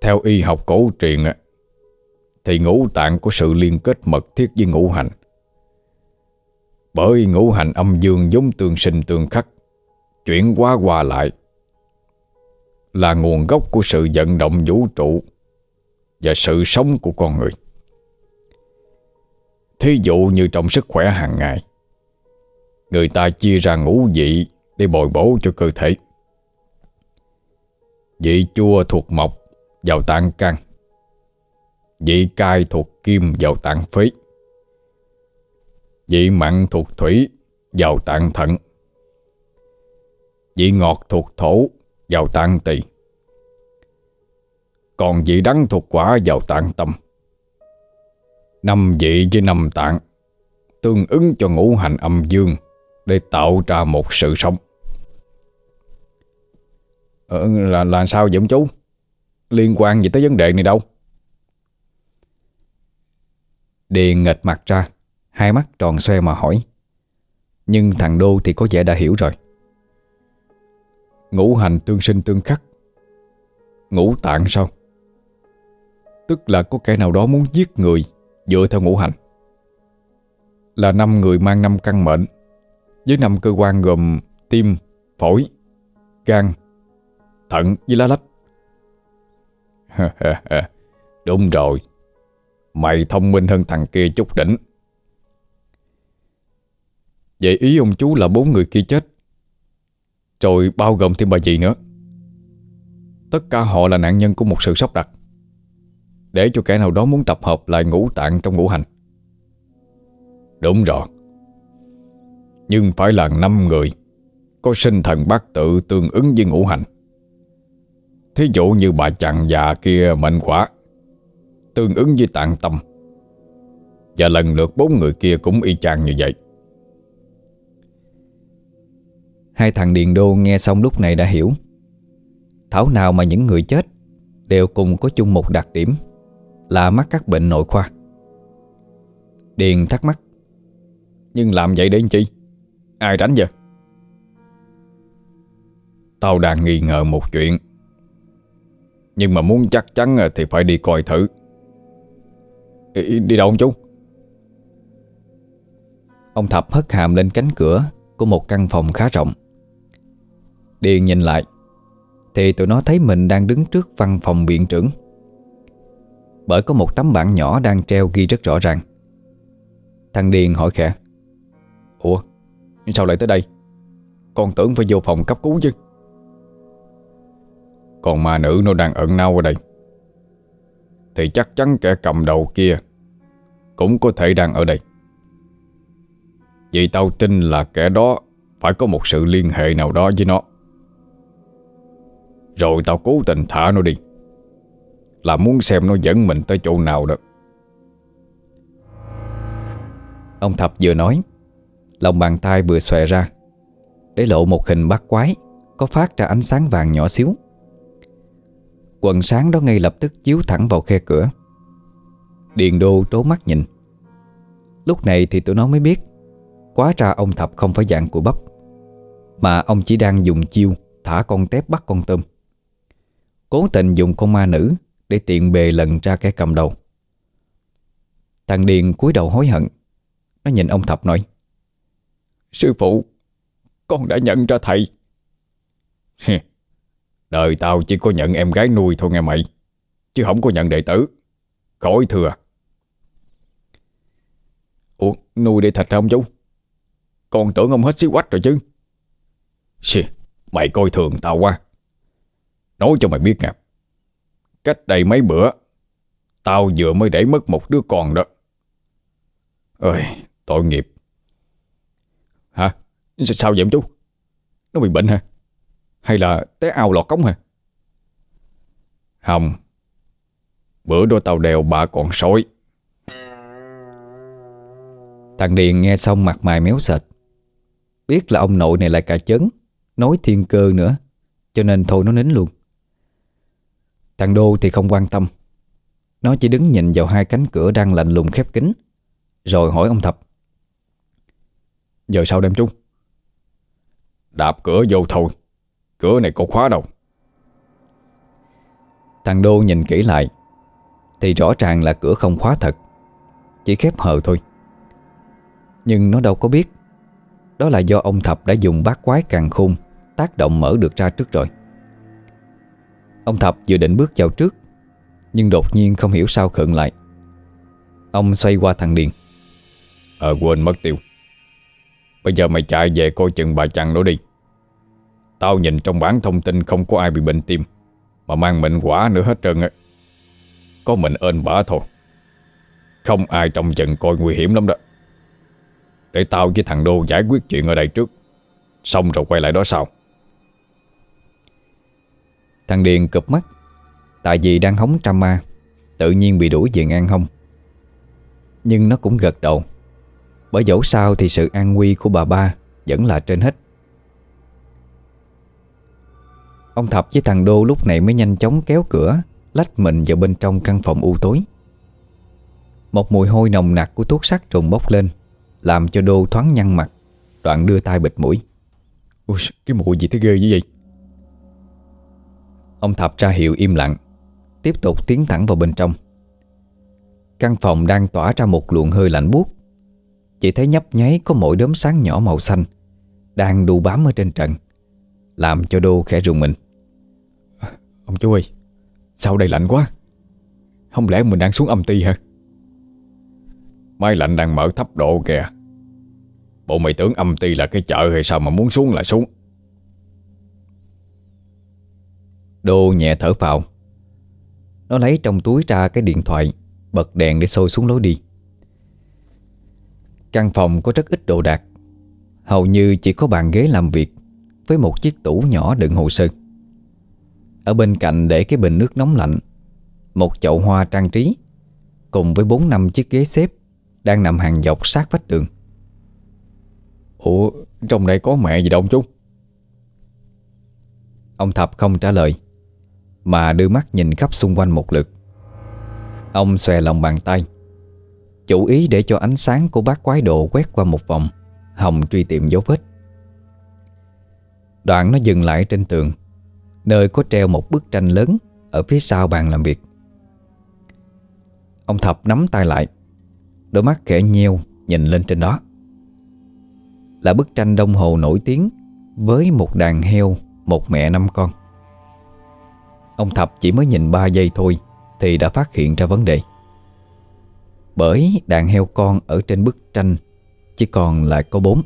Theo y học cổ truyền Thì ngũ tạng có sự liên kết mật thiết với ngũ hành. Bởi ngũ hành âm dương giống tương sinh tương khắc, Chuyển qua qua lại, Là nguồn gốc của sự vận động vũ trụ Và sự sống của con người. Thí dụ như trong sức khỏe hàng ngày, Người ta chia ra ngũ vị Để bồi bổ cho cơ thể. Vị chua thuộc mộc Vào tạng can Vị cay thuộc kim vào tạng phế. Vị mặn thuộc thủy Vào tạng thận. Vị ngọt thuộc thổ Vào tạng tỳ. Còn vị đắng thuộc quả vào tạng tâm. Năm vị với năm tạng Tương ứng cho ngũ hành âm dương Để tạo ra một sự sống ờ, là, là sao vậy chú? Liên quan gì tới vấn đề này đâu? Điền nghịch mặt ra Hai mắt tròn xoe mà hỏi. Nhưng thằng Đô thì có vẻ đã hiểu rồi. Ngũ hành tương sinh tương khắc Ngũ tạng sao? Tức là có kẻ nào đó muốn giết người Dựa theo ngũ hành. Là năm người mang năm căn mệnh Với năm cơ quan gồm Tim, phổi, gan, thận với lá lách. Đúng rồi. Mày thông minh hơn thằng kia chút đỉnh. Vậy ý ông chú là bốn người kia chết. Rồi bao gồm thêm bà gì nữa. Tất cả họ là nạn nhân của một sự sốc đặt. Để cho kẻ nào đó muốn tập hợp lại ngũ tạng trong ngũ hành. Đúng rồi. Nhưng phải là năm người Có sinh thần bát tự tương ứng với ngũ hành. Thí dụ như bà chàng già kia mệnh quả, Tương ứng với tạng tâm. Và lần lượt bốn người kia cũng y chang như vậy. Hai thằng Điền Đô nghe xong lúc này đã hiểu. Thảo nào mà những người chết Đều cùng có chung một đặc điểm, Là mắc các bệnh nội khoa. Điền thắc mắc, Nhưng làm vậy để chi? Ai đánh giờ Tao đang nghi ngờ một chuyện. Nhưng mà muốn chắc chắn à, thì phải đi coi thử. Đi đâu ông chú? Ông Thập hất hàm lên cánh cửa Của một căn phòng khá rộng. Điền nhìn lại, Thì tụi nó thấy mình đang đứng trước văn phòng viện trưởng. Bởi có một tấm bảng nhỏ đang treo ghi rất rõ ràng. Thằng Điền hỏi khẽ, Ủa, sao lại tới đây? Con tưởng phải vô phòng cấp cứu chứ? Còn ma nữ nó đang ẩn nâu ở đây. Thì chắc chắn kẻ cầm đầu kia Cũng có thể đang ở đây. Vì tao tin là kẻ đó Phải có một sự liên hệ nào đó với nó. Rồi tao cố tình thả nó đi, Là muốn xem nó dẫn mình tới chỗ nào đó. Ông Thập vừa nói, Lòng bàn tay vừa xòe ra, Để lộ một hình bát quái Có phát ra ánh sáng vàng nhỏ xíu. Quần sáng đó ngay lập tức chiếu thẳng vào khe cửa. Điền đô trố mắt nhìn. Lúc này thì tụi nó mới biết, Quá ra ông Thập không phải dạng của bắp, Mà ông chỉ đang dùng chiêu Thả con tép bắt con tôm. Cố tình dùng con ma nữ Để tiện bề lần ra kẻ cầm đầu. Thằng Điền cúi đầu hối hận, Nó nhìn ông Thập nói, Sư phụ, Con đã nhận ra thầy. Đời tao chỉ có nhận em gái nuôi thôi nghe mày Chứ không có nhận đệ tử. Khỏi thừa. Ủa nuôi để thạch không chú? Con tưởng ông hết xí quách rồi chứ. Xì, Mày coi thường tao quá. Nói cho mày biết nè Cách đây mấy bữa Tao vừa mới để mất một đứa con đó. Ơi tội nghiệp. Hả? Sao vậy chú? Nó bị bệnh hả? Hay là té ao lọt cống hả? Không. Bữa đó tao đèo bà còn sói. Thằng Điền nghe xong mặt mày méo sệt Biết là ông nội này là cả chấn Nói thiên cơ nữa, Cho nên thôi nó nín luôn. Thằng Đô thì không quan tâm. Nó chỉ đứng nhìn vào hai cánh cửa đang lạnh lùng khép kín, Rồi hỏi ông Thập. Giờ sao đem chung Đạp cửa vô thôi. Cửa này có khóa đâu? Thằng Đô nhìn kỹ lại, Thì rõ ràng là cửa không khóa thật. Chỉ khép hờ thôi. Nhưng nó đâu có biết. Đó là do ông Thập đã dùng bát quái càng khung Tác động mở được ra trước rồi. Ông Thập vừa định bước vào trước, Nhưng đột nhiên không hiểu sao khựng lại. Ông xoay qua thằng Điền. Ờ quên mất tiêu. Bây giờ mày chạy về coi chừng bà chằn nó đi. Tao nhìn trong bản thông tin không có ai bị bệnh tim, Mà mang bệnh quả nữa hết trơn á. Có mình ơn bả thôi. Không ai trong trận coi nguy hiểm lắm đó. Để tao với thằng Đô giải quyết chuyện ở đây trước. Xong rồi quay lại đó sau. Thằng Điền cụp mắt. Tại vì đang hóng trăm ma Tự nhiên bị đuổi về ngang hông. Nhưng nó cũng gật đầu. Bởi dẫu sao thì sự an nguy của bà ba Vẫn là trên hết. Ông Thập với thằng Đô lúc này mới nhanh chóng kéo cửa Lách mình vào bên trong căn phòng u tối. Một mùi hôi nồng nặc của thuốc sắt trùng bốc lên Làm cho Đô thoáng nhăn mặt Đoạn đưa tay bịt mũi. Ui, Cái mùi gì thế ghê như vậy? Ông Thập ra hiệu im lặng Tiếp tục tiến thẳng vào bên trong. Căn phòng đang tỏa ra một luồng hơi lạnh buốt. Chỉ thấy nhấp nháy có mỗi đốm sáng nhỏ màu xanh Đang đu bám ở trên trần Làm cho Đô khẽ rùng mình Ông chú ơi, Sao đây lạnh quá? Không lẽ mình đang xuống âm ti hả? Máy lạnh đang mở thấp độ kìa. Bộ mày tưởng âm ti là cái chợ hay sao mà muốn xuống là xuống. Đô nhẹ thở phào Nó lấy trong túi ra cái điện thoại, Bật đèn để sôi xuống lối đi. Căn phòng có rất ít đồ đạc. Hầu như chỉ có bàn ghế làm việc Với một chiếc tủ nhỏ đựng hồ sơ. Ở bên cạnh để cái bình nước nóng lạnh Một chậu hoa trang trí Cùng với 4 năm chiếc ghế xếp Đang nằm hàng dọc sát vách tường. Ủa trong đây có mẹ gì đâu chú? Ông Thập không trả lời Mà đưa mắt nhìn khắp xung quanh một lượt. Ông xòe lòng bàn tay Chủ ý để cho ánh sáng của bát quái độ quét qua một vòng Hồng truy tìm dấu vết. Đoạn nó dừng lại trên tường Nơi có treo một bức tranh lớn Ở phía sau bàn làm việc. Ông Thập nắm tay lại, Đôi mắt khẽ nheo Nhìn lên trên đó. Là bức tranh đồng hồ nổi tiếng Với một đàn heo, Một mẹ năm con. Ông Thập chỉ mới nhìn 3 giây thôi Thì đã phát hiện ra vấn đề. Bởi đàn heo con Ở trên bức tranh Chỉ còn lại có bốn.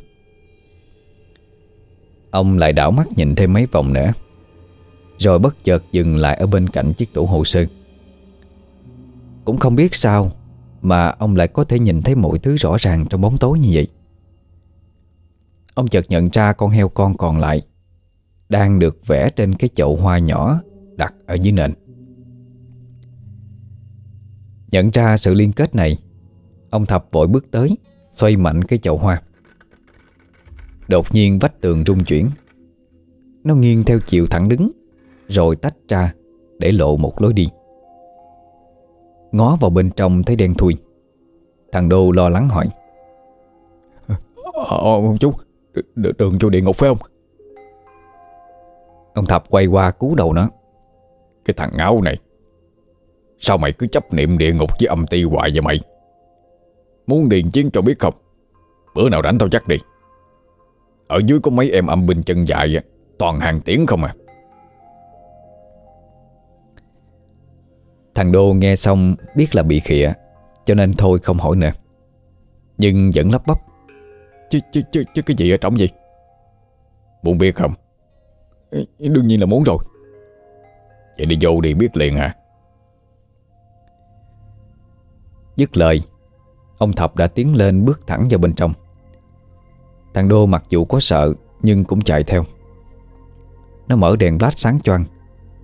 Ông lại đảo mắt nhìn thêm mấy vòng nữa. Rồi bất chợt dừng lại Ở bên cạnh chiếc tủ hồ sơ. Cũng không biết sao Mà ông lại có thể nhìn thấy mọi thứ rõ ràng Trong bóng tối như vậy. Ông chợt nhận ra con heo con còn lại Đang được vẽ trên cái chậu hoa nhỏ Đặt ở dưới nền. Nhận ra sự liên kết này, Ông Thập vội bước tới, Xoay mạnh cái chậu hoa. Đột nhiên vách tường rung chuyển. Nó nghiêng theo chiều thẳng đứng. Rồi tách ra Để lộ một lối đi. Ngó vào bên trong thấy đen thui. Thằng Đô lo lắng hỏi. Ờ ông chú Đường vô địa ngục phải không? Ông Thập quay qua cú đầu nó. Cái thằng ngáo này Sao mày cứ chấp niệm địa ngục với âm ti hoài vậy mày? Muốn điền chiến cho biết không? Bữa nào rảnh tao chắc đi. Ở dưới có mấy em âm binh chân dài Toàn hàng tiếng không à Thằng Đô nghe xong biết là bị khịa Cho nên thôi không hỏi nữa. Nhưng vẫn lắp bắp. Chứ, chứ, chứ, chứ cái gì ở trong gì Muốn biết không? Đương nhiên là muốn rồi. Vậy đi vô đi biết liền hả? Dứt lời Ông Thập đã tiến lên bước thẳng vào bên trong. Thằng Đô mặc dù có sợ Nhưng cũng chạy theo. Nó mở đèn flash sáng choang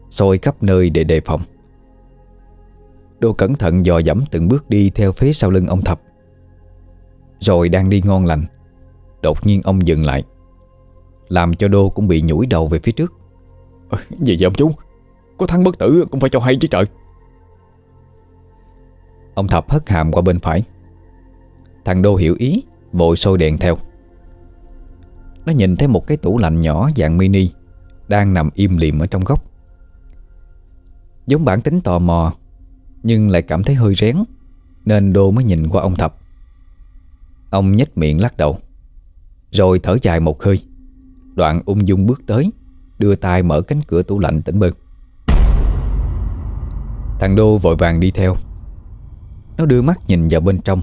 soi khắp nơi để đề phòng. Đô cẩn thận dò dẫm từng bước đi Theo phía sau lưng ông Thập. Rồi đang đi ngon lành Đột nhiên ông dừng lại Làm cho Đô cũng bị nhủi đầu về phía trước. À, Gì vậy ông chú? Có thắng bất tử cũng phải cho hay chứ trời. Ông Thập hất hàm qua bên phải. Thằng Đô hiểu ý Vội sôi đèn theo. Nó nhìn thấy một cái tủ lạnh nhỏ dạng mini Đang nằm im lìm ở trong góc. Giống bản tính tò mò nhưng lại cảm thấy hơi rén, Nên Đô mới nhìn qua ông Thập. Ông nhếch miệng lắc đầu, Rồi thở dài một hơi. Đoạn ung dung bước tới, Đưa tay mở cánh cửa tủ lạnh tỉnh bực Thằng Đô vội vàng đi theo. Nó đưa mắt nhìn vào bên trong,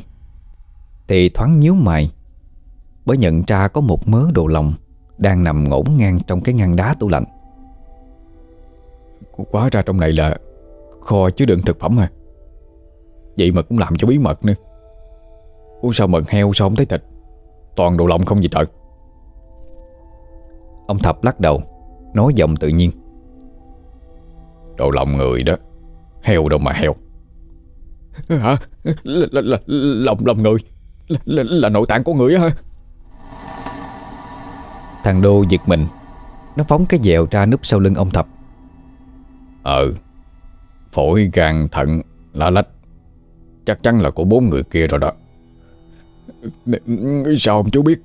Thì thoáng nhíu mày, Bởi nhận ra có một mớ đồ lòng Đang nằm ngổn ngang trong cái ngăn đá tủ lạnh. Quá ra trong này là Kho chứa đựng thực phẩm à? Vậy mà cũng làm cho bí mật nữa. Ủa sao mận heo sao không thấy thịt? Toàn đồ lòng không gì trời. Ông Thập lắc đầu Nói giọng tự nhiên. Đồ lòng người đó Heo đâu mà heo. Hả? Là, là, là, Lòng lòng người. Là, là, là nội tạng của người hả? Thằng Đô giật mình Nó phóng cái dẹo ra núp sau lưng ông Thập. Ờ Phổi, gan, thận, lá lách. Chắc chắn là của bốn người kia rồi đó. Sao ông chú biết?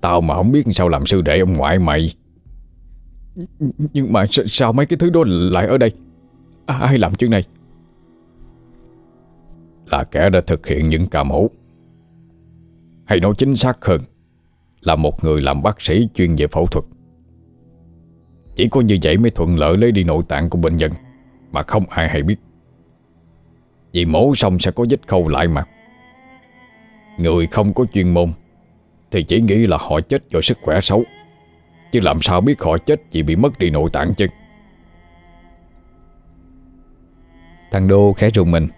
Tao mà không biết sao làm sư đệ ông ngoại mày. Nhưng mà sao mấy cái thứ đó lại ở đây? À, ai làm chuyện này? Là kẻ đã thực hiện những ca mổ Hay nói chính xác hơn Là một người làm bác sĩ chuyên về phẫu thuật. Chỉ có như vậy mới thuận lợi lấy đi nội tạng của bệnh nhân. Mà không ai hay biết. Vì mổ xong sẽ có vết khâu lại mà. Người không có chuyên môn Thì chỉ nghĩ là họ chết do sức khỏe xấu, Chứ làm sao biết họ chết vì bị mất đi nội tạng chứ. Thằng Đô khẽ rùng mình.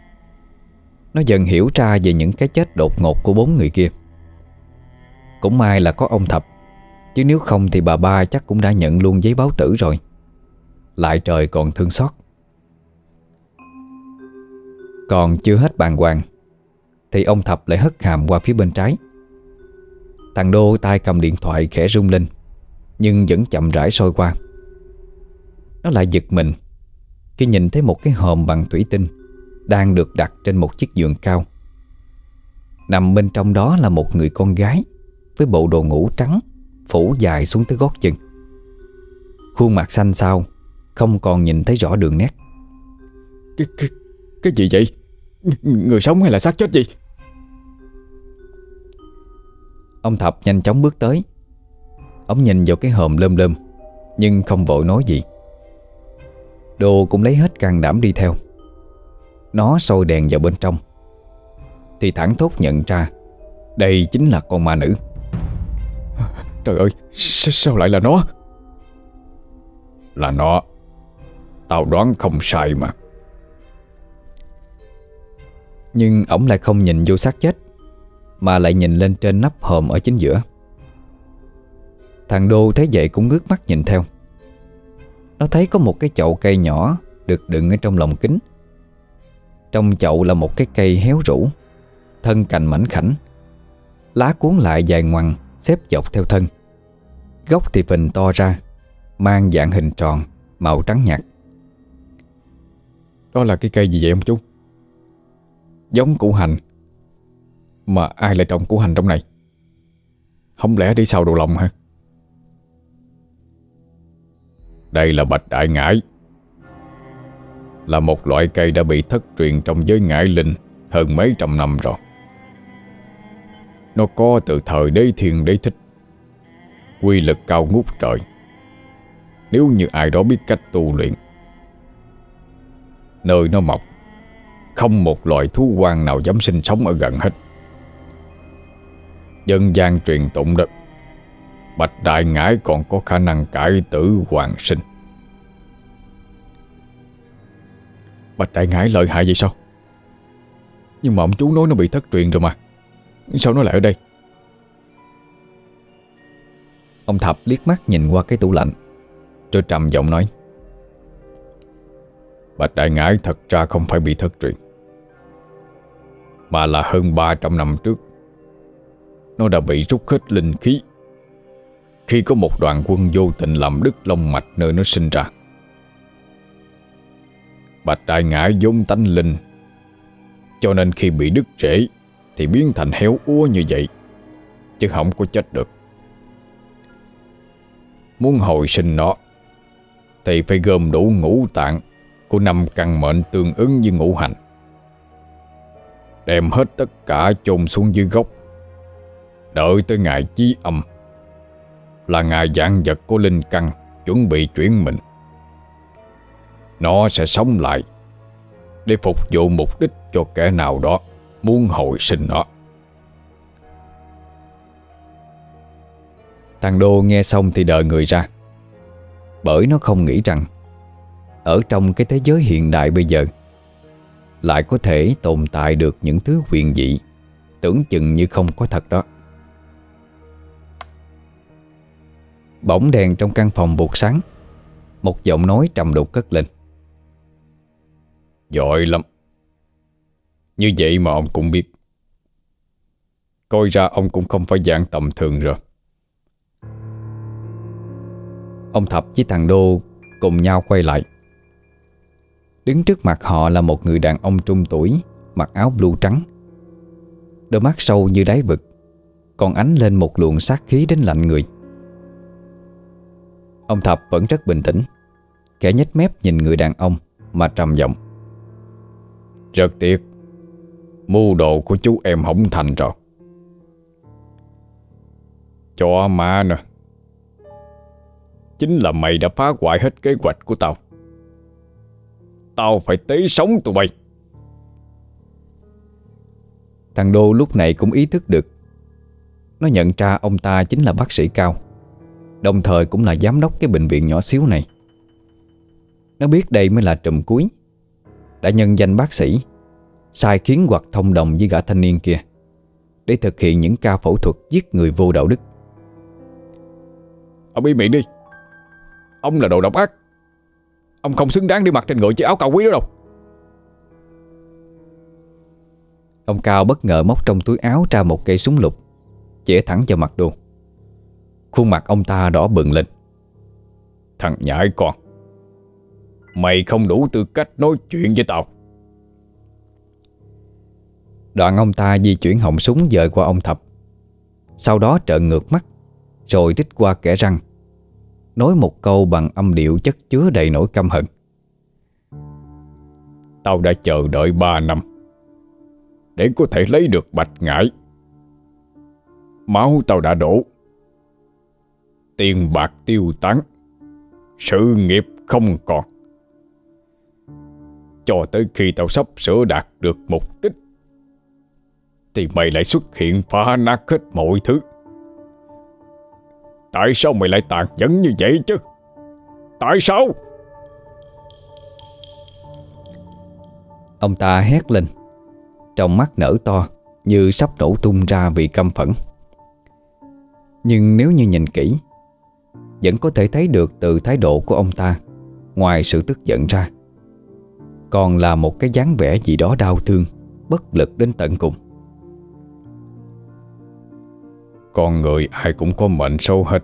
Nó dần hiểu ra về những cái chết đột ngột của bốn người kia. Cũng may là có ông Thập, Chứ nếu không thì bà ba chắc cũng đã nhận luôn giấy báo tử rồi. Lại trời còn thương xót. Còn chưa hết bàn hoàng Thì ông Thập lại hất hàm qua phía bên trái. Thằng Đô tay cầm điện thoại khẽ rung lên Nhưng vẫn chậm rãi sôi qua. Nó lại giật mình Khi nhìn thấy một cái hòm bằng thủy tinh Đang được đặt trên một chiếc giường cao. Nằm bên trong đó là một người con gái Với bộ đồ ngủ trắng Phủ dài xuống tới gót chân. Khuôn mặt xanh xao Không còn nhìn thấy rõ đường nét. Cái, cái, cái gì vậy? Người sống hay là xác chết gì Ông Thập nhanh chóng bước tới. Ông nhìn vào cái hòm lơm lơm Nhưng không vội nói gì. Đồ cũng lấy hết can đảm đi theo. Nó soi đèn vào bên trong. Thì thẳng thốt nhận ra Đây chính là con ma nữ. Trời ơi Sao lại là nó? Là nó. Tao đoán không sai mà nhưng ổng lại không nhìn vô xác chết, Mà lại nhìn lên trên nắp hòm ở chính giữa. Thằng Đô thấy vậy cũng ngước mắt nhìn theo. Nó thấy có một cái chậu cây nhỏ Được đựng ở trong lồng kính. Trong chậu là một cái cây héo rũ, Thân cành mảnh khảnh. Lá cuốn lại dài ngoằng, Xếp dọc theo thân. Gốc thì phình to ra, Mang dạng hình tròn, Màu trắng nhạt. Đó là cái cây gì vậy ông chú? Giống củ hành. Mà ai lại trồng củ hành trong này? Không lẽ đi xào đồ lòng hả? Đây là bạch đại ngải. Là một loại cây đã bị thất truyền trong giới ngải linh Hơn mấy trăm năm rồi. Nó có từ thời đế thiên đế thích, Quy lực cao ngút trời. Nếu như ai đó biết cách tu luyện, Nơi nó mọc không một loài thú quan nào dám sinh sống ở gần hết. Dân gian truyền tụng đó, Bạch Đại Ngãi còn có khả năng cải tử hoàng sinh. Bạch Đại Ngãi lợi hại vậy sao? Nhưng mà ông chú nói nó bị thất truyền rồi mà. Sao nó lại ở đây? Ông Thập liếc mắt nhìn qua cái tủ lạnh, Rồi trầm giọng nói, Bạch Đại Ngãi thật ra không phải bị thất truyền. Mà là hơn 300 năm trước. Nó đã bị rút hết linh khí. Khi có một đoàn quân vô tình làm đứt lông mạch nơi nó sinh ra. Bạch Đại ngã vốn tánh linh. Cho nên khi bị đứt rễ Thì biến thành héo úa như vậy, Chứ không có chết được. Muốn hồi sinh nó Thì phải gom đủ ngũ tạng Của năm căn mệnh tương ứng với ngũ hành. Đem hết tất cả chôn xuống dưới gốc. Đợi tới ngày chí âm, Là ngày dạng vật của linh căn Chuẩn bị chuyển mình. Nó sẽ sống lại Để phục vụ mục đích cho kẻ nào đó Muốn hồi sinh nó. Thằng Đô nghe xong thì đợi người ra, Bởi nó không nghĩ rằng Ở trong cái thế giới hiện đại bây giờ lại có thể tồn tại được những thứ huyền dị, Tưởng chừng như không có thật đó. Bỗng đèn trong căn phòng bột sáng, Một giọng nói trầm đục cất lên. Giỏi lắm. Như vậy mà ông cũng biết. Coi ra ông cũng không phải dạng tầm thường rồi. Ông Thập với thằng Đô cùng nhau quay lại. Đứng trước mặt họ là một người đàn ông trung tuổi, Mặc áo blue trắng. Đôi mắt sâu như đáy vực, Còn ánh lên một luồng sát khí đến lạnh người. Ông Thập vẫn rất bình tĩnh, Kẻ nhếch mép nhìn người đàn ông Mà trầm giọng. Rất tiếc, Mưu đồ của chú em không thành rồi. Cho ma nè. Chính là mày đã phá hoại hết kế hoạch của tao. Tao phải tế sống tụi bay Thằng Đô lúc này cũng ý thức được. Nó nhận ra ông ta chính là bác sĩ Cao, Đồng thời cũng là giám đốc cái bệnh viện nhỏ xíu này. Nó biết đây mới là trùm cuối. Đã nhân danh bác sĩ, Sai khiến hoặc thông đồng với gã thanh niên kia Để thực hiện những ca phẫu thuật giết người vô đạo đức. Ông im miệng đi. Ông là đồ độc ác. Ông không xứng đáng đi mặc trên người chiếc áo cao quý đó đâu. Ông Cao bất ngờ móc trong túi áo ra một cây súng lục Chĩa thẳng vào mặt Đô Khuôn mặt ông ta đỏ bừng lên. Thằng nhãi con Mày không đủ tư cách nói chuyện với tao. Đoạn ông ta di chuyển họng súng dời qua ông Thập. Sau đó trợn ngược mắt Rồi rít qua kẻ răng Nói một câu bằng âm điệu chất chứa đầy nỗi căm hận. Tao đã chờ đợi 3 năm Để có thể lấy được bạch ngải. Máu tao đã đổ. Tiền bạc tiêu tán. Sự nghiệp không còn. Cho tới khi tao sắp sửa đạt được mục đích, Thì mày lại xuất hiện phá nát hết mọi thứ. Tại sao mày lại tàn nhẫn như vậy chứ? Tại sao? Ông ta hét lên. Trong mắt nở to, Như sắp nổ tung ra vì căm phẫn. Nhưng nếu như nhìn kỹ, Vẫn có thể thấy được từ thái độ của ông ta Ngoài sự tức giận ra. Còn là một cái dáng vẻ gì đó đau thương, Bất lực đến tận cùng. Con người ai cũng có mệnh sâu hết.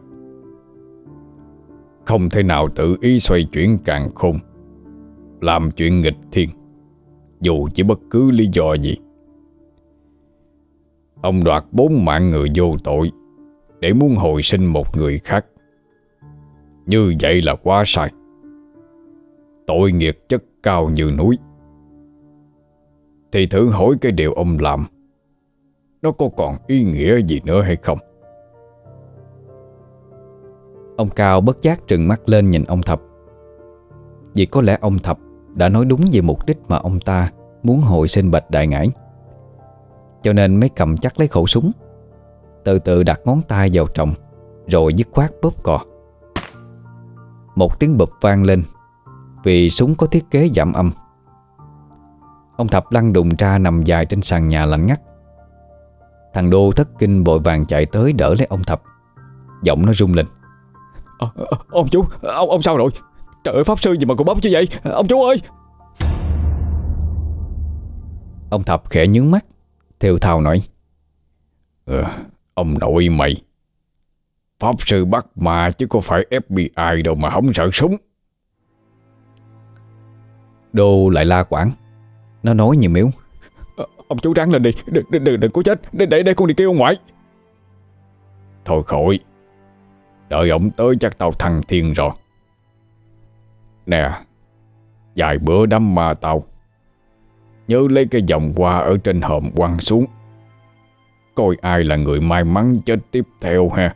Không thể nào tự ý xoay chuyển càng khôn, Làm chuyện nghịch thiên, Dù chỉ bất cứ lý do gì. Ông đoạt bốn mạng người vô tội Để muốn hồi sinh một người khác. Như vậy là quá sai. Tội nghiệp chất cao như núi. Thì thử hỏi cái điều ông làm. Nó có còn ý nghĩa gì nữa hay không Ông Cao bất giác trừng mắt lên nhìn ông Thập Vì có lẽ ông Thập đã nói đúng về mục đích mà ông ta muốn hồi sinh bạch đại ngải. Cho nên mới cầm chắc lấy khẩu súng, từ từ đặt ngón tay vào trọng, rồi dứt khoát bóp cò. Một tiếng bụp vang lên vì súng có thiết kế giảm âm. Ông Thập lăn đùng ra nằm dài trên sàn nhà lạnh ngắt. Thằng Đô thất kinh vội vàng chạy tới đỡ lấy ông Thập. Giọng nó rung lên. À, ông chú, ông ông sao rồi? Trời ơi pháp sư gì mà còn bóp như vậy? Ông chú ơi! Ông Thập khẽ nhướng mắt Theo thào nói. Ừ, Ông nội mày. Pháp sư bắt mà chứ có phải FBI đâu mà không sợ súng. Đô lại la quảng. Nó nói như miếu Ông chú ráng lên đi Đừng, đừng, đừng, đừng có chết. Để, để, để con đi kêu ông ngoại. Thôi khỏi Đợi ông tới chắc tao thăng thiên rồi. Nè Vài bữa đâm mà tao. Nhớ lấy cái vòng hoa ở trên hòm quăng xuống. Coi ai là người may mắn chết tiếp theo ha.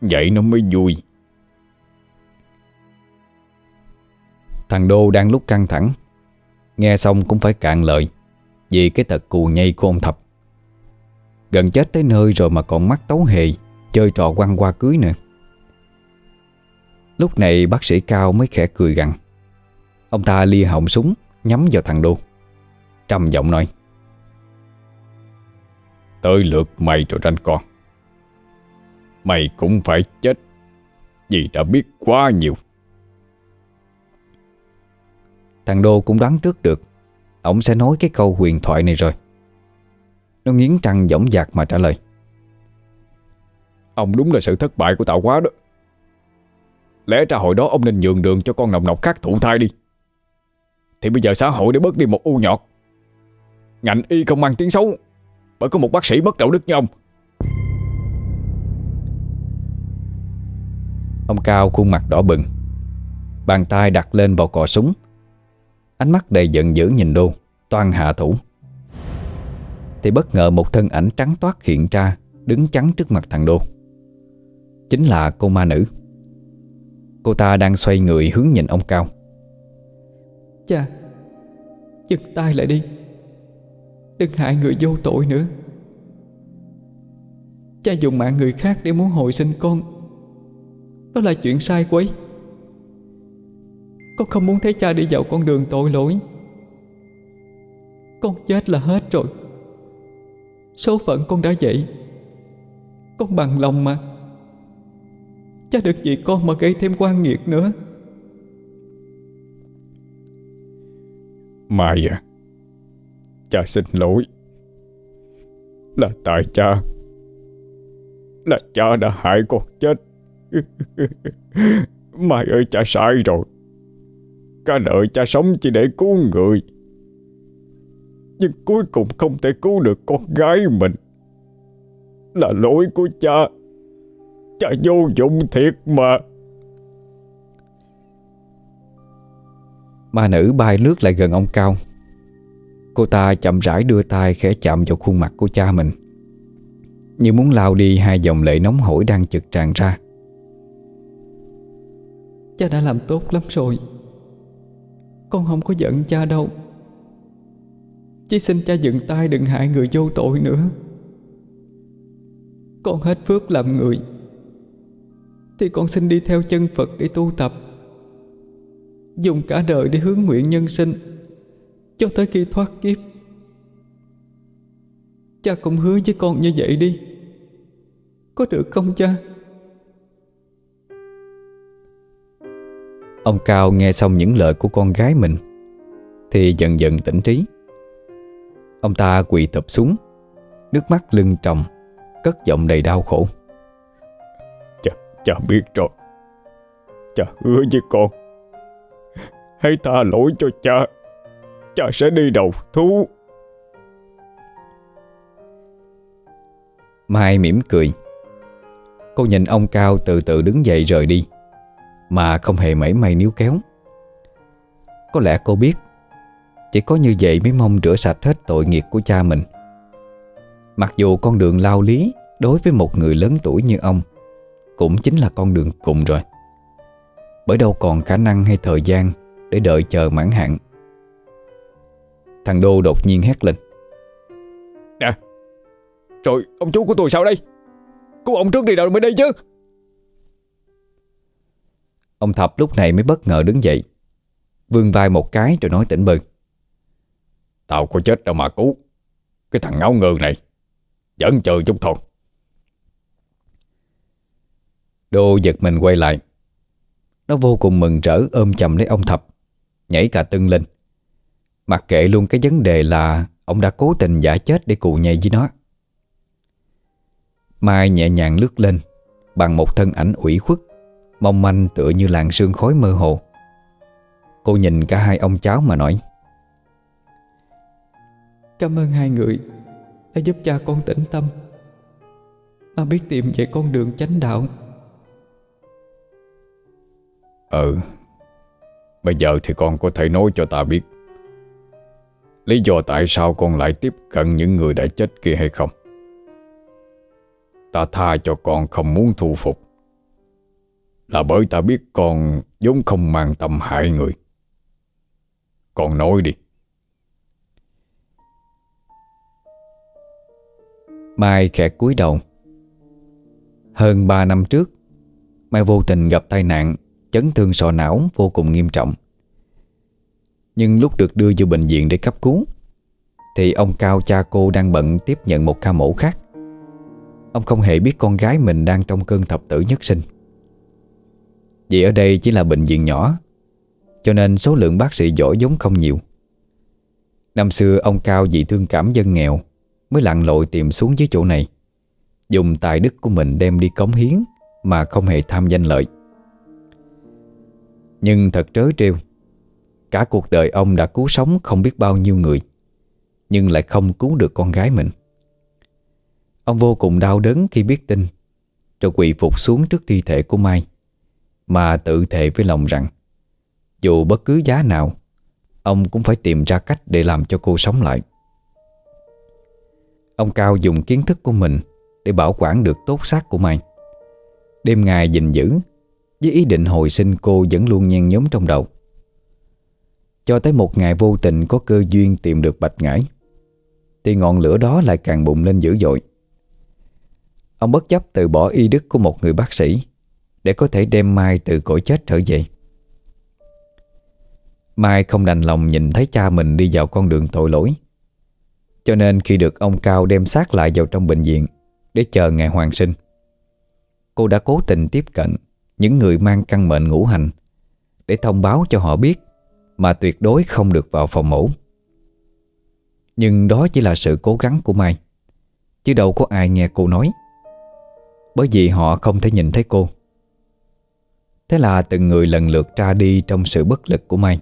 Vậy nó mới vui. Thằng Đô đang lúc căng thẳng. Nghe xong cũng phải cạn lời. Vì cái tật cù nhây của ông Thập. Gần chết tới nơi rồi mà còn mắc tấu hề, Chơi trò quăng qua cưới nữa. Lúc này bác sĩ Cao mới khẽ cười gằn. Ông ta lia họng súng, Nhắm vào thằng Đô. Trầm giọng nói, Tới lượt mày rồi ranh con. Mày cũng phải chết, Vì đã biết quá nhiều. Thằng Đô cũng đoán trước được Ông sẽ nói cái câu huyền thoại này rồi. Nó nghiến trăng dõng dạc mà trả lời. Ông đúng là sự thất bại của tạo hóa đó. Lẽ ra hồi đó ông nên nhường đường cho con nồng nọc khác thụ thai đi. Thì bây giờ xã hội đã bớt đi một u nhọt. Ngành y không mang tiếng xấu Bởi có một bác sĩ bất đạo đức như ông. Ông Cao khuôn mặt đỏ bừng Bàn tay đặt lên vào cò súng Ánh mắt đầy giận dữ nhìn đô, Toan hạ thủ. Thì bất ngờ một thân ảnh trắng toát hiện ra, Đứng chắn trước mặt thằng đô. Chính là cô ma nữ. Cô ta đang xoay người hướng nhìn ông Cao. Cha Dừng tay lại đi. Đừng hại người vô tội nữa. Cha dùng mạng người khác để muốn hồi sinh con. Đó là chuyện sai quấy con không muốn thấy cha đi vào con đường tội lỗi. Con chết là hết rồi. Số phận con đã vậy Con bằng lòng mà. Cha được vì con mà gây thêm quan nghiệt nữa. Mai à Cha xin lỗi. Là tại cha. Là cha đã hại con chết. Mai ơi, cha sai rồi. Cả đời cha sống chỉ để cứu người. Nhưng cuối cùng không thể cứu được con gái mình. Là lỗi của cha. Cha vô dụng thiệt mà. Ma nữ bay lướt lại gần ông Cao. Cô ta chậm rãi đưa tay khẽ chạm vào khuôn mặt của cha mình. Như muốn lao đi hai dòng lệ nóng hổi đang trực tràn ra. Cha đã làm tốt lắm rồi con không có giận cha đâu. Chỉ xin cha dừng tay đừng hại người vô tội nữa. Con hết phước làm người, Thì con xin đi theo chân Phật để tu tập. Dùng cả đời để hướng nguyện nhân sinh, Cho tới khi thoát kiếp. Cha cũng hứa với con như vậy đi. Có được không cha? Ông Cao nghe xong những lời của con gái mình Thì dần dần tỉnh trí. Ông ta quỳ thụp xuống Nước mắt lưng tròng Cất giọng đầy đau khổ. Cha, cha biết rồi. Cha hứa với con. Hãy tha lỗi cho cha. Cha sẽ đi đầu thú. Mai mỉm cười. Cô nhìn ông Cao từ từ đứng dậy rời đi mà không hề mảy may níu kéo. Có lẽ cô biết, Chỉ có như vậy mới mong rửa sạch hết tội nghiệp của cha mình. Mặc dù con đường lao lý Đối với một người lớn tuổi như ông Cũng chính là con đường cùng rồi. Bởi đâu còn khả năng hay thời gian Để đợi chờ mãn hạn. Thằng Đô đột nhiên hét lên. Nè Rồi ông chú của tôi sao đây? Cứu ông trước đi, nào mới đây chứ. Ông Thập lúc này mới bất ngờ đứng dậy, Vươn vai một cái rồi nói tỉnh bừng Tao có chết đâu mà cứu, Cái thằng ngáo ngơ này, Vẫn chờ chút thôi. Đô giật mình quay lại, Nó vô cùng mừng rỡ ôm chầm lấy ông Thập, Nhảy cả tưng lên. Mặc kệ luôn cái vấn đề là Ông đã cố tình giả chết để cụ nhầy với nó. Mai nhẹ nhàng lướt lên Bằng một thân ảnh ủy khuất Mong manh tựa như làn sương khói mơ hồ. Cô nhìn cả hai ông cháu mà nói. Cảm ơn hai người Đã giúp cha con tĩnh tâm. Mà biết tìm về con đường chánh đạo. Ừ. Bây giờ thì con có thể nói cho ta biết Lý do tại sao con lại tiếp cận những người đã chết kia hay không? Ta tha cho con không muốn thu phục là bởi ta biết con vốn không mang tâm hại người. Con nói đi. Mai khẽ cúi đầu. Hơn 3 năm trước, Mai vô tình gặp tai nạn, Chấn thương sọ não vô cùng nghiêm trọng. Nhưng lúc được đưa vô bệnh viện để cấp cứu, Thì ông Cao cha cô đang bận tiếp nhận một ca mổ khác. Ông không hề biết con gái mình đang trong cơn thập tử nhất sinh. Vì ở đây chỉ là bệnh viện nhỏ, Cho nên số lượng bác sĩ giỏi giống không nhiều. Năm xưa, ông Cao vì thương cảm dân nghèo Mới lặn lội tìm xuống dưới chỗ này. Dùng tài đức của mình đem đi cống hiến Mà không hề tham danh lợi. Nhưng thật trớ trêu, Cả cuộc đời ông đã cứu sống không biết bao nhiêu người, Nhưng lại không cứu được con gái mình. Ông vô cùng đau đớn khi biết tin, Rồi quỳ phục xuống trước thi thể của Mai. Mà tự thề với lòng rằng, Dù bất cứ giá nào, Ông cũng phải tìm ra cách để làm cho cô sống lại. Ông Cao dùng kiến thức của mình Để bảo quản được tốt xác của Mai. Đêm ngày gìn giữ, Với ý định hồi sinh cô vẫn luôn nhen nhóm trong đầu. Cho tới một ngày vô tình có cơ duyên tìm được bạch ngải, Thì ngọn lửa đó lại càng bùng lên dữ dội. Ông bất chấp từ bỏ y đức của một người bác sĩ để có thể đem Mai từ cõi chết trở về. Mai không đành lòng nhìn thấy cha mình đi vào con đường tội lỗi. Cho nên khi được ông Cao đem xác lại vào trong bệnh viện Để chờ ngày hoàn sinh, Cô đã cố tình tiếp cận những người mang căn mệnh ngũ hành Để thông báo cho họ biết Mà tuyệt đối không được vào phòng mổ. Nhưng đó chỉ là sự cố gắng của Mai, Chứ đâu có ai nghe cô nói, Bởi vì họ không thể nhìn thấy cô. Thế là từng người lần lượt ra đi trong sự bất lực của Mai.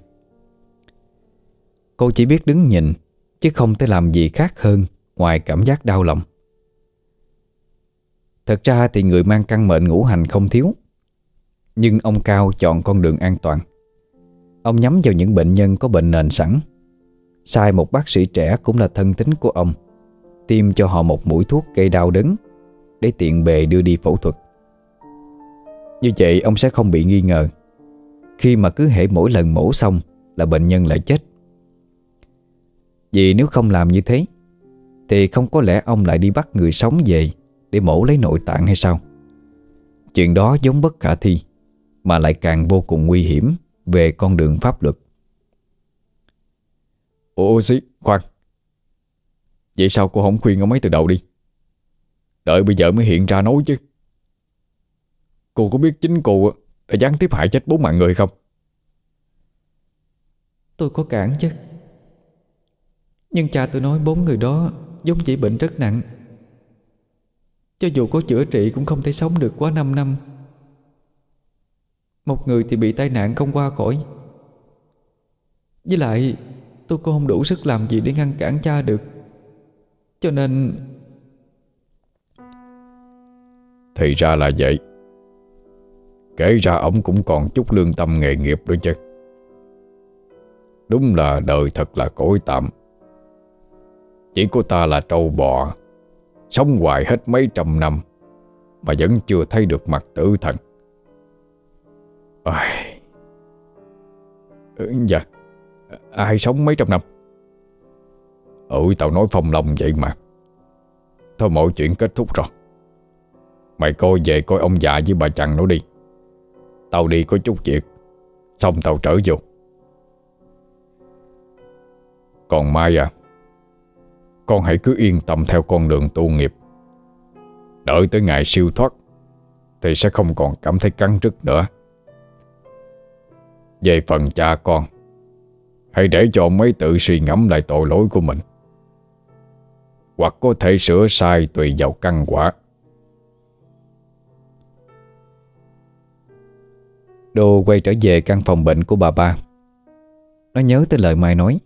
Cô chỉ biết đứng nhìn, Chứ không thể làm gì khác hơn Ngoài cảm giác đau lòng. Thật ra thì người mang căn mệnh ngũ hành không thiếu, Nhưng ông Cao chọn con đường an toàn. Ông nhắm vào những bệnh nhân có bệnh nền sẵn. Sai một bác sĩ trẻ cũng là thân tính của ông, Tiêm cho họ một mũi thuốc gây đau đớn Để tiện bề đưa đi phẫu thuật. Như vậy ông sẽ không bị nghi ngờ. Khi mà cứ hễ mỗi lần mổ xong Là bệnh nhân lại chết. Vì nếu không làm như thế Thì không có lẽ ông lại đi bắt người sống về Để mổ lấy nội tạng hay sao? Chuyện đó giống bất khả thi Mà lại càng vô cùng nguy hiểm Về con đường pháp luật. Ủa xí, khoan. Vậy sao cô không khuyên ông ấy từ đầu đi? Đợi bây giờ mới hiện ra nói chứ. Cô có biết chính cô Đã gián tiếp hại chết bốn mạng người không? Tôi có cản chứ. Nhưng cha tôi nói bốn người đó Giống chỉ bệnh rất nặng. Cho dù có chữa trị Cũng không thể sống được quá 5 năm. Một người thì bị tai nạn không qua khỏi. Với lại Tôi cũng không đủ sức làm gì để ngăn cản cha được. Cho nên Thì ra là vậy Kể ra ổng cũng còn chút lương tâm nghề nghiệp đó chứ. Đúng là đời thật là cõi tạm. Chỉ có ta là trâu bò Sống hoài hết mấy trăm năm Mà vẫn chưa thấy được mặt tử thần. Ôi. ừ, Dạ. Ai sống mấy trăm năm? Ừ tao nói phong lòng vậy mà. Thôi mọi chuyện kết thúc rồi. Mày coi về coi ông già với bà chằn nó đi. Tao đi có chút việc. Xong tao trở vô. Còn Mai à Con hãy cứ yên tâm theo con đường tu nghiệp. Đợi tới ngày siêu thoát, Thì sẽ không còn cảm thấy cắn rứt nữa. Về phần cha con, Hãy để cho mấy tự suy ngẫm lại tội lỗi của mình. Hoặc có thể sửa sai tùy vào căn quả. Đô quay trở về căn phòng bệnh của bà ba. Nó nhớ tới lời Mai nói,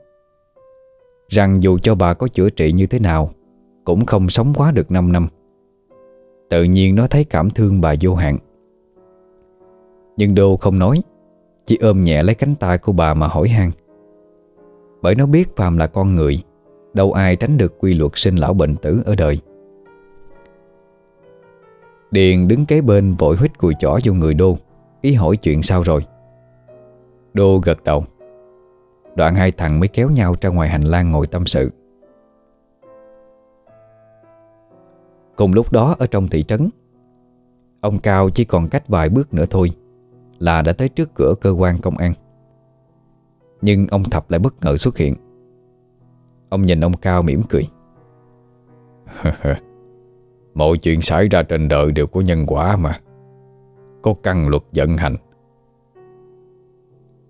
Rằng dù cho bà có chữa trị như thế nào, Cũng không sống quá được 5 năm. Tự nhiên nó thấy cảm thương bà vô hạn. Nhưng Đô không nói, Chỉ ôm nhẹ lấy cánh tay của bà mà hỏi han. Bởi nó biết phạm là con người, Đâu ai tránh được quy luật sinh lão bệnh tử ở đời. Điền đứng kế bên vội huýt cùi chỏ vô người Đô. Ý hỏi chuyện sao rồi. Đô gật đầu. Đoạn hai thằng mới kéo nhau ra ngoài hành lang ngồi tâm sự. Cùng lúc đó ở trong thị trấn, Ông Cao chỉ còn cách vài bước nữa thôi Là đã tới trước cửa cơ quan công an. Nhưng ông Thập lại bất ngờ xuất hiện. Ông nhìn ông Cao mỉm cười. Mọi chuyện xảy ra trên đời đều có nhân quả mà. Có căn luật vận hành.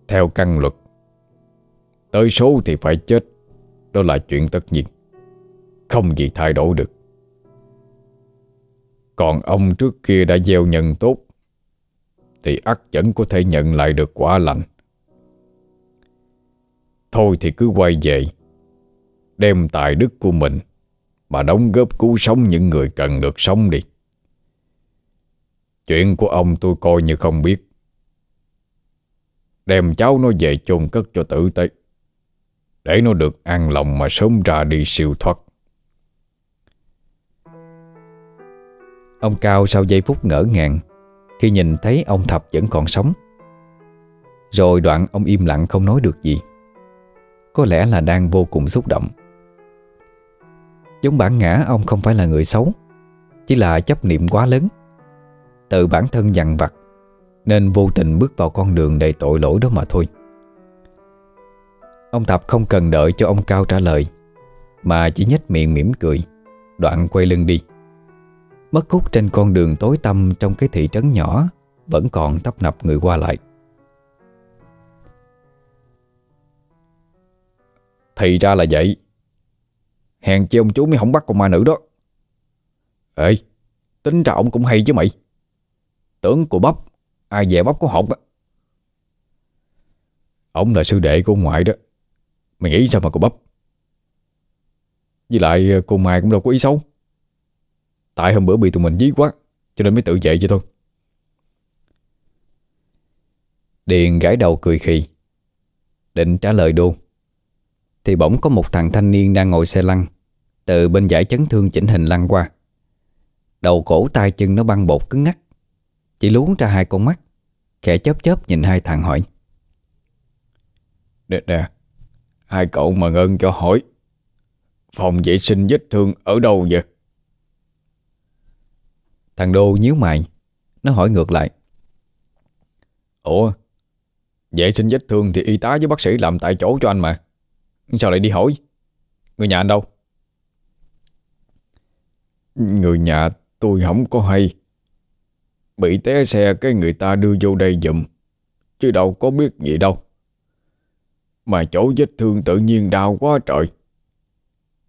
Theo căn luật, Tới số thì phải chết, Đó là chuyện tất nhiên, Không gì thay đổi được. Còn ông trước kia đã gieo nhân tốt, Thì ắt vẫn có thể nhận lại được quả lành. Thôi thì cứ quay về, Đem tài đức của mình Mà đóng góp cứu sống những người cần được sống đi. Chuyện của ông tôi coi như không biết. Đem cháu nó về chôn cất cho tử tế. Để nó được an lòng mà sớm ra đi siêu thoát. Ông Cao sau giây phút ngỡ ngàng, Khi nhìn thấy ông Thập vẫn còn sống, Rồi đoạn ông im lặng không nói được gì. Có lẽ là đang vô cùng xúc động. Giống bản ngã ông không phải là người xấu, Chỉ là chấp niệm quá lớn. Tự bản thân dằn vặt, Nên vô tình bước vào con đường đầy tội lỗi đó mà thôi. Ông Thập không cần đợi cho ông Cao trả lời, Mà chỉ nhếch miệng mỉm cười, Đoạn quay lưng đi. Mất khúc trên con đường tối tăm Trong cái thị trấn nhỏ Vẫn còn tấp nập người qua lại. Thì ra là vậy. Hèn chi ông chú mới không bắt con ma nữ đó. Ê, Tính ra ông cũng hay chứ mày. Tưởng của bắp Ai về bắp có hột á. Ông là sư đệ của ông ngoại đó. Mày nghĩ sao mà cô bắp Với lại ờ, cô Mai cũng đâu có ý xấu. Tại hôm bữa bị tụi mình dí quá, Cho nên mới tự vệ vậy thôi. Điền gãi đầu cười khì. Định trả lời đô. Thì bỗng có một thằng thanh niên đang ngồi xe lăn, Từ bên giải chấn thương chỉnh hình lăn qua. Đầu cổ tay chân nó băng bột cứng ngắc. Chỉ luống ra hai con mắt Khẽ chớp chớp nhìn hai thằng hỏi. Nè nè Hai cậu mà ngân cho hỏi Phòng vệ sinh vết thương ở đâu vậy? Thằng Đô nhíu mày Nó hỏi ngược lại. Ủa Vệ sinh vết thương thì y tá với bác sĩ làm tại chỗ cho anh mà. Sao lại đi hỏi? Người nhà anh đâu? Người nhà tôi không có hay Bị té xe cái người ta đưa vô đây dùm Chứ đâu có biết gì đâu. Mà chỗ vết thương tự nhiên đau quá trời.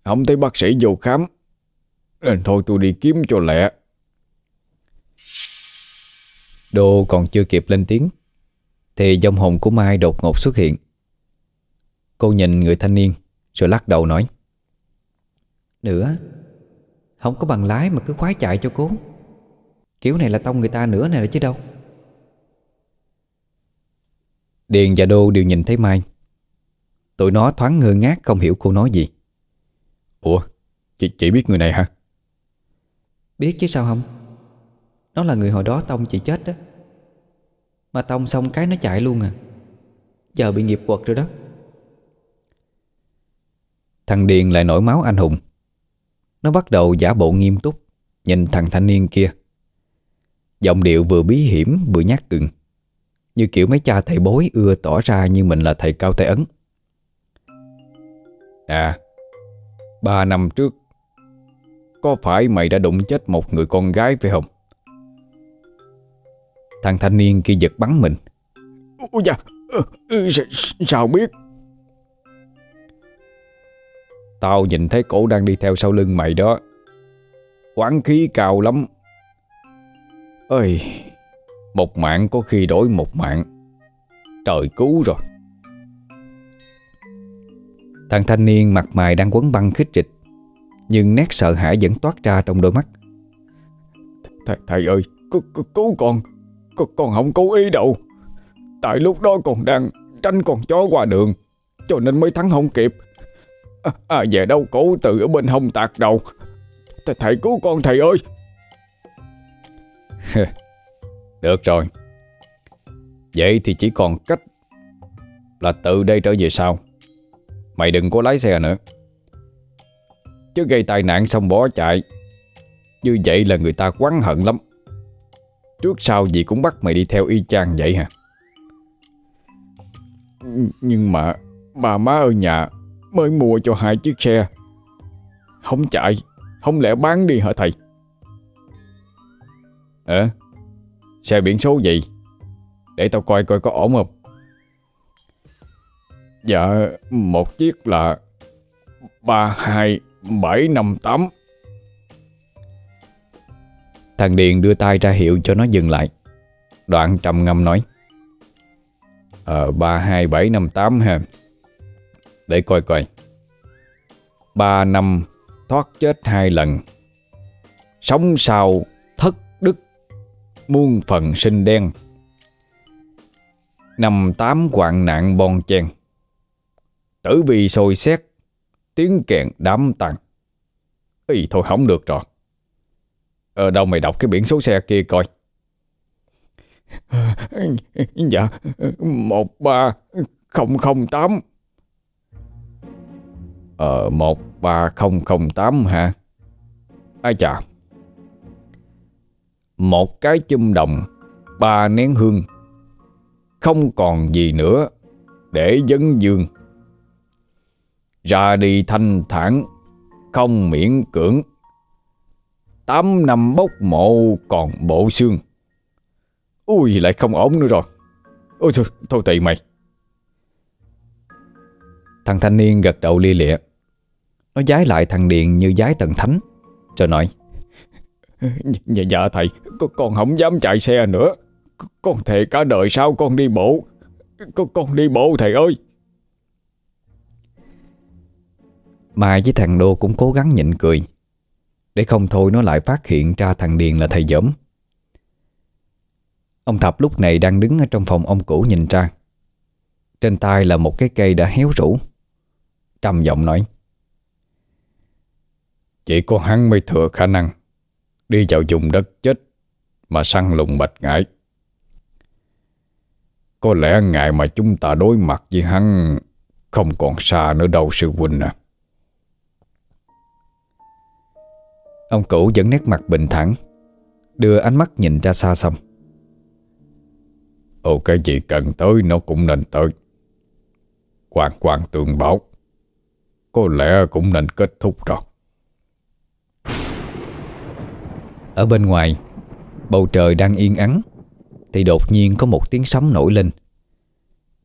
Không thấy bác sĩ vô khám. Nên thôi tôi đi kiếm cho lẹ. Đô còn chưa kịp lên tiếng, Thì dòng hồn của Mai đột ngột xuất hiện. Cô nhìn người thanh niên, Rồi lắc đầu nói, Nữa, Không có bằng lái mà cứ khoái chạy cho cố. Kiểu này là tông người ta nữa này chứ đâu. Điền và Đô đều nhìn thấy Mai. Tụi nó thoáng ngơ ngác không hiểu cô nói gì. Ủa chị, chị biết người này hả? Biết chứ sao không? Nó là người hồi đó Tông chị chết đó. Mà Tông xong cái nó chạy luôn à. Giờ bị nghiệp quật rồi đó. Thằng Điền lại nổi máu anh hùng. Nó bắt đầu giả bộ nghiêm túc Nhìn thằng thanh niên kia Giọng điệu vừa bí hiểm vừa nhát gừng Như kiểu mấy cha thầy bối ưa tỏ ra như mình là thầy cao tay ấn. À Ba năm trước Có phải mày đã đụng chết một người con gái phải không? Thằng thanh niên kia giật bắn mình. Ôi dạ Sao biết? Tao nhìn thấy cổ đang đi theo sau lưng mày đó. Quán khí cao lắm Ơi Một mạng có khi đổi một mạng. Trời cứu rồi. Thằng thanh niên mặt mày đang quấn băng khích trịch Nhưng nét sợ hãi vẫn toát ra trong đôi mắt. Thầy, thầy ơi Cứu con. Con không cố ý đâu. Tại lúc đó còn đang tranh con chó qua đường Cho nên mới thắng không kịp. À, à về đâu cổ tự ở bên hông tạc đầu. Th Thầy cứu con thầy ơi. Được rồi. Vậy thì chỉ còn cách Là từ đây trở về sau. Mày đừng có lái xe nữa. Chứ gây tai nạn xong bỏ chạy. Như vậy là người ta quán hận lắm. Trước sau gì cũng bắt mày đi theo y chang vậy hả? Nhưng mà Bà má ở nhà Mới mua cho hai chiếc xe. Không chạy, Không lẽ bán đi hả thầy? Ờ Xe biển số gì Để tao coi coi có ổn không? Dạ Một chiếc là 32758 Thằng Điền đưa tay ra hiệu cho nó dừng lại. Đoạn trầm ngâm nói. Ờ 32758 ha. Để coi coi. Ba năm thoát chết hai lần. Sống sau Muôn phần sinh đen. Năm tám hoạn nạn bon chen Tử vì sôi xét Tiếng kẹn đám tàn. Ý thôi không được rồi Ở đâu mày đọc cái biển số xe kia coi. Dạ Một ba không không tám. Ờ 13008 hả? Ai chà một cái chum đồng Ba nén hương Không còn gì nữa Để dấn dương Ra đi thanh thản Không miễn cưỡng. Tám năm bốc mộ còn bộ xương. Ui lại không ổn nữa rồi. Ôi thôi, thôi tị mày. Thằng thanh niên gật đầu lia lịa. Nó giái lại thằng điền như giái tần thánh Rồi nói dạ, dạ, dạ thầy. Con không dám chạy xe nữa. Con thề cả đời sau con đi bộ. Con, con đi bộ thầy ơi. Mai với thằng Đô cũng cố gắng nhịn cười. Để không thôi nó lại phát hiện ra thằng Điền là thầy giỡm. Ông Thập lúc này đang đứng ở trong phòng ông cũ nhìn ra. Trên tay là một cái cây đã héo rũ. Trầm giọng nói. Chỉ có hắn mới thừa khả năng Đi vào vùng đất chết mà săn lùng bạch ngải. Có lẽ ngày mà chúng ta đối mặt với hắn, Không còn xa nữa đâu, sư huynh à. Ông cũ vẫn nét mặt bình thản, Đưa ánh mắt nhìn ra xa xăm. Ồ cái gì cần tới nó cũng nên tới. Hoàng hoàng tường bảo, Có lẽ cũng nên kết thúc rồi. Ở bên ngoài Bầu trời đang yên ắng, Thì đột nhiên có một tiếng sóng nổi lên.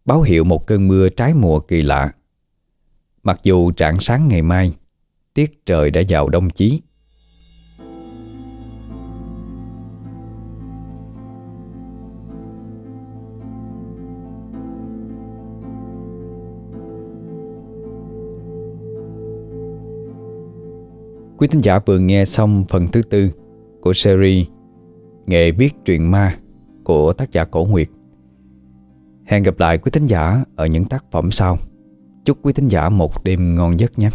Báo hiệu một cơn mưa trái mùa kỳ lạ. Mặc dù trạng sáng ngày mai, Tiết trời đã vào đông chí. Quý thính giả vừa nghe xong phần thứ tư của series Nghệ viết truyện ma của tác giả Cổ Nguyệt. Hẹn gặp lại quý thính giả ở những tác phẩm sau. Chúc quý thính giả một đêm ngon giấc nhé.